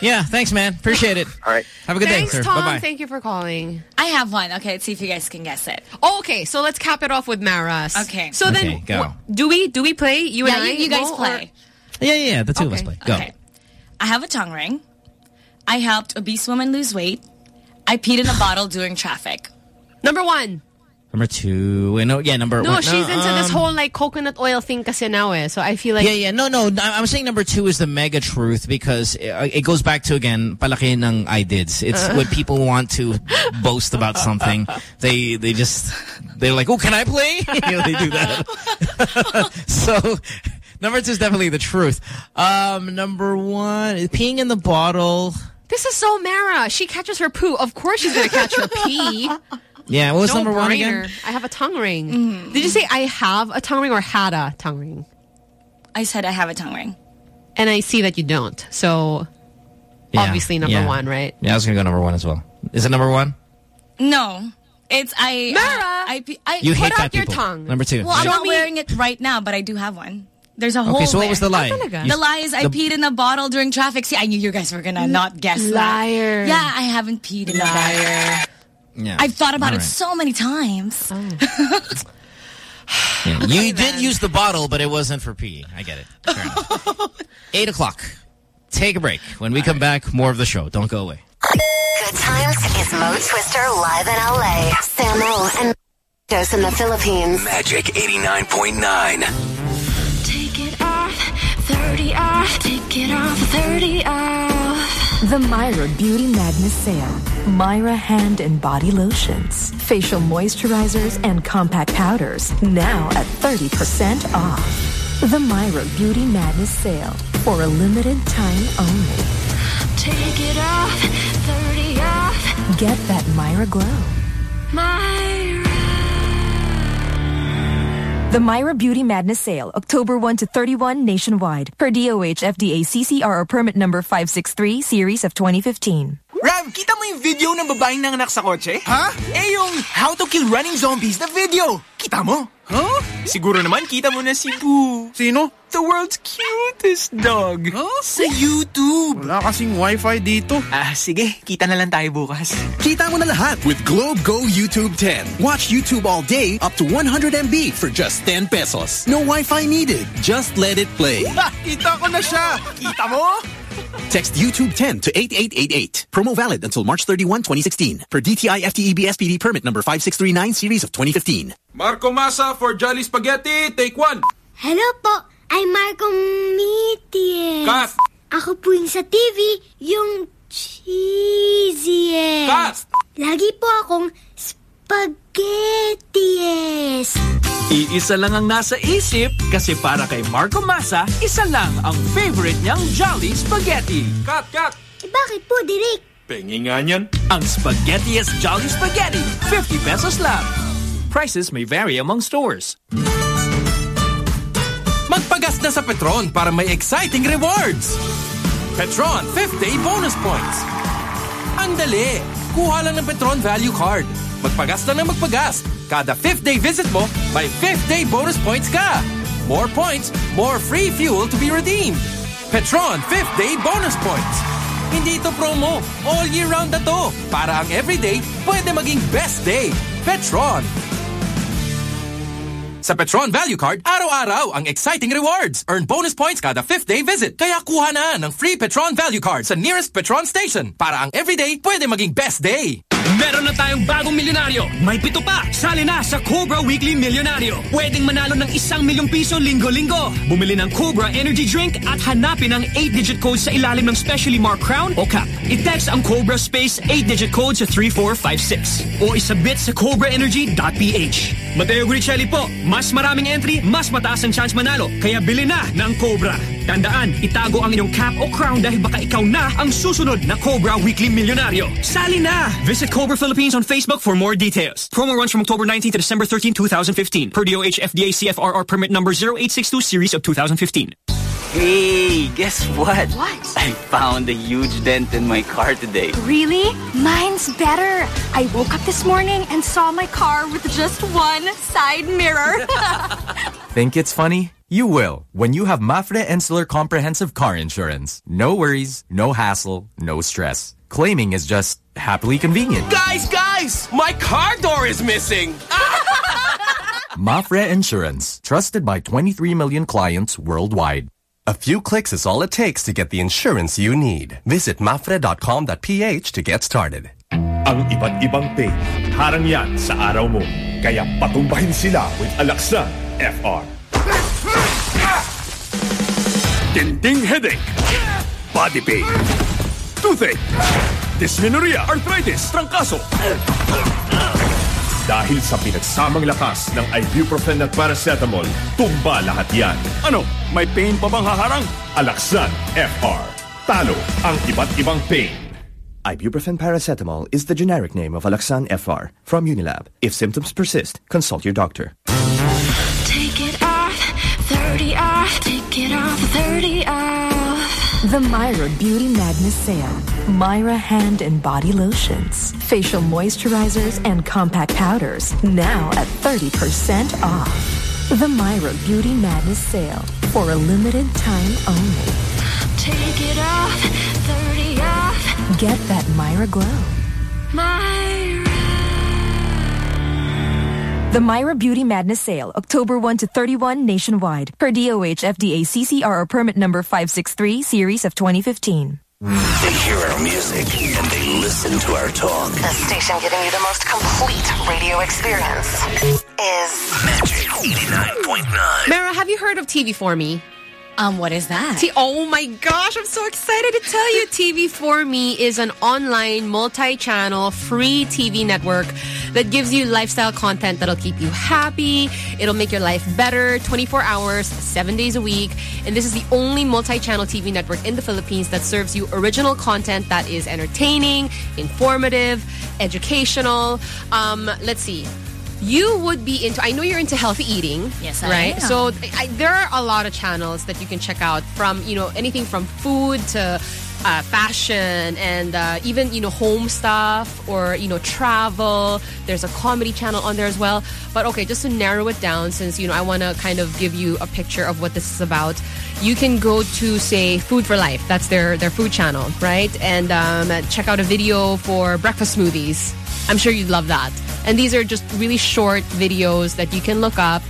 Yeah, thanks, man. Appreciate it. All right. Have a good Thanks, day, sir. Tom. Bye-bye. Thank you for calling. I have one. Okay, let's see if you guys can guess it. Oh, okay, so let's cap it off with Maras. Okay. So Okay, then, go. do we do we play? You yeah, and I. you, you guys Mo, or- play. Yeah, yeah, yeah. The two of us play. Go. Okay. I have a tongue ring. I helped obese woman lose weight. I peed in a bottle during traffic. Number one. Number two. Wait, no, yeah, number No, one. No, she's into this um, whole like coconut oil thing kasi now eh. So I feel like yeah, yeah. No, no. I'm saying number two is the mega truth because it, goes back to, again, palaki ng I dids. It's Uh. when people want to boast about something. They they just, they're like, oh, can I play? You know, they do that. so number two is definitely the truth. Um, number one, peeing in the bottle. this is so Mara. She catches her poo. Of course she's gonna catch her pee. Yeah, what was no number one again? I have a tongue ring. Mm-hmm. Did you say I have a tongue ring or had a tongue ring? I said I have a tongue ring. And I see that you don't. So Yeah, obviously number yeah. one, right? Yeah, I was going to go number one as well. Is it number one? No. It's I. Mara! I, I, I You Put hate out fat your people. tongue. Number two. Well, I'm Right? not wearing it right now, but I do have one. There's a whole. Okay, so what there. was the lie? The lie is I the- peed in a bottle during traffic. See, I knew you guys were gonna not guess that. Liar. Yeah, I haven't peed in that. Yeah. I've thought about All it so many times. Yeah. You did use the bottle, but it wasn't for pee. I get it. Eight o'clock. Take a break. When we come back, more of the show. Don't go away. Good times is Mo Twister live in LA. Samo and Dos in the Philippines. Magic 89.9. Take it off, 30 off, take it off, 30 off. The Myra Beauty Madness Sale. Myra hand and body lotions, facial moisturizers, and compact powders now at 30% off. The Myra Beauty Madness Sale for a limited time only. Take it off, 30 off. Get that Myra glow. Myra. The Myra Beauty Madness Sale, October 1 to 31 nationwide. Per DOH FDA CCRO permit number 563 series of 2015. Ram, kita mo yung video ng babaeng nanganak sa kotse? Ha? Eh yung How to Kill Running Zombies na video. Kita mo? Huh? Siguro naman kita mo na si Pooh. Sino? The world's cutest dog. Huh? Sa YouTube. Wala kasing wifi dito. Ah, sige. Kita na lang tayo bukas. Kita mo na lahat with Globe Go YouTube 10. Watch YouTube all day up to 100 MB for just 10 pesos. No Wi-Fi needed. Just let it play. Ha! Kita ko na siya. Kita mo? Text YouTube 10 to 8888. Promo valid until March 31, 2016. Per DTI FTEB SPD permit number 5639 series of 2015. Marco Masa for Jolly Spaghetti, take one. Hello po, I'm Marco Mities. Cut. Ako po yung sa TV, yung cheesiest. Eh. Cut. Lagi po akong spaghettiest. Iisa lang ang nasa isip kasi para kay Marco Masa, isa lang ang favorite niyang Jolly Spaghetti. Cut, cut. Eh, bakit po, Direk? Pengi nga niyan. Ang Spaghettiest Jolly Spaghetti, 50 pesos lang. Prices may vary among stores. Magpagas na sa Petron para may exciting rewards. Petron 5th Day Bonus Points. Ang dali. Kuha lang ng Petron Value Card. Magpagas lang ng magpagas. Kada 5th day visit mo, may 5th day bonus points ka. More points, more free fuel to be redeemed. Petron 5th Day Bonus Points. Hindi ito promo. All year round na to. Para ang everyday, pwede maging best day. Petron. Sa Petron Value Card, araw-araw ang exciting rewards. Earn bonus points kada 5th day visit. Kaya kuha na ng free Petron Value Card sa nearest Petron station. Para ang everyday pwede maging best day. Meron na tayong bagong milyonaryo. May pito pa. Sali na sa Cobra Weekly Milyonaryo. Pwedeng manalo ng isang milyong piso linggo-linggo. Bumili ng Cobra Energy Drink at hanapin ang 8-digit code sa ilalim ng specially marked crown o cap. I-text ang Cobra Space 8-digit code sa 3456 o isabit sa cobraenergy.ph. Mateo Guidicelli po. Mas maraming entry, mas mataas ang chance manalo. Kaya bili na ng Cobra. Tandaan, itago ang inyong cap o crown dahil baka ikaw na ang susunod na Cobra Weekly Milyonaryo. Sali na! Visit Cobra Philippines on Facebook for more details. Promo runs from October 19 to December 13, 2015. Per DOH FDA CFRR permit number 0862 series of 2015. Hey, guess what? What? I found a huge dent in my car today. Really? Mine's better. I woke up this morning and saw my car with just one side mirror. Think it's funny? You will when you have MAPFRE Insular Comprehensive Car Insurance. No worries, no hassle, no stress. Claiming is just happily convenient. Guys, guys! My car door is missing! MAPFRE Insurance, trusted by 23 million clients worldwide. A few clicks is all it takes to get the insurance you need. Visit mapfre.com.ph to get started. Ang iba't ibang pain, harang yan sa araw mo. Kaya patumbahin sila with Alaxan FR. Dinding headache, body pain, toothache, dysmenorrhea, arthritis, trangkaso. Dahil sa pinagsamang lakas ng ibuprofen at paracetamol, tumba lahat yan. Ano, may pain pa bang haharang? Alaxan FR. Talo ang iba't ibang pain. Ibuprofen paracetamol is the generic name of Alaxan FR from Unilab. If symptoms persist, consult your doctor. The Myra Beauty Madness Sale. Myra hand and body lotions, facial moisturizers, and compact powders now at 30% off. The Myra Beauty Madness Sale for a limited time only. Take it off, 30 off. Get that Myra glow. Myra. The Myra Beauty Madness Sale, October 1 to 31 nationwide. Per DOH FDA CCRO permit number 563 series of 2015. They hear our music and they listen to our talk. The station giving you the most complete radio experience is Magic 89.9. Mara, have you heard of TV4Me? Um, what is that? Oh my gosh, I'm so excited to tell you. TV4Me is an online multi-channel free TV network that gives you lifestyle content that'll keep you happy. It'll make your life better 24 hours, 7 days a week. And this is the only multi-channel TV network in the Philippines that serves you original content that is entertaining, informative, educational. Um, let's see you would be into i know you're into healthy eating Yes, I right am. so I, there are a lot of channels that you can check out from you know anything from food to uh, fashion and uh, even you know home stuff or you know travel. There's a comedy channel on there as well. But okay just to narrow it down since you know i want to kind of give you a picture of what this is about. You can go to say food for life. That's their their food channel right? And um, check out a video for breakfast smoothies. I'm sure you'd love that. And these are just really short videos that you can look up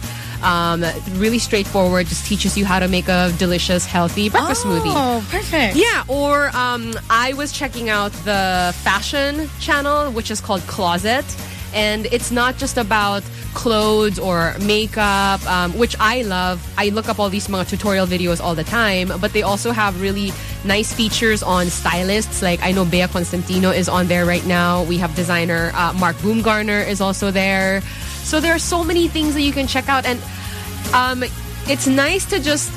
um, really straightforward just teaches you how to make a delicious healthy breakfast smoothie Oh, perfect. yeah, or um, I was checking out the fashion channel, which is called Closet. And it's not just about clothes or makeup, um, which I love. I look up all these mga tutorial videos all the time, but they also have really nice features on stylists. Like I know Bea Constantino is on there right now. We have designer uh, Mark Bumgarner is also there. So there are so many things that you can check out. And um, it's nice to just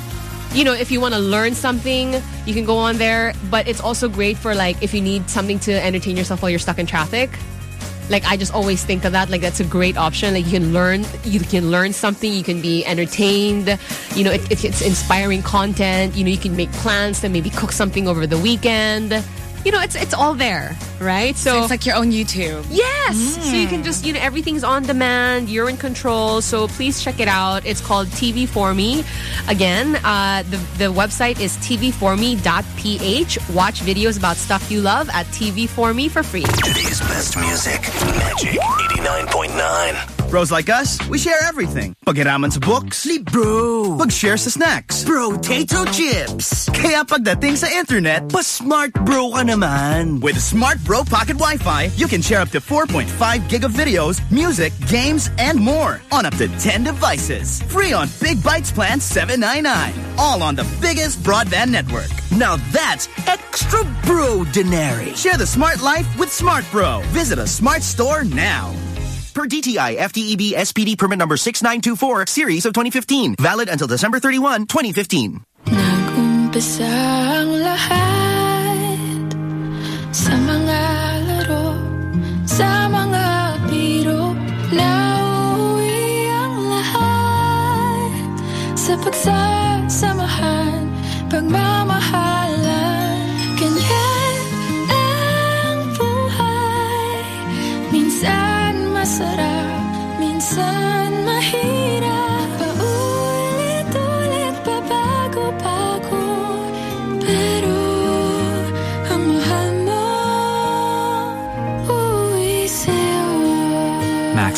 you know, if you want to learn something, you can go on there. But it's also great for like if you need something to entertain yourself while you're stuck in traffic. Like I just always think of that. Like that's a great option. Like you can learn, you can learn something. You can be entertained. You know, if, it's inspiring content, you know, you can make plans to maybe cook something over the weekend. You know, it's it's all there, right? So it's like your own YouTube. Yes. So you can just, you know, everything's on demand. You're in control. So please check it out. It's called TV4Me. Again, uh, the, the website is tvforme.ph. Watch videos about stuff you love at TV4Me for free. Today's best music, Magic 89.9. Bros like us, we share everything. Pagiraman sa books, sleep bro. Pag-share sa snacks, potato chips. Kaya pagdating sa internet, pa smart bro ka naman. With Smart Bro Pocket Wi-Fi, you can share up to 4.5 gig of videos, music, games, and more on up to 10 devices. Free on Big Bytes Plan 799. All on the biggest broadband network. Now that's extra bro denary. Share the smart life with Smart Bro. Visit a smart store now. Per DTI FTEB SPD permit number 6924, series of 2015. Valid until December 31, 2015. Umpisa ang lahat Sa mga laro Sa mga biro Nauwi ang lahat Sa pagsasamahan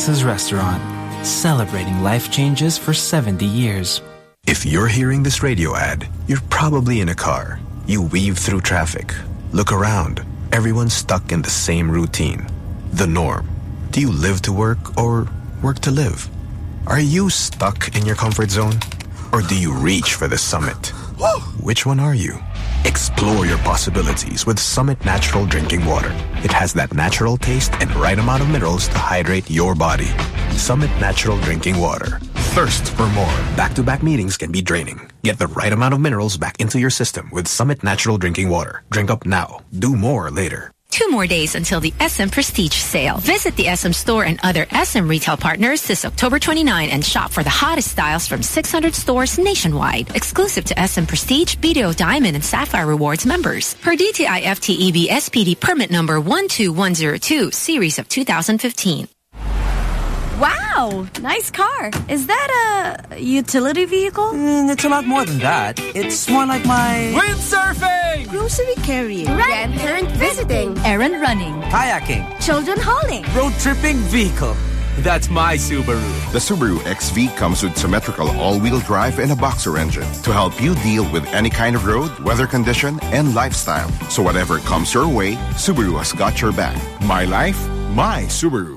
Max's Restaurant, celebrating life changes for 70 years. If you're hearing this radio ad, you're probably in a car. You weave through traffic. Look around. Everyone's stuck in the same routine. The norm. Do you live to work or work to live? Are you stuck in your comfort zone? Or do you reach for the summit? Which one are you? Explore your possibilities with Summit Natural Drinking Water. It has that natural taste and right amount of minerals to hydrate your body. Summit Natural Drinking Water. Thirst for more. Back-to-back meetings can be draining. Get the right amount of minerals back into your system with Summit Natural Drinking Water. Drink up now. Do more later. Two more days until the SM Prestige sale. Visit the SM store and other SM retail partners this October 29 and shop for the hottest styles from 600 stores nationwide. Exclusive to SM Prestige, BDO Diamond and Sapphire Rewards members. Per DTI FTEB SPD permit number 12102, series of 2015. Wow, nice car. Is that a utility vehicle? Mm, it's a lot more than that. It's more like my Windsurfing! Grocery carrying. Grandparent visiting. Errand running. kayaking, Children hauling. road tripping vehicle. That's my Subaru. The Subaru XV comes with symmetrical all-wheel drive and a boxer engine to help you deal with any kind of road, weather condition, and lifestyle. So whatever comes your way, Subaru has got your back. My life, my Subaru.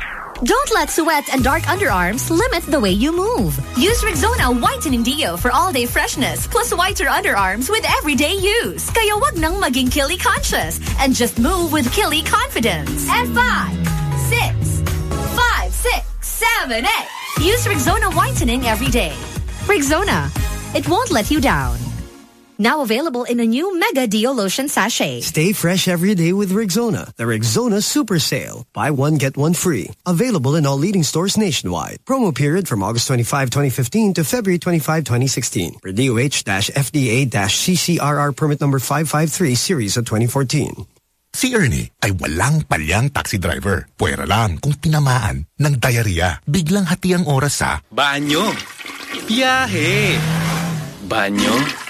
Don't let sweat and dark underarms limit the way you move. Use Rexona Whitening Deo for all-day freshness plus whiter underarms with everyday use. Kaya wag nang maging Kili conscious and just move with Kili confidence. And five, six, five, six, seven, eight. Use Rexona Whitening every day. Rexona. It won't let you down. Now available in a new Mega Deo Lotion Sachet. Stay fresh every day with Rexona. The Rexona Super Sale. Buy one, get one free. Available in all leading stores nationwide. Promo period from August 25, 2015 to February 25, 2016. For DOH-FDA-CCRR permit number 553 series of 2014. Si Ernie ay walang palyang taxi driver. Pwera lang kung tinamaan ng diarrhea. Biglang hati ang oras sa Banyo. Biyahe. Banyo.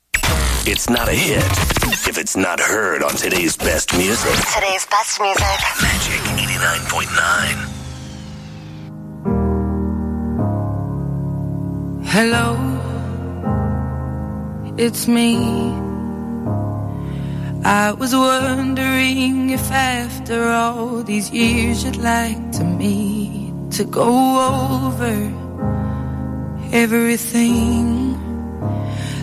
It's not a hit if it's not heard on today's best music. Today's best music. Magic 89.9. Hello, it's me. I was wondering if after all these years you'd like to meet to go over everything.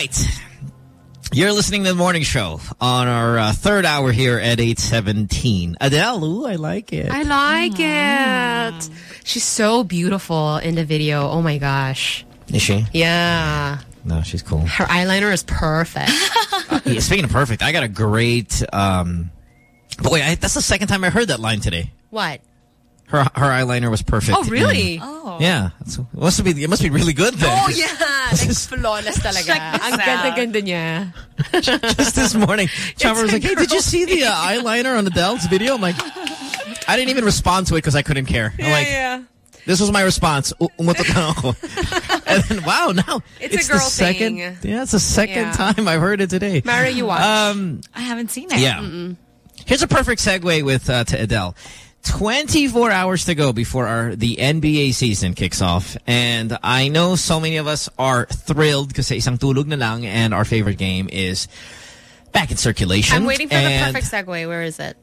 Right. You're listening to the morning show on our uh, third hour here at 817. Adele, ooh, I like it. I like it. She's so beautiful in the video. Oh my gosh. Is she? Yeah. No, she's cool. Her eyeliner is perfect. Yeah, speaking of perfect, I got a great... Um, boy, I, that's the second time I heard that line today. what? Her her eyeliner was perfect. Oh, really? in- Oh. Yeah. It's- It must be, it must be really good then. Oh, yeah. Like, flawless talaga. Ang ganda-ganda niya. Just this morning, Chopper was like, hey, did you see the uh, eyeliner on Adele's video? I'm like, I didn't even respond to it because I couldn't care. I'm like, yeah. This was my response. U- Umutot lang ako. and then, wow, now It's a the second. thing. Yeah, it's the second Yeah. time I've heard it today. Mara, you watch. Um, I haven't seen it. yeah. Here's a perfect segue with uh, to Adele. 24 hours to go before our the NBA season kicks off. And I know so many of us are thrilled because isang tulog na lang and our favorite game is back in circulation. I'm waiting for the perfect segue. Where is it?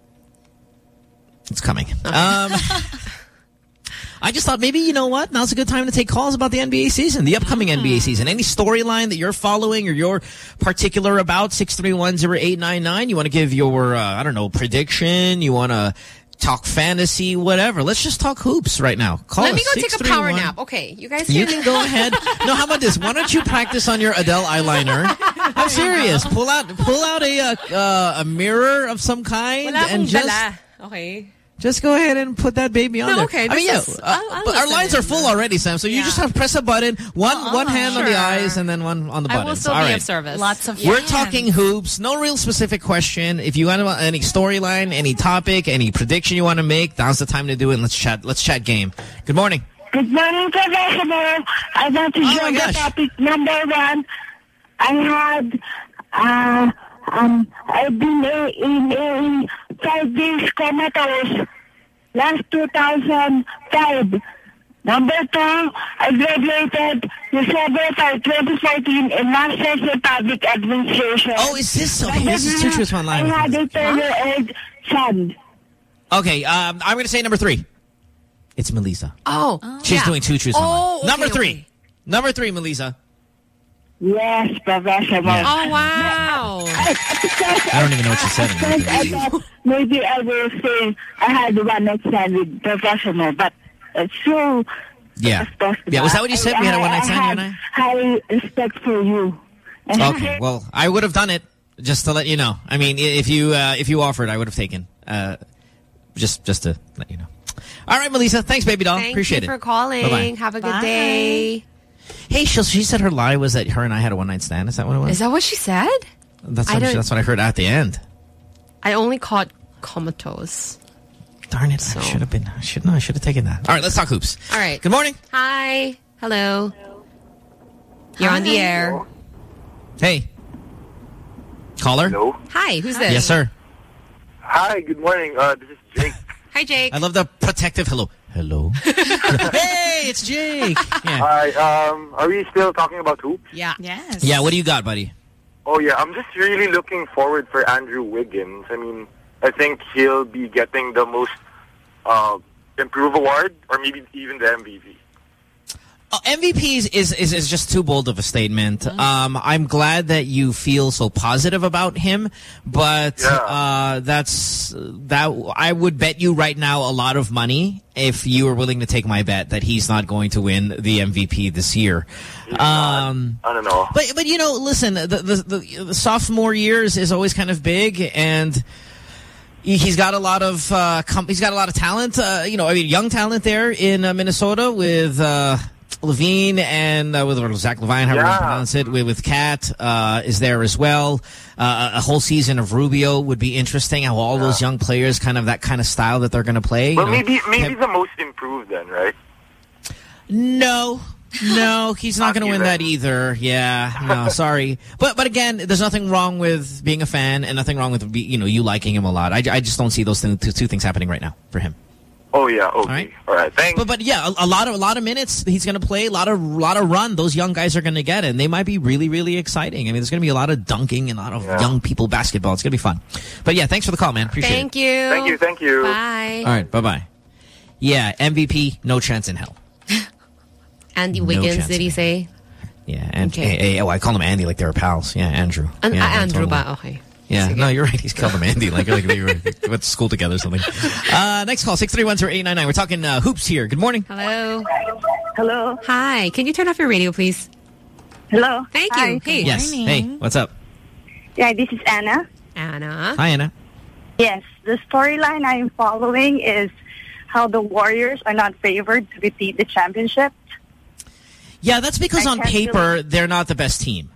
It's coming. Um, I just thought maybe, you know what? Now's a good time to take calls about the NBA season, the upcoming NBA season. Any storyline that you're following or you're particular about, 6310899. You want to give your, uh, I don't know, prediction. You want to talk fantasy, whatever. Let's just talk hoops right now. Call Let me go take a power nap. Okay, you guys You can go ahead. No, how about this? Why don't you practice on your Adele eyeliner? I'm serious. Pull out, pull out a uh, uh, a mirror of some kind and just dala. Okay. Just go ahead and put that baby on No, there. okay, I mean, yeah. this is- uh, I'll- I'll but our lines are full already, Sam. So you just have to press a button, one one hand on the eyes and then one on the button. I will still All be right. of service. Lots of We're fans. talking hoops. No real specific question. If you want any storyline, any topic, any prediction you want to make, now's the time to do it. Let's chat. Let's chat game. Good morning. Good morning, Professor. I want to Oh, share the topic number one. I had, uh, um, I've been a, in a five days comatose last 2005. Number two, I graduated December 5, 2014 in Masters in Public Administration. Oh, is this okay? Number This is two three, truths, one lie. I had a 10-year-old son. Okay, um, I'm going to say number three. It's Melissa. Oh, She's yeah. doing two truths. one lie. Oh, okay, number three. okay. Number three, Melissa. Yes, Professor. Yeah. Oh wow! I don't even know what she said. I thought maybe I will say I had one night stand with professional, but it's so Yeah. possible. Yeah, was that what you said? We had a one-night stand, you and I? High respect for you. And Okay, well, I would have done it just to let you know. I mean, if you uh, if you offered, I would have taken. Uh, just just to let you know. All right, Melissa. Thanks, baby doll. Thank Appreciate you it. for calling. Bye-bye. Have a good Bye. day. Hey, she, she said her lie was that her and I had a one night stand. Is that what it was? Is that what she said? That's what, don't- that's what I heard at the end. I only caught comatose. Darn it! I should have been. I should no. I should have taken that. All right, let's talk hoops. All right. Good morning. Hi. Hello. You're on the air. Hey, caller. Hello. Hi. Who's this? Yes, sir. Hi, good morning. Uh, this is Jake. Hi, Jake. I love the protective hello. Hello. hey, it's Jake. Yeah. Hi, um, are we still talking about hoops? Yeah. Yes. Yeah. What do you got, buddy? Oh, yeah, I'm just really looking forward for Andrew Wiggins. I mean, I think he'll be getting the most uh, improve award or maybe even the MVP. Oh, MVP is, is, is, just too bold of a statement. Um, I'm glad that you feel so positive about him, but uh, that's that. I would bet you right now a lot of money if you were willing to take my bet that he's not going to win the MVP this year. Um, I don't know. but but you know, listen, the the, the, the sophomore years is always kind of big and. he- He's got a lot of uh, com he's got a lot of talent. Uh, you know, I mean, young talent there in uh, Minnesota with uh, LaVine and uh, with Zach LaVine, however you pronounce it. With, with Kat uh, is there as well. Uh, a whole season of Rubio would be interesting. How all those young players, kind of that kind of style that they're going to play. you know. maybe maybe Have- the most improved then, right? no. No, he's not, going to win that either. Yeah, no, sorry. But but again, there's nothing wrong with being a fan and nothing wrong with be, you know you liking him a lot. I, I just don't see those two things happening right now for him. Oh, yeah, okay. All right, thanks. But but yeah, a, a lot of a lot of minutes he's going to play. A lot of a lot of run those young guys are going to get, and they might be really really exciting. I mean, there's going to be a lot of dunking and a lot of young people basketball. It's going to be fun. But yeah, thanks for the call, man. Appreciate Thank it. Thank you. Thank you, thank you. Bye. All right, bye bye. Yeah, MVP, no chance in hell. Andy Wiggins, chance did he say? Yeah, and Okay. eh, eh, oh, I call him Andy like they were pals. Yeah, Andrew. An- yeah, ah, yeah, Andrew totally. ba? Okay. Yeah, no, you're right. He's called him Andy. Like, like they were, went to school together or something. Uh, next call, 631-0899. We're talking uh, hoops here. Good morning. Hello. Hello. Hi. Can you turn off your radio, please? Hello. Thank Hi. you. Hey. Yes. Hey, what's up? Yeah, this is Anna. Anna. Hi, Anna. Yes, the storyline I'm following is how the Warriors are not favored to repeat the championship. Yeah, that's because I on paper, they're not the best team.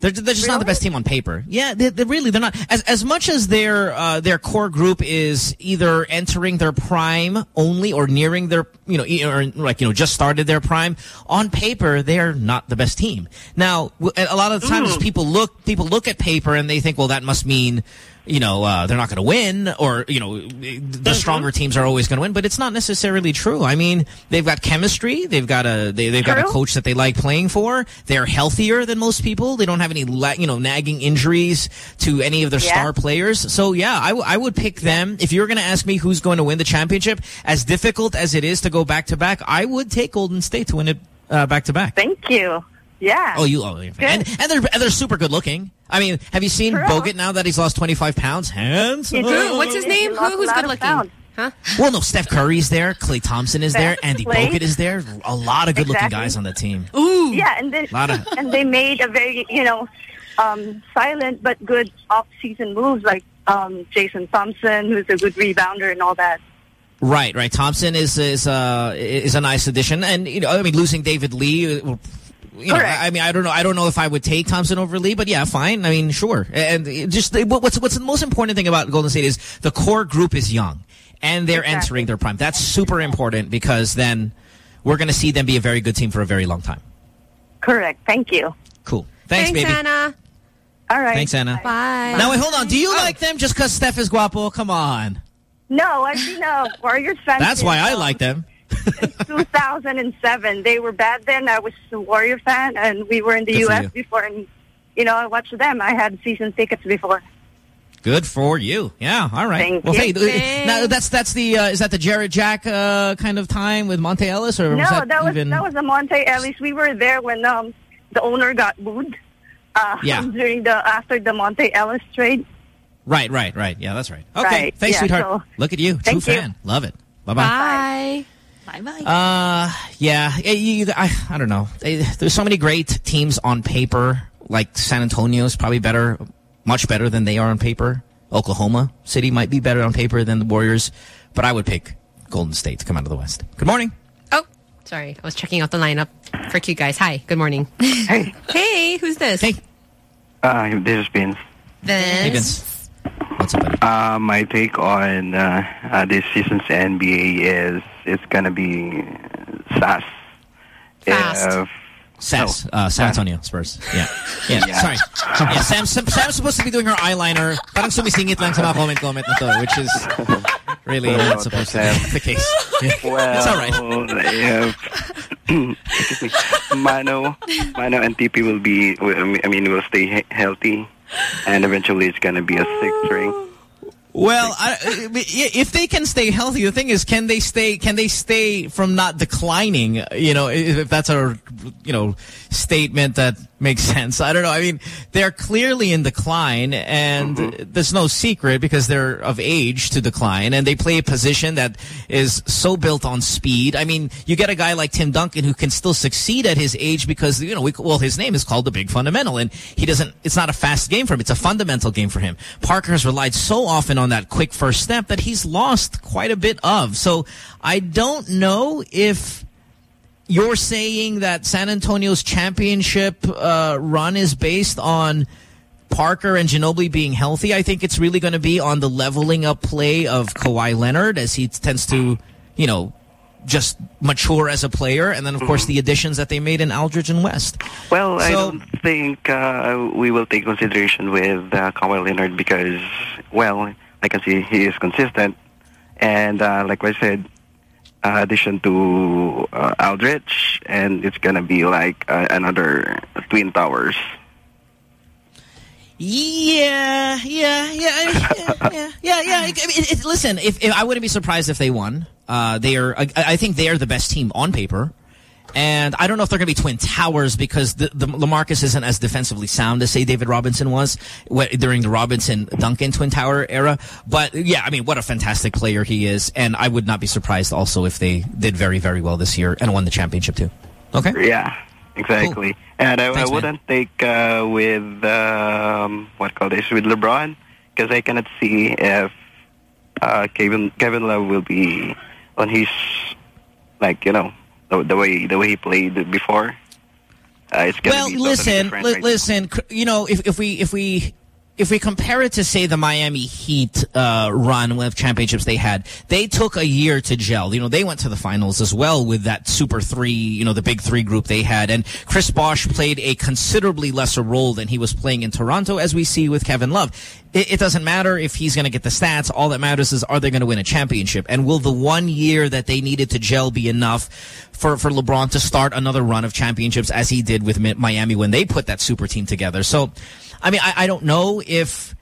They're, they're just not the best team on paper. Yeah, they, they really, they're not. As as much as their uh, their core group is either entering their prime only or nearing their, you know, or like, you know, just started their prime, on paper, they're not the best team. Now, a lot of the times Mm. people look people look at paper and they think, well, that must mean, you know, uh, they're not going to win or, you know, the stronger teams are always going to win, but it's not necessarily true. I mean, they've got chemistry. They've got a, they, they've got a coach that they like playing for. They're healthier than most people. They don't have any, you know, nagging injuries to any of their Yeah. star players. So yeah, I, w- I would pick them. If you're going to ask me who's going to win the championship, as difficult as it is to go back to back, I would take Golden State to win it uh, back to back. Thank you. Yeah. Oh, you, oh, and, and they're and they're super good looking. I mean, have you seen True. Bogut now that he's lost 25 pounds? Hands. Who? What's his name? Who? Who's good looking? pounds. Huh? Well, no, Steph Curry's there, Klay Thompson is there, Andy Klay. Bogut is there. A lot of good looking Exactly. guys on that team. Ooh. Yeah, and then Lot of- and they made a very you know um, silent but good off-season moves like um, Jason Thompson, who's a good rebounder and all that. Right, right. Thompson is is uh is a nice addition, and you know, I mean, losing David Lee. uh, will- You know, Correct. I I mean, I don't know. I don't know if I would take Thompson over Lee, but yeah, fine. I mean, sure. And just what's what's the most important thing about Golden State is the core group is young, and they're Exactly. entering their prime. That's super important because then we're going to see them be a very good team for a very long time. Correct. Thank you. Cool. Thanks, baby. Anna. All right. Thanks, Anna. Bye. Now wait, hold on. Do you oh. like them just because Steph is guapo? Come on. No, I've been a Warriors fan. That's why I like them. 2007. They were bad then. I was a Warrior fan, and we were in the Good U.S. before. And you know, I watched them. I had season tickets before. Good for you. Yeah. All right. Thank well, you. hey, now that's that's the uh, is that the Jarrett Jack uh, kind of time with Monta Ellis or No, was that, that, was even? that was a Monta Ellis. We were there when um the owner got booed. Uh, Yeah. During the after the Monta Ellis trade. right, right, right. Yeah, that's right. Okay. Right. Thanks, Yeah, sweetheart. so- Look at you, true Thank you. fan. Love it. Bye bye. Bye. Bye-bye. Uh, yeah. You, you- I, I don't know. There's so many great teams on paper. Like San Antonio is probably better, much better than they are on paper. Oklahoma City might be better on paper than the Warriors, but I would pick Golden State to come out of the West. Good morning. Oh, sorry. I was checking out the lineup for you guys. Hi. Good morning. Hey. Hey, who's this? Hey. Uh, this is Vince. Vince. What's up, buddy? Uh, my take on uh, uh, this season's NBA is it's going to be SAS. Fast. If- Sass, no, uh, San Antonio Spurs. Yeah. Yeah, Yeah. sorry. Yeah, Sam, Sam, Sam's supposed to be doing her eyeliner. Parang sumisingit lang sa mga comment-comment na to, which is really Sorry not about supposed to be the case. Yeah. Well, it's all right. if- excuse me. Manu, Manu and TP will be, I mean, will stay he- healthy, and eventually it's going to be a sixth ring. Well, I, if they can stay healthy, the thing is, can they stay? Can they stay from not declining? You know, if that's a you know statement that makes sense. I don't know. I mean, they're clearly in decline, and mm-hmm. there's no secret because they're of age to decline, and they play a position that is so built on speed. I mean, you get a guy like Tim Duncan who can still succeed at his age because you know, we, well, his name is called the big fundamental, and he doesn't. It's not a fast game for him; it's a fundamental game for him. Parker has relied so often on that quick first step that he's lost quite a bit of. So I don't know if you're saying that San Antonio's championship uh, run is based on Parker and Ginobili being healthy. I think it's really going to be on the leveling up play of Kawhi Leonard as he tends to, you know, just mature as a player. And then, of course, the additions that they made in Aldridge and West. Well, I don't think uh, we will take consideration with uh, Kawhi Leonard because, well, I can see he is consistent. And uh, like I said, uh, addition to uh, Aldridge, and it's going to be like uh, another Twin Towers. Yeah, yeah, yeah, yeah, yeah, yeah. yeah. I mean, it, it, listen, if, if I wouldn't be surprised if they won. Uh, they are. I, I think they are the best team on paper, And I don't know if they're going to be twin towers because the, the LaMarcus isn't as defensively sound as say David Robinson was during the Robinson Duncan twin tower era. But yeah, I mean, what a fantastic player he is, and I would not be surprised also if they did very very well this year and won the championship too. Okay. Yeah, exactly. Cool. And I, Thanks, I wouldn't man. take uh, with um, what call this with LeBron because I cannot see if uh, Kevin Kevin Love will be on his like you know the, the way the way he played before. Uh, it's well, listen, li listen. You know, if if we if we if we compare it to, say, the Miami Heat uh, run with championships they had, they took a year to gel. You know, they went to the finals as well with that Super Three, you know, the Big Three group they had. And Chris Bosh played a considerably lesser role than he was playing in Toronto, as we see with Kevin Love. It, it doesn't matter if he's going to get the stats. All that matters is, are they going to win a championship? And will the one year that they needed to gel be enough for, for LeBron to start another run of championships as he did with Miami when they put that super team together? So I mean, I, I don't know if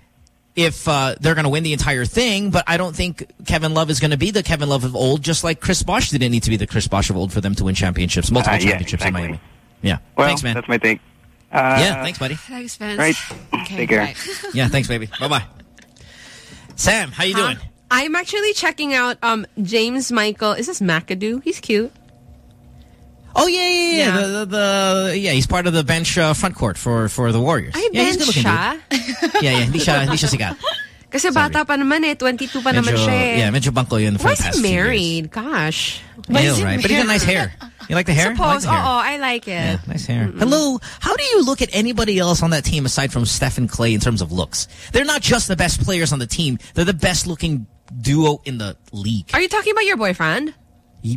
if uh, they're going to win the entire thing, but I don't think Kevin Love is going to be the Kevin Love of old, just like Chris Bosh didn't need to be the Chris Bosh of old for them to win championships, multiple uh, yeah, championships exactly. in Miami. Yeah. Well, thanks, man. That's my take. Uh, yeah, thanks, buddy. Thanks, Vince. Right. Okay, Take care. bye. yeah, thanks, baby. Bye-bye. Sam, how you Huh? doing? I'm actually checking out um James Michael. Is this McAdoo? He's cute. Oh, yeah, yeah, yeah. Yeah. The, the, the, yeah, he's part of the bench uh, front court for, for the Warriors. Ay, yeah, he's bench good-looking siya. Yeah, yeah. Hindi siya, hindi siya sikat. Kasi bata pa naman eh. 22 pa naman Medyo, siya eh. yeah, medyo bangko yun for Why the past he married? Gosh. Ew, right? But he got nice hair. You like the hair? I like the hair. Oo, I like it. Yeah, nice hair. Hello. How do you look at anybody else on that team aside from Steph and Klay in terms of looks? They're not just the best players on the team. They're the best looking duo in the league. Are you talking about your boyfriend?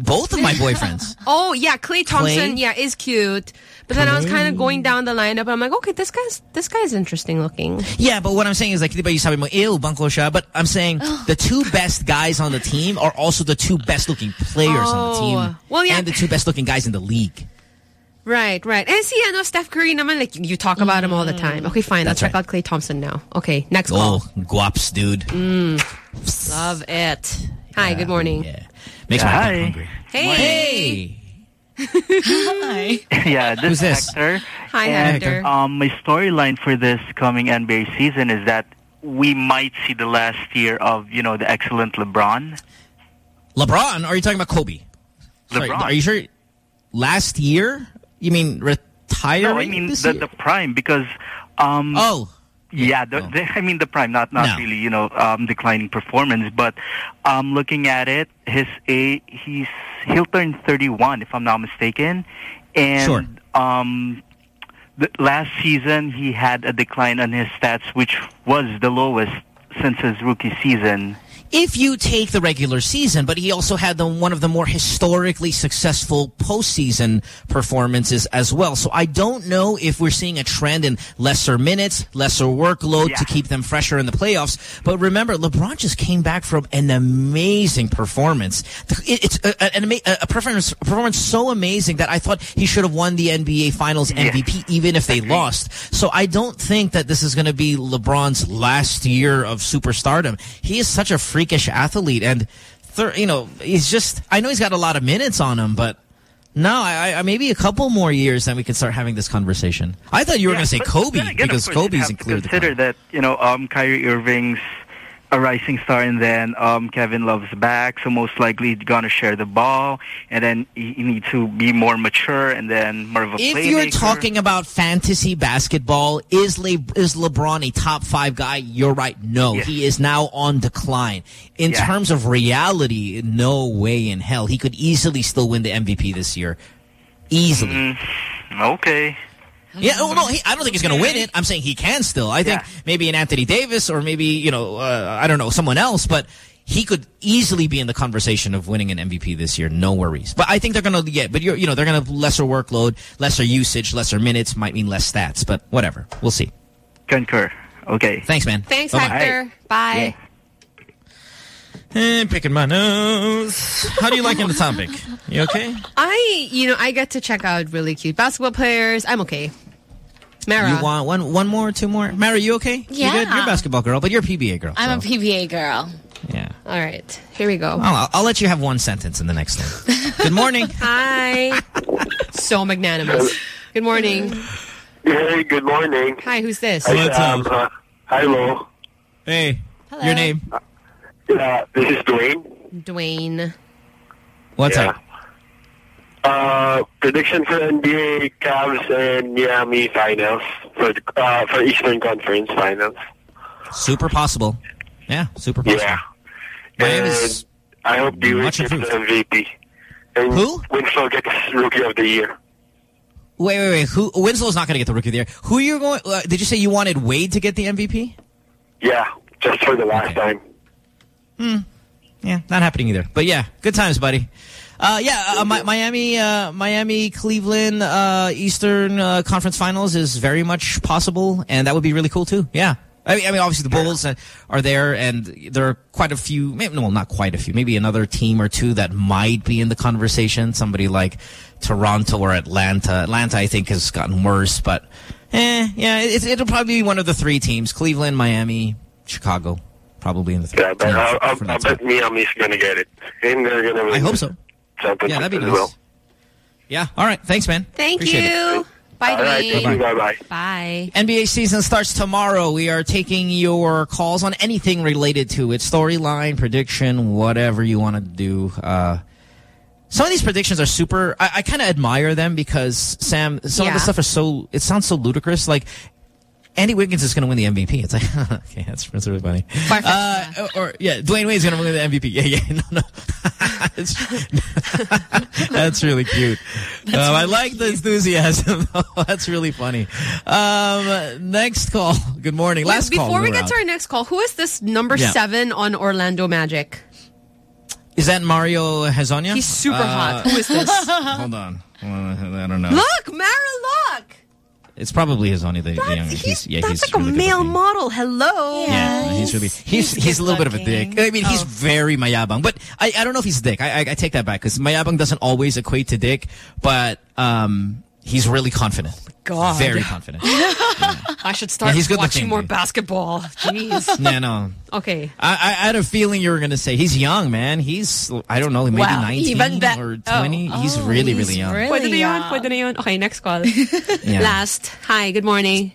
Both of my boyfriends. Oh, yeah. Klay Thompson, Klay? yeah, is cute. But then I was kind of going down the lineup. I'm like, okay, this guy's this guy's interesting looking. Yeah, but what I'm saying is like, you sabi mo, ew, bangko siya. But I'm saying the two best guys on the team are also the two best looking players on the Oh. team. Well, yeah. And the two best looking guys in the league. Right, right. And see, ano, Steph Curry naman, like, you talk about him all the time. Okay, fine. That's Let's check right. out Klay Thompson now. Okay, next call. Oh, guaps, dude. Mm, love it. Hi, good morning. Makes Yeah, my heart hi. hungry. Hey. Hi. yeah, this Who's is this? Hector. Hi, and, Hector. Um, my storyline for this coming NBA season is that we might see the last year of, you know, the excellent LeBron. LeBron? Are you talking about Kobe? Sorry, LeBron. are you sure? Last year? You mean retiring No, I mean this the, year? the prime because um Oh. Yeah, the, the, I mean the prime, not not No. really, you know, um declining performance, but um looking at it, his a he's he'll turn 31 if I'm not mistaken. And Sure. um the, last season he had a decline on his stats which was the lowest since his rookie season. If you take the regular season, but he also had the, one of the more historically successful postseason performances as well. So I don't know if we're seeing a trend in lesser minutes, lesser workload to keep them fresher in the playoffs. But remember, LeBron just came back from an amazing performance. It, it's a, a- an a performance, a performance so amazing that I thought he should have won the NBA Finals MVP even if they lost. So I don't think that this is going to be LeBron's last year of superstardom. He is such a freakish athlete, and you know he's just. I know he's got a lot of minutes on him, but. No, I, I maybe a couple more years, then we can start having this conversation. I thought you were Yeah, going to say Kobe again, because Kobe's included. Consider that you know um, Kyrie Irving's a rising star, and then um, Kevin Love's back, so most likely he's gonna share the ball, and then he, you need to be more mature, and then more of a If playmaker. you're talking about fantasy basketball, is Le is LeBron a top five guy? You're right. No, Yes. he is now on decline. In Yeah. terms of reality, no way in hell. He could easily still win the MVP this year. Easily. Mm, okay. Yeah, oh, no, he, I don't think he's going to win it. I'm saying he can still. I think maybe an Anthony Davis or maybe, you know, uh, I don't know, someone else, but he could easily be in the conversation of winning an MVP this year. No worries. But I think they're going to get, but you're, you know, they're going to have lesser workload, lesser usage, lesser minutes, might mean less stats, but whatever. We'll see. Concur. Okay. Thanks, man. Thanks, Bye-bye. Hector. Bye. And picking my nose. How do you like in the topic? You okay? I, you know, I get to check out really cute basketball players. I'm okay. Mara. You want one, one more, two more? Mary, you okay? You Yeah. good? You're a basketball girl, but you're a PBA girl. I'm so. a PBA girl. Yeah. All right, here we go. I'll, I'll let you have one sentence in the next one. Good morning. Hi. so magnanimous. Good morning. Hey, good morning. Hi, who's this? Hi, Sam. Uh, hi, Mo. Hey. Hello. Your name? Yeah, this is Dwayne. Dwayne. What's yeah. up? Uh, prediction for NBA Cavs and Miami finals for the, uh, for Eastern Conference finals. Super possible. Yeah, super possible. Yeah. Miami's And I hope Dewey much gets the improved. MVP. And Who? Winslow gets Rookie of the Year. Wait, wait, wait. Who Winslow's not going to get the rookie of the year. Who you're going? Uh, did you say you wanted Wade to get the MVP? Yeah, just for the last time. Hmm. Yeah, not happening either. But yeah, good times, buddy. Uh, yeah, uh, Miami, uh, Miami, Cleveland, uh, Eastern uh, Conference Finals is very much possible, and that would be really cool too. Yeah. I mean, I mean, obviously the Bulls uh, are there, and there are quite a few. Maybe, well, not quite a few. Maybe another team or two that might be in the conversation. Somebody like Toronto or Atlanta. Atlanta, I think, has gotten worse, but eh, yeah, it, it'll probably be one of the three teams: Cleveland, Miami, Chicago. Probably in the third. Yeah, but I'll, I'll, I'll bet Miami's going to get it. And they're going to win I hope so. championship Yeah, that'd be nice. well. Yeah. All right. Thanks, man. Thank Appreciate you. It. Bye. All right. Bye. Bye. Bye. NBA season starts tomorrow. We are taking your calls on anything related to it. Storyline, prediction, whatever you want to do. Uh, some of these predictions are super... I, I kind of admire them because, Sam, some of the stuff is so... It sounds so ludicrous. Like, Andy Wiggins is going to win the MVP. It's like, okay, that's, that's really funny. Uh, or, yeah, Dwyane Wade's going to win the MVP. Yeah, yeah, no, no. It's- that's really cute. Um, I like the enthusiasm. that's really funny. Um, next call. Good morning. Last call. before we we're get out. to our next call, who is this number Yeah. seven on Orlando Magic? Is that Mario Hezonja? He's super Uh, hot. Who is this? Hold on. I don't know. Look, Mara, look. It's probably Hezonja the, the young. He's, yeah, That's he's like a really good male model. Hello. Yeah, he's really he's he's, a little bit of a dick. I mean, Oh. he's very mayabang, but I I don't know if he's dick. I I, I take that back because mayabang doesn't always equate to dick, but um he's really confident. God. very confident. I should start Yeah, he's good watching more basketball. Jeez. no, no. Okay. I, I had a feeling you were going to say he's young, man. He's I don't know, maybe Wow, 19 even that- or 20. oh. he's really he's really young. Pwede na yun, pwede na yun. Okay, next call. Yeah. Last. Hi, good morning.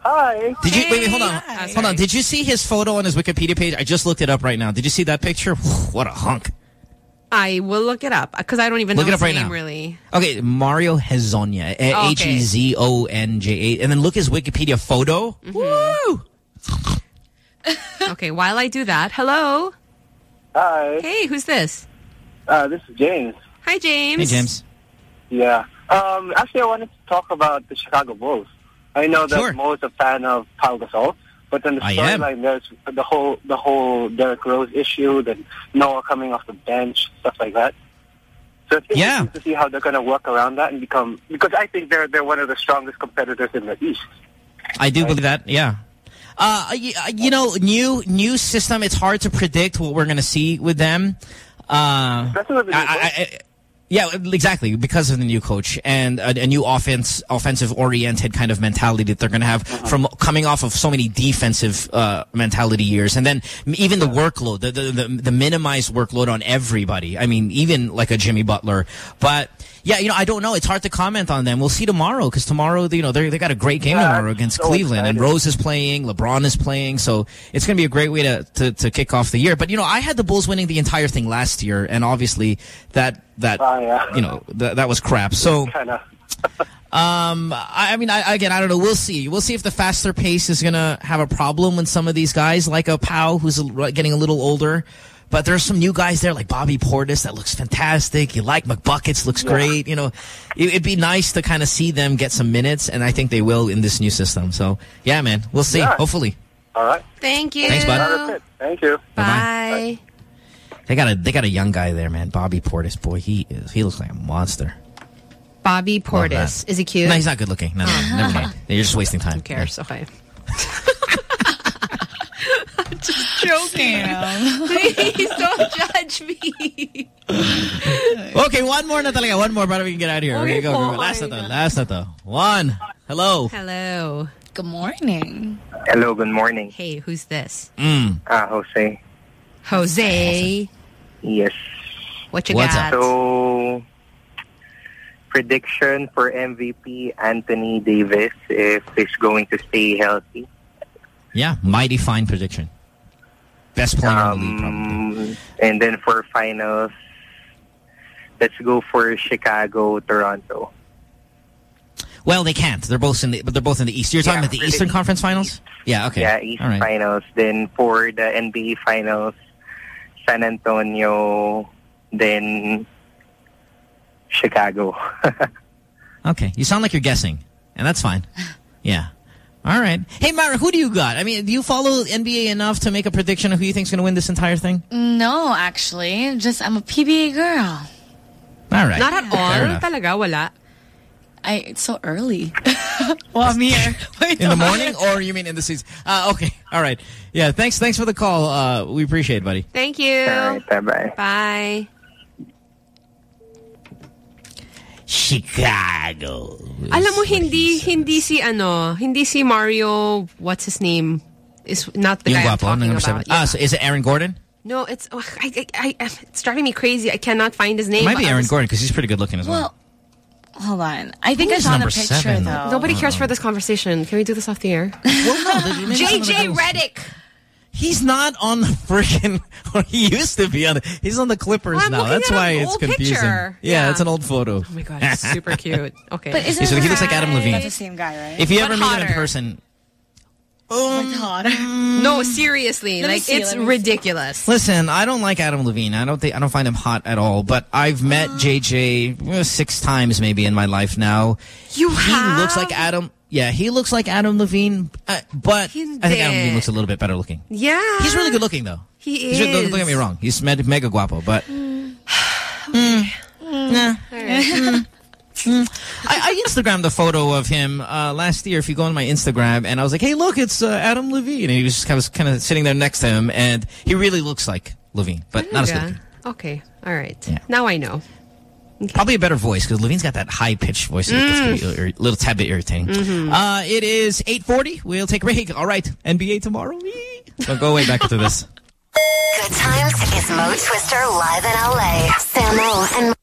Hi. Did you wait, wait? Hold on, hold on. Did you see his photo on his Wikipedia page? I just looked it up right now. Did you see that picture? what a hunk! I will look it up because I don't even Look know it up his right name now. really. Okay, Mario Hezonja, Oh, H E Z O N J A, and then look his Wikipedia photo. Woo! okay, while I do that, hello. Hi. Hey, who's this? Uh, this is James. Hi, James. Hey, James. Yeah. Um, actually, I wanted to talk about the Chicago Bulls. I know that Sure. Mo is a fan of Pau Gasol, but then the storyline there's the whole the whole Derrick Rose issue, then Noah coming off the bench, stuff like that. So it's Yeah. to see how they're going to work around that and become because I think they're they're one of the strongest competitors in the East. I do believe that. Yeah. Uh, you, you know, new new system. It's hard to predict what we're going to see with them. Uh, Especially with the new I- I- I- yeah, exactly. Because of the new coach and a, a new offense, offensive-oriented kind of mentality that they're going to have from coming off of so many defensive uh, mentality years, and then even the workload, the, the the the minimized workload on everybody. I mean, even like a Jimmy Butler. But yeah, you know, I don't know. It's hard to comment on them. We'll see tomorrow because tomorrow, you know, they they got a great game Yeah, tomorrow against so Cleveland, and. Rose is playing, LeBron is playing, so it's going to be a great way to, to to kick off the year. But you know, I had the Bulls winning the entire thing last year, and obviously that that Oh, yeah. you know that that was crap. So um, I, I mean, I, again, I don't know. We'll see. We'll see if the faster pace is going to have a problem when some of these guys, like a Powell, who's a, getting a little older. But there's some new guys there, like Bobby Portis, that looks fantastic. You like McBuckets, looks Yeah. great. You know, it, it'd be nice to kind of see them get some minutes, and I think they will in this new system. So, yeah, man, we'll see. Yeah. Hopefully, All right. Thank you. Thanks, bud. Thank you. Bye. they got a they got a young guy there, man. Bobby Portis, boy, he is he looks like a monster. Bobby Portis. Is he cute? No, he's not good looking. No, no, never uh-huh. mind. You're just wasting time. Who cares? Okay. Just joking. Please don't judge me. Okay, one more na talaga. One more para we can get out of here. Okay, Okay, go, go, go. Last na to. Last na to. One. Hello. Hello. Good morning. Hello. Good morning. Hey, who's this? Mm. Ah, Jose. Jose, Yes. what you What's got? So, prediction for MVP Anthony Davis if he's going to stay healthy. Yeah, mighty fine prediction. Best player in the league, probably. Um, and then for finals, let's go for Chicago, Toronto. Well, they can't. They're both in the, but they're both in the East. You're talking Yeah, about the for the Eastern East. Conference Finals? Yeah, okay. Yeah, East right. finals. Then for the NBA finals, San Antonio, then Chicago. Okay. You sound like you're guessing, and that's fine. Yeah. All right. Hey, Mara, who do you got? I mean, do you follow NBA enough to make a prediction of who you think's going to win this entire thing? No, actually. Just, I'm a PBA girl. All right. Not at all. Talaga, wala. I, it's so early. well, I'm here. Wait, In the morning, or you mean in the season? Uh, okay. All right. Yeah. Thanks. Thanks for the call. Uh, we appreciate it, buddy. Thank you. bye bye. Bye. Chicago. Alam mo, hindi, hindi si ano, hindi si Mario, what's his name? Is not the Yung guy I'm guapo, talking about. seven. Yeah. Ah, so is it Aaron Gordon? No, it's, oh, I, I, I, it's driving me crazy. I cannot find his name. It might be Aaron was- Gordon because he's pretty good looking as well. Well, hold on. I think Who I saw the picture, seven? though. Nobody cares for this conversation. Can we do this off the air? JJ Redick. He's not on the freaking. Or he used to be on. The, he's on the Clippers Well, I'm now. That's why it's confusing. picture. Yeah, Yeah. it's an old photo. Oh my god, he's super cute. Okay, But isn't He he looks like Adam Levine. Not the same guy, right? If you But ever meet him in hotter. person, Like hotter. No, seriously, Let like see, it's let me see. ridiculous. listen. I don't like Adam Levine. I don't think I don't find him hot at all. But I've met JJ uh, six times maybe in my life now. You he have? looks like Adam. Yeah, he looks like Adam Levine, uh, but I think Adam Levine looks a little bit better looking. Yeah, He's really good looking though. He He's really- don't, is. don't get me wrong. He's med- mega guapo, but Nah. I, I Instagrammed the photo of him uh, last year. If you go on my Instagram, and I was like, "Hey, look, it's uh, Adam Levine," and he was just kind of kind of sitting there next to him, and he really looks like Levine, but not as good. Okay, all right. Now I know. Probably a better voice because Levine's got that high pitched voice. It's a little, little tad bit irritating. Mhm. Uh, it is 8:40. We'll take a break. All right, NBA tomorrow. Whee! Don't go away. Back into this. Good times is Mo Twister live in LA. Samo and Mo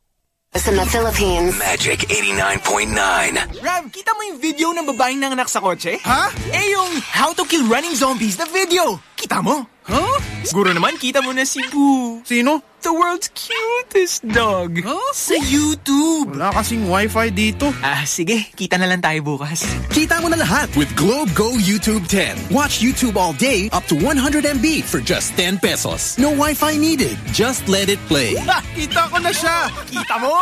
in the Philippines. Magic 89.9. Rav, kita mo yung video ng babaeng nanganak sa kotse? Ha? Eh yung How to Kill Running Zombies the video. Kita mo? Huh? Siguro naman kita mo na si Boo. Sino? The world's cutest dog. Huh? Sa YouTube. Wala kasing wifi dito. Ah, sige. Kita na lang tayo bukas. Kita mo na lahat with Globe Go YouTube 10. Watch YouTube all day up to 100 MB for just 10 pesos. No Wi-Fi needed. Just let it play. Ha! Kita ko na siya. Kita mo?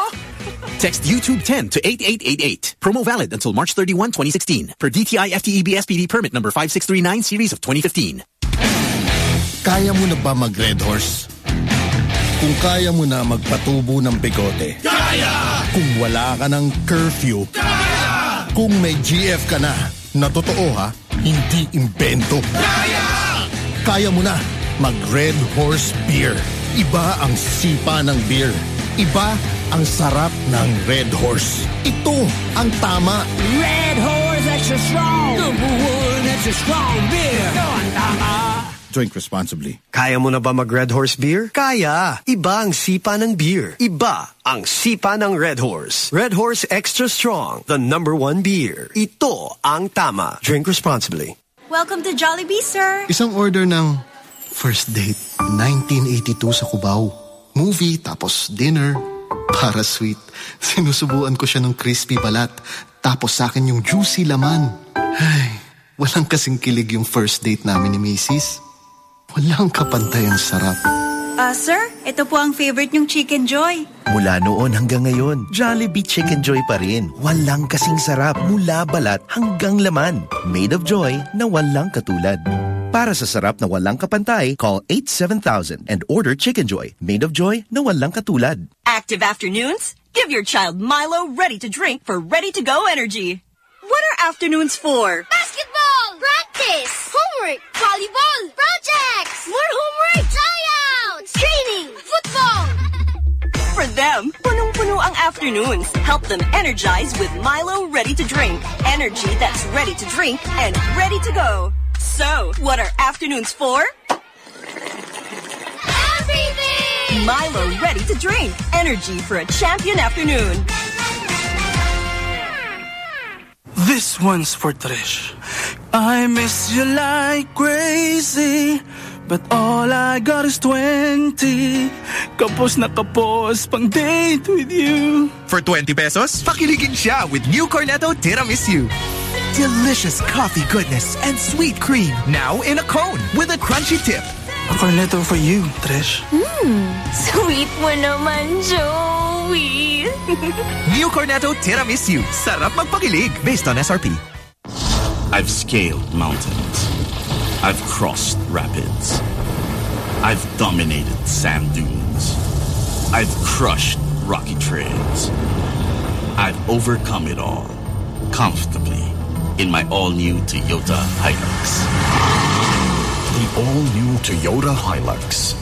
Text YouTube 10 to 8888. Promo valid until March 31, 2016. Per DTI FTEB SPD permit number 5639 series of 2015. Kaya mo na ba mag-red horse? Kung kaya mo na magpatubo ng bigote. Kaya! Kung wala ka ng curfew. Kaya! Kung may GF ka na, na totoo ha, hindi imbento. Kaya! Kaya mo na mag-red horse beer. Iba ang sipa ng beer. Iba ang sarap ng red horse. Ito ang tama. Red Horse Extra Strong. The number one extra strong beer. Ito ang tama. Drink responsibly. Kaya mo na ba mag-Red Horse Beer? Kaya! Iba ang sipa ng beer. Iba ang sipa ng Red Horse. Red Horse Extra Strong, the number one beer. Ito ang tama. Drink responsibly. Welcome to Jollibee, sir. Isang order ng first date, 1982 sa Cubao. Movie, tapos dinner. Para sweet. Sinusubuan ko siya ng crispy balat. Tapos sa akin yung juicy laman. Ay, walang kasing kilig yung first date namin ni Macy's. Walang kapantay ang sarap. Ah, sir, ito po ang favorite niyong Chicken Joy. Mula noon hanggang ngayon, Jollibee Chicken Joy pa rin. Walang kasing sarap mula balat hanggang laman. Made of joy na walang katulad. Para sa sarap na walang kapantay, call 87000 and order Chicken Joy. Made of joy na walang katulad. Active afternoons? Give your child Milo ready to drink for ready to go energy. What are afternoons for? Basketball! Practice! Homework! Volleyball! Projects! More homework! Tryouts! Training! Football! For them, punong-puno ang afternoons. Help them energize with Milo ready to drink. Energy that's ready to drink and ready to go. So, what are afternoons for? Everything! Milo ready to drink. Energy for a champion afternoon. This one's for Trish. I miss you like crazy. But all I got is 20. Kapos na kapos pang date with you. For 20 pesos, pakiligin siya with new Cornetto Tiramisu. Delicious coffee goodness and sweet cream. Now in a cone with a crunchy tip. A cornetto for you, Trish. Mmm, sweet mo naman, Joey. New Cornetto Tiramisu. Sarap magpakilig based on SRP. I've scaled mountains. I've crossed rapids. I've dominated sand dunes. I've crushed rocky trails. I've overcome it all comfortably in my all-new Toyota Hilux. The all-new Toyota Hilux.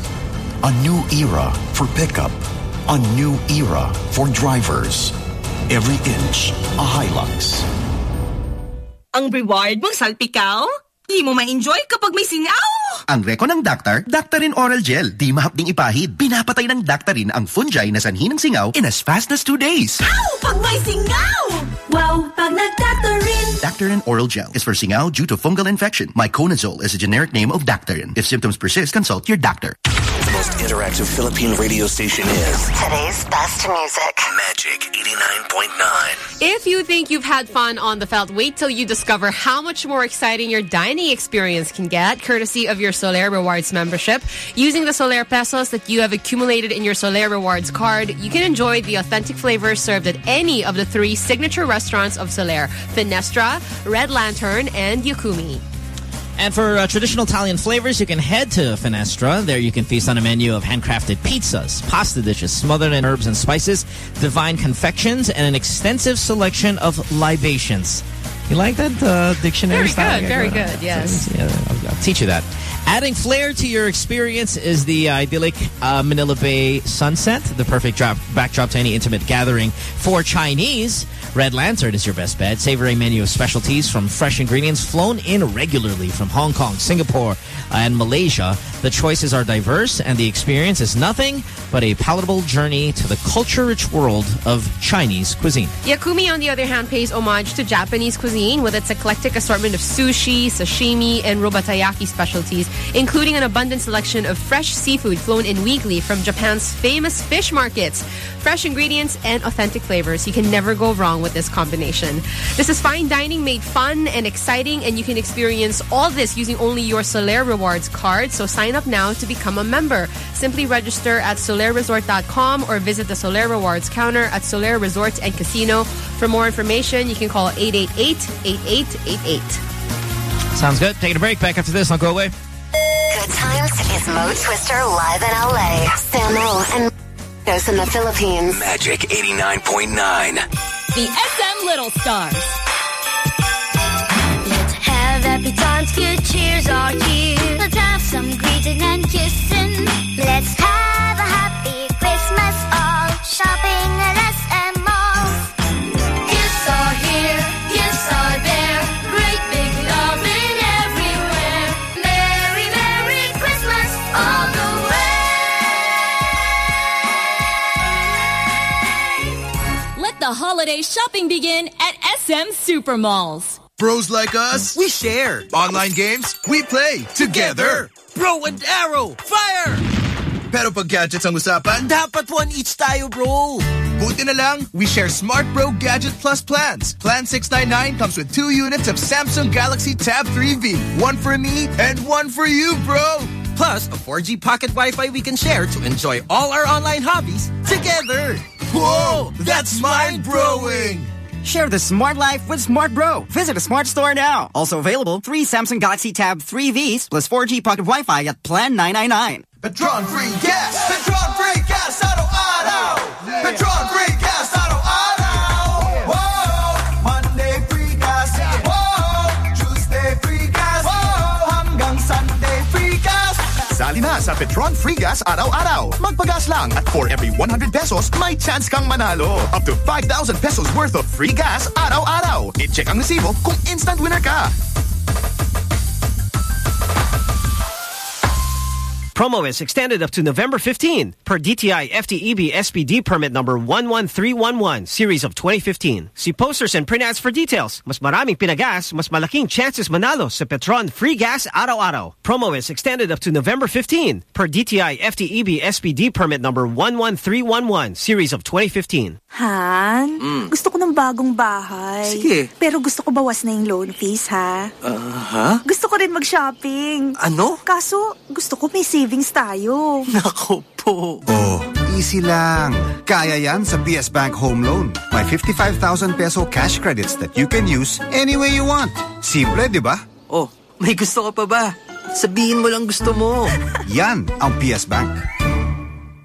A new era for pickup. A new era for drivers. Every inch a Hilux. Ang reward mong salpikaw? Di mo ma-enjoy kapag may singaw. Ang reko ng Daktar, Daktarin Oral Gel. Di mahapding ipahid. Pinapatay ng Daktarin ang fungi na sanhi ng singaw in as fast as two days. Ow! Pag may singaw! Wow! Pag! Daktarin Oral Gel is for singaw due to fungal infection. Miconazole is a generic name of Daktarin. If symptoms persist, consult your doctor. The most interactive Philippine radio station is Today's best music. Magic 89.9. If you think you've had fun on the felt, wait till you discover how much more exciting your dining experience can get, courtesy of your Solaire Rewards membership. Using the Solaire pesos that you have accumulated in your Solaire Rewards card, you can enjoy the authentic flavors served at any of the three signature restaurants of Solaire, Finestra, Red Lantern, and Yakumi. And for uh, traditional Italian flavors, you can head to Finestra. There you can feast on a menu of handcrafted pizzas, pasta dishes smothered in herbs and spices, divine confections, and an extensive selection of libations. You like that uh, dictionary Very style? good, very good, yes. Yeah, I'll, I'll teach you that. Adding flair to your experience is the idyllic uh, Manila Bay sunset, the perfect drop, backdrop to any intimate gathering. For Chinese, Red Lantern is your best bet. Savoring menu of specialties from fresh ingredients flown in regularly from Hong Kong, Singapore, and Malaysia. The choices are diverse, and the experience is nothing but a palatable journey to the culture-rich world of Chinese cuisine. Yakumi, on the other hand, pays homage to Japanese cuisine with its eclectic assortment of sushi, sashimi, and robatayaki specialties, including an abundant selection of fresh seafood flown in weekly from Japan's famous fish markets. Fresh ingredients and authentic flavors. You can never go wrong with this combination. This is fine dining made fun and exciting, and you can experience all this using only your Solaire Rewards card. So sign up now to become a member. Simply register at solaireresort.com or visit the Solaire Rewards counter at Solaire Resorts and Casino. For more information, you can call 888-8888. Sounds good. Taking a break. Back after this. Don't go away. Good times is Mo Twister live in LA. Samo and Dos in the Philippines. Magic 89.9. The SM Little Stars. Holiday shopping begin at SM Supermalls. Bros like us, we share. Online games, we play together. Bro and arrow, fire! Pero pag gadgets ang usapan, Dapat one each tayo, bro. buti na lang, we share Smart Bro Gadget Plus plans. Plan 699 comes with two units of Samsung Galaxy Tab 3V. One for me and one for you, bro. Plus, a 4G pocket Wi-Fi we can share to enjoy all our online hobbies together. Whoa, that's mind-blowing! Share the smart life with Smart Bro. Visit a smart store now. Also available, three Samsung Galaxy Tab 3Vs plus 4G pocket Wi-Fi at Plan 999. Petron free gas. Petron free gas. Sa Petron Free Gas araw-araw. Magpagas lang at for every 100 pesos, may chance kang manalo. Up to 5,000 pesos worth of free gas araw-araw. I-check ang resibo kung instant winner ka. Promo is extended up to November 15 per DTI FTEB SPD permit number 11311 series of 2015. See posters and print ads for details. Mas maraming pinagas, mas malaking chances manalo sa Petron Free Gas Araw-Araw. Promo is extended up to November 15 per DTI FTEB SPD permit number 11311 series of 2015. Han, gusto ko ng bagong bahay. Sige. Pero gusto ko bawas na yung loan fees, ha? Ah, ha? Gusto ko rin mag-shopping. Ano? Kaso, gusto ko may savings tayo. Nako po. Oh, easy lang. Kaya yan sa PS Bank Home Loan. May 55,000 peso cash credits that you can use any way you want. Simple, di ba? Oh, may gusto ka pa ba? Sabihin mo lang gusto mo. Yan ang PS Bank.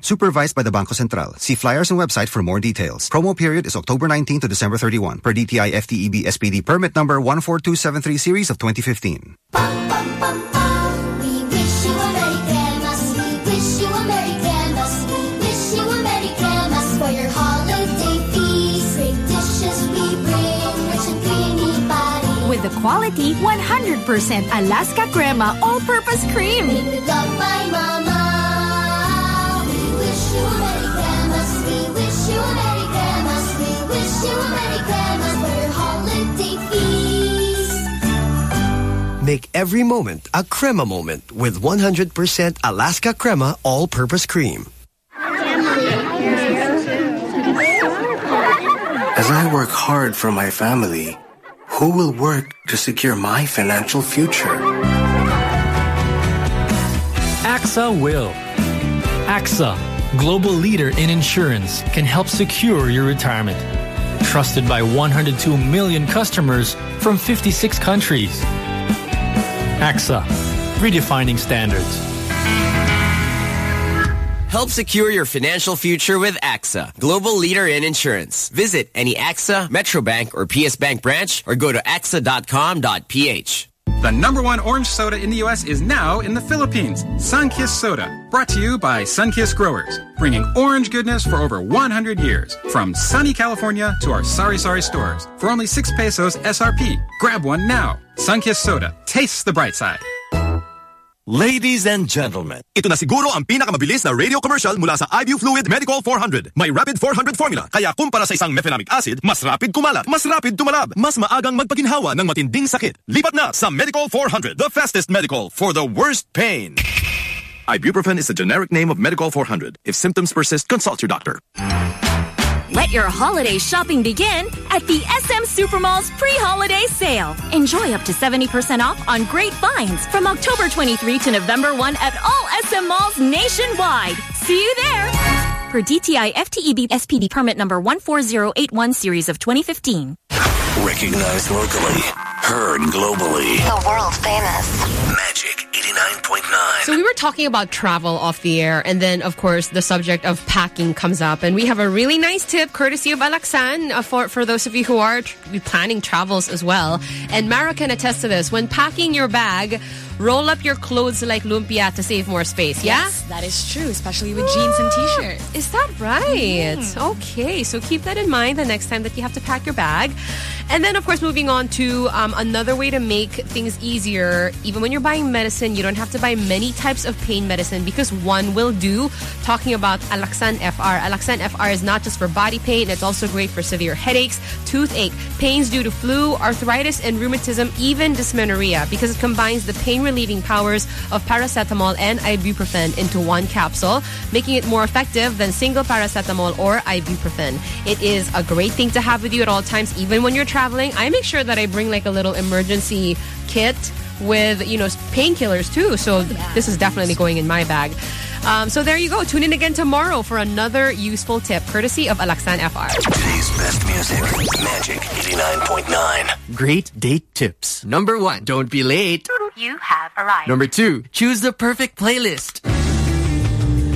Supervised by the Banco Central. See flyers and website for more details. Promo period is October 19 to December 31 per DTI FTEB SPD permit number 14273 series of 2015. We quality 100% Alaska Crema All-Purpose Cream. Made with love by Mama. We wish you a Merry Christmas. We wish you a Merry Christmas. We wish you a Merry Christmas for your holiday feast. Make every moment a crema moment with 100% Alaska Crema All-Purpose Cream. As I work hard for my family, who will work to secure my financial future? AXA will. AXA, global leader in insurance, can help secure your retirement. Trusted by 102 million customers from 56 countries. AXA, redefining standards. Help secure your financial future with AXA, global leader in insurance. Visit any AXA, Metrobank, or PS Bank branch or go to axa.com.ph. The number one orange soda in the U.S. is now in the Philippines. Sunkist Soda. Brought to you by Sunkist Growers. Bringing orange goodness for over 100 years. From sunny California to our Sari Sari stores. For only 6 pesos SRP. Grab one now. Sunkist Soda. Tastes the bright side. Ladies and gentlemen, ito na siguro ang pinakamabilis na radio commercial mula sa IBU Fluid Medicol 400. May Rapid 400 formula, kaya kumpara sa isang mefenamic acid, mas rapid kumalat, mas rapid tumalab, mas maagang magpaginhawa ng matinding sakit. Lipat na sa Medicol 400, the fastest Medicol for the worst pain. Ibuprofen is the generic name of Medicol 400. If symptoms persist, consult your doctor. Let your holiday shopping begin at the SM Supermall's pre-holiday sale. Enjoy up to 70% off on great finds from October 23 to November 1 at all SM malls nationwide. See you there. Per DTI FTEB SPD permit number 14081 series of 2015. Recognized locally, heard globally. The world famous. Magic 89.9. So we were talking about travel off the air, and then, of course, the subject of packing comes up. And we have a really nice tip, courtesy of Alaxan, uh, for, for those of you who are tr- planning travels as well. And Mara can attest to this. When packing your bag, roll up your clothes like lumpia to save more space, yeah? Yes, that is true, especially with jeans and t-shirts. Is that right? Okay, so keep that in mind the next time that you have to pack your bag. And then, of course, moving on to um, another way to make things easier. Even when you're buying medicine, you don't have to buy many types of pain medicine because one will do. Talking about Alaxan FR. Alaxan FR is not just for body pain, it's also great for severe headaches, toothache, pains due to flu, arthritis, and rheumatism, even dysmenorrhea, because it combines the pain relieving powers of paracetamol and ibuprofen into one capsule, making it more effective than single paracetamol or ibuprofen. It is a great thing to have with you at all times, even when you're traveling. I make sure that I bring like a little emergency kit with, you know, painkillers too. So this is definitely going in my bag. Um, so there you go. Tune in again tomorrow for another useful tip, courtesy of Alaxan FR. Today's best music, Magic 89.9. Great date tips. Number one, don't be late. You have arrived. Number two, choose the perfect playlist.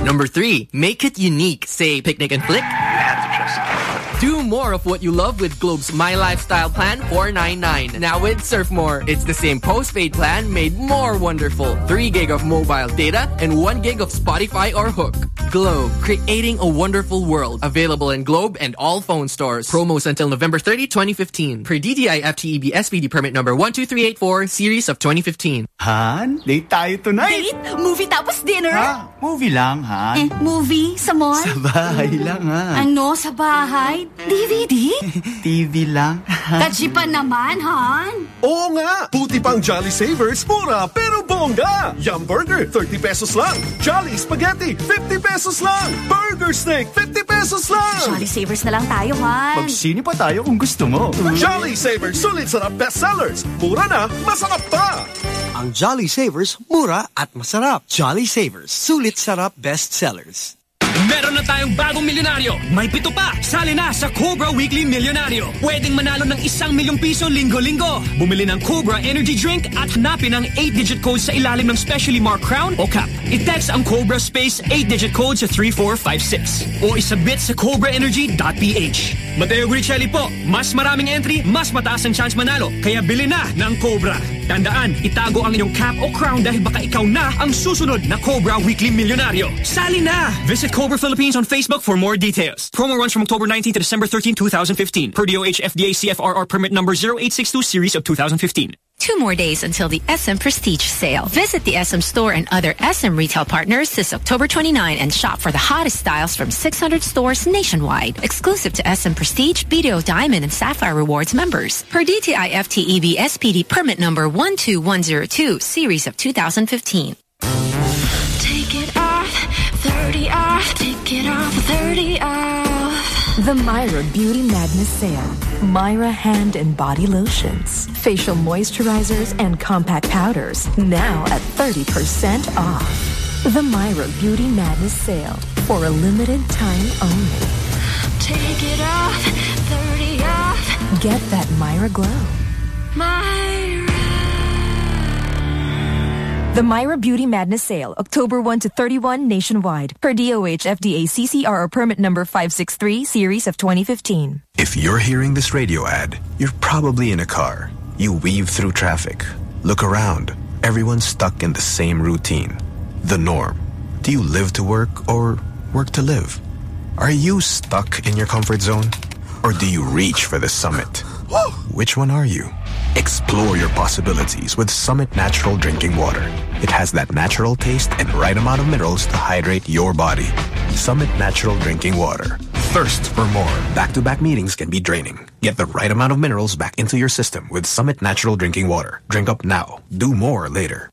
Number three, make it unique. Say picnic and flick. Do more of what you love with Globe's My Lifestyle Plan 499. Now with Surf More. It's the same postpaid plan made more wonderful. 3 gig of mobile data and 1 gig of Spotify or HOOQ. Globe, creating a wonderful world. Available in Globe and all phone stores. Promos until November 30, 2015. Per DTI FTEB SPD permit number 12384, series of 2015. Han, date tayo tonight. Date? Movie tapos dinner? Ha? Movie lang, Han. Eh, movie? Sa mall? Sa bahay lang, ha? Ano sa bahay? DVD? TV lang. Kachipan naman, Han. Oo nga! Puti pang Jolly Savers, mura pero bongga! Yum Burger, 30 pesos lang. Jolly Spaghetti, 50 pesos lang. Burger Steak, 50 pesos lang. Jolly Savers na lang tayo, Han. Magsini pa tayo kung gusto mo. Jolly Savers, sulit sarap bestsellers. Mura na, masarap pa! Ang Jolly Savers, mura at masarap. Jolly Savers, sulit sarap bestsellers. Meron na tayong bagong milyonaryo. May pito pa. Sali na sa Cobra Weekly Milyonaryo. Pwedeng manalo ng isang milyong piso linggo-linggo. Bumili ng Cobra Energy Drink at hanapin ang 8-digit code sa ilalim ng specially marked crown o cap. I-text ang Cobra Space 8-digit code sa 3456 o isabit sa cobraenergy.ph. Mateo Guidicelli po. Mas maraming entry, mas mataas ang chance manalo. Kaya bili na ng Cobra. Tandaan, itago ang inyong cap o crown dahil baka ikaw na ang susunod na Cobra Weekly Milyonaryo. Sali na! Visit Cobra Philippines on Facebook for more details. Promo runs from October 19 to December 13, 2015. Per DOH FDA CFRR permit number 0862 series of 2015. Two more days until the SM Prestige sale. Visit the SM store and other SM retail partners this October 29 and shop for the hottest styles from 600 stores nationwide. Exclusive to SM Prestige, BDO Diamond and Sapphire Rewards members. Per DTI FTEB SPD permit number 12102 series of 2015. Take it off, 30 off. Take it off, 30 off. The Myra Beauty Madness Sale. Myra hand and body lotions, facial moisturizers, and compact powders now at 30% off. The Myra Beauty Madness Sale for a limited time only. Take it off, 30 off. Get that Myra glow. Myra. The Myra Beauty Madness Sale, October 1 to 31 nationwide, per DOH FDA CCRR permit number 563, series of 2015. If you're hearing this radio ad, you're probably in a car. You weave through traffic. Look around. Everyone's stuck in the same routine. The norm. Do you live to work or work to live? Are you stuck in your comfort zone? Or do you reach for the summit? Which one are you? Explore your possibilities with Summit Natural Drinking Water. It has that natural taste and right amount of minerals to hydrate your body. Summit Natural Drinking Water. Thirst for more. Back-to-back meetings can be draining. Get the right amount of minerals back into your system with Summit Natural Drinking Water. Drink up now. Do more later.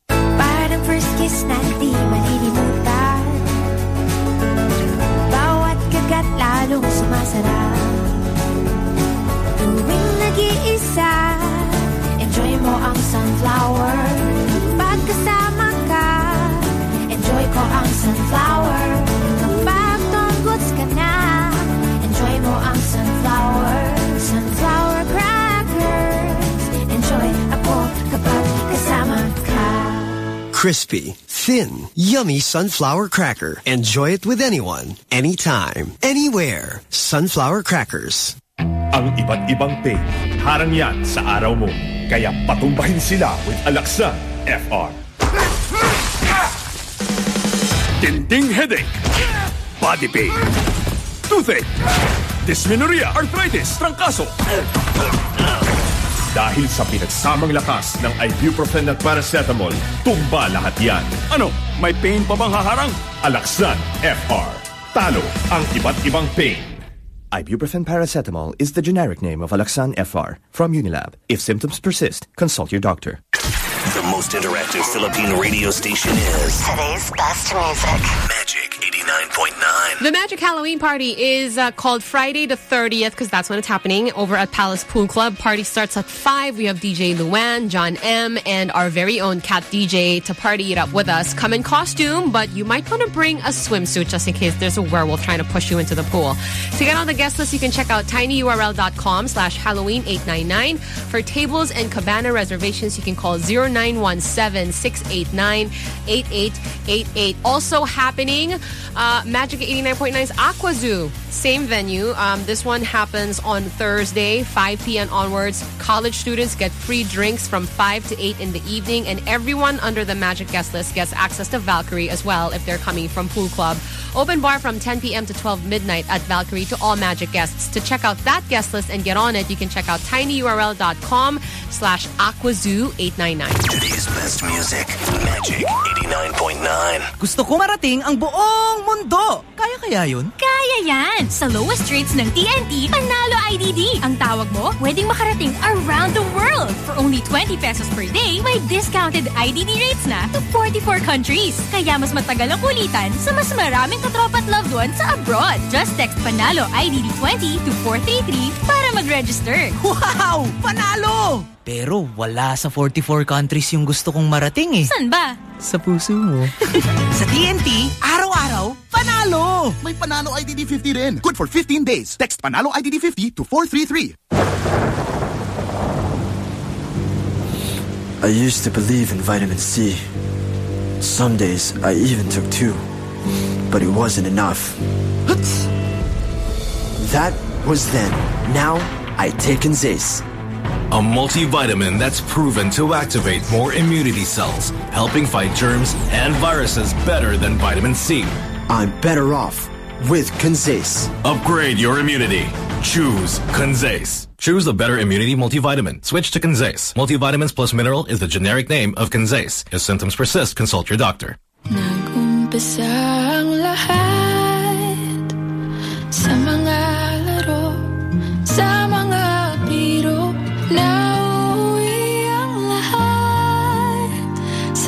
Ang sunflower Pagkasama ka Enjoy ko ang sunflower Kapag tunggots ka na Enjoy mo ang sunflower Sunflower crackers Enjoy ako kapag kasama ka Crispy, thin, yummy sunflower cracker. Enjoy it with anyone, anytime, anywhere. Sunflower crackers. Ang iba't ibang pain, harang yan sa araw mo. Kaya patumbahin sila with Alaxan FR. Tinding headache, body pain, toothache, dysmenorrhea, arthritis, trangkaso. Dahil sa pinagsamang lakas ng ibuprofen at paracetamol, tumba lahat yan. Ano, may pain pa bang haharang? Alaxan FR. Talo ang iba't ibang pain. Ibuprofen paracetamol is the generic name of Alaxan FR from Unilab. If symptoms persist, consult your doctor. The most interactive Philippine radio station is Today's best music. Magic 89.9. The Magic Halloween Party is uh, called Friday the 30th because that's when it's happening over at Palace Pool Club. Party starts at 5. We have DJ Luan, John M, and our very own Cat DJ to party it up with us. Come in costume, but you might want to bring a swimsuit just in case there's a werewolf trying to push you into the pool. To get on the guest list, you can check out tinyurl.com slash Halloween 899. For tables and cabana reservations, you can call 0917 689 8888. Also happening, uh, Magic 89.9's Aqua Zoo. Same venue. Um, this one happens on Thursday, 5 p.m. onwards. College students get free drinks from 5 to 8 in the evening, and everyone under the Magic guest list gets access to Valkyrie as well if they're coming from Pool Club. Open bar from 10 p.m. to 12 midnight at Valkyrie to all Magic guests. To check out that guest list and get on it, you can check out tinyurl.com slash aquazoo899. Today's best music, Magic 89.9. Gusto ko marating ang buong mundo. Kaya kaya yun? Kaya yan! Sa lowest rates ng TNT, Panalo IDD. Ang tawag mo, pwedeng makarating around the world. For only 20 pesos per day, may discounted IDD rates na to 44 countries. Kaya mas matagal ang kulitan sa mas maraming katropa at loved ones sa abroad. Just text Panalo IDD 20 to 433 para mag-register. Wow! Panalo! Pero wala sa 44 countries yung gusto kong marating eh. San ba? Sa puso mo. sa TNT, araw-araw, panalo! May Panalo IDD 50 rin. Good for 15 days. Text Panalo IDD 50 to 433. I used to believe in vitamin C. Some days I even took two. But it wasn't enough. That was then. Now I take in Zace. A multivitamin that's proven to activate more immunity cells, helping fight germs and viruses better than vitamin C. I'm better off with Conzace. Upgrade your immunity. Choose Conzace. Choose the better immunity multivitamin. Switch to Conzace. Multivitamins plus mineral is the generic name of Conzace. If symptoms persist, consult your doctor.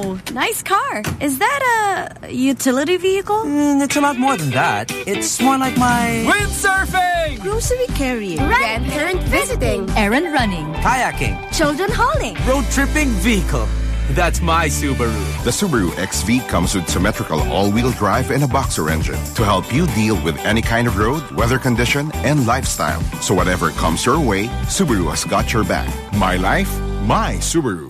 Wow, nice car. Is that a utility vehicle? Mm, it's a lot more than that. It's more like my... Windsurfing! Grocery carrying. Grandparent visiting. Errand running. Kayaking. Children hauling. Road tripping vehicle. That's my Subaru. The Subaru XV comes with symmetrical all-wheel drive and a boxer engine to help you deal with any kind of road, weather condition, and lifestyle. So whatever comes your way, Subaru has got your back. My life, my Subaru.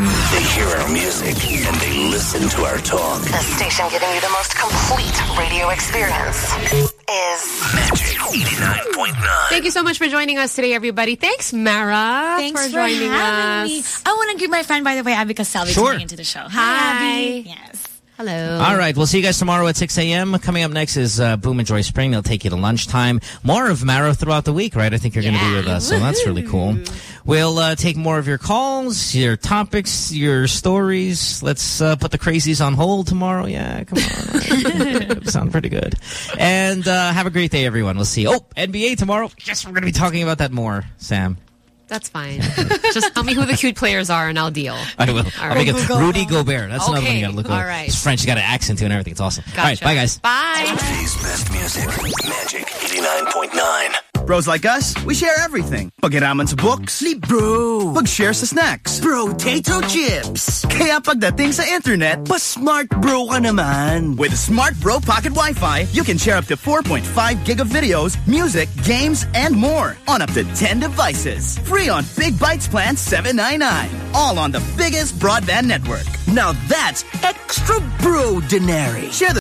They hear our music and they listen to our talk. The station giving you the most complete radio experience is Magic 89.9. Thank you so much for joining us today, everybody. Thanks, Mara, Thanks for for joining having me. I want to greet my friend, by the way, Abby Caselli, Sure. tuning into the show. Hi. Abby. Yes. Hello. All right, we'll see you guys tomorrow at 6 a.m. Coming up next is uh, Boom and Joy Spring. They'll take you to lunchtime. More of Mara throughout the week, right? I think you're going to be with us, so that's really cool. We'll uh, take more of your calls, your topics, your stories. Let's uh, put the crazies on hold tomorrow. Yeah, come on. Sound pretty good. And uh, have a great day, everyone. We'll see you. Oh, NBA tomorrow. Yes, we're going to be talking about that more, Sam. That's fine. Just tell me who the cute players are and I'll deal. I will. All I'll right. make it Rudy Gobert. That's another one you got to look all at. right. He's French. He's got an accent to it and everything. It's awesome. All right, bye, guys. Bye. Today's best music, Magic 89.9. Bros like us, we share everything. Pagiraman sa books. Sleep, bro. Pag-share sa snacks. Potato chips. Kaya pagdating sa internet, pa smart bro ka naman. With Smart Bro Pocket Wi-Fi, you can share up to 4.5 gig of videos, music, games, and more on up to 10 devices. Free on Big Bytes Plan 799. All on the biggest broadband network. Now that's extra bro denary. Share the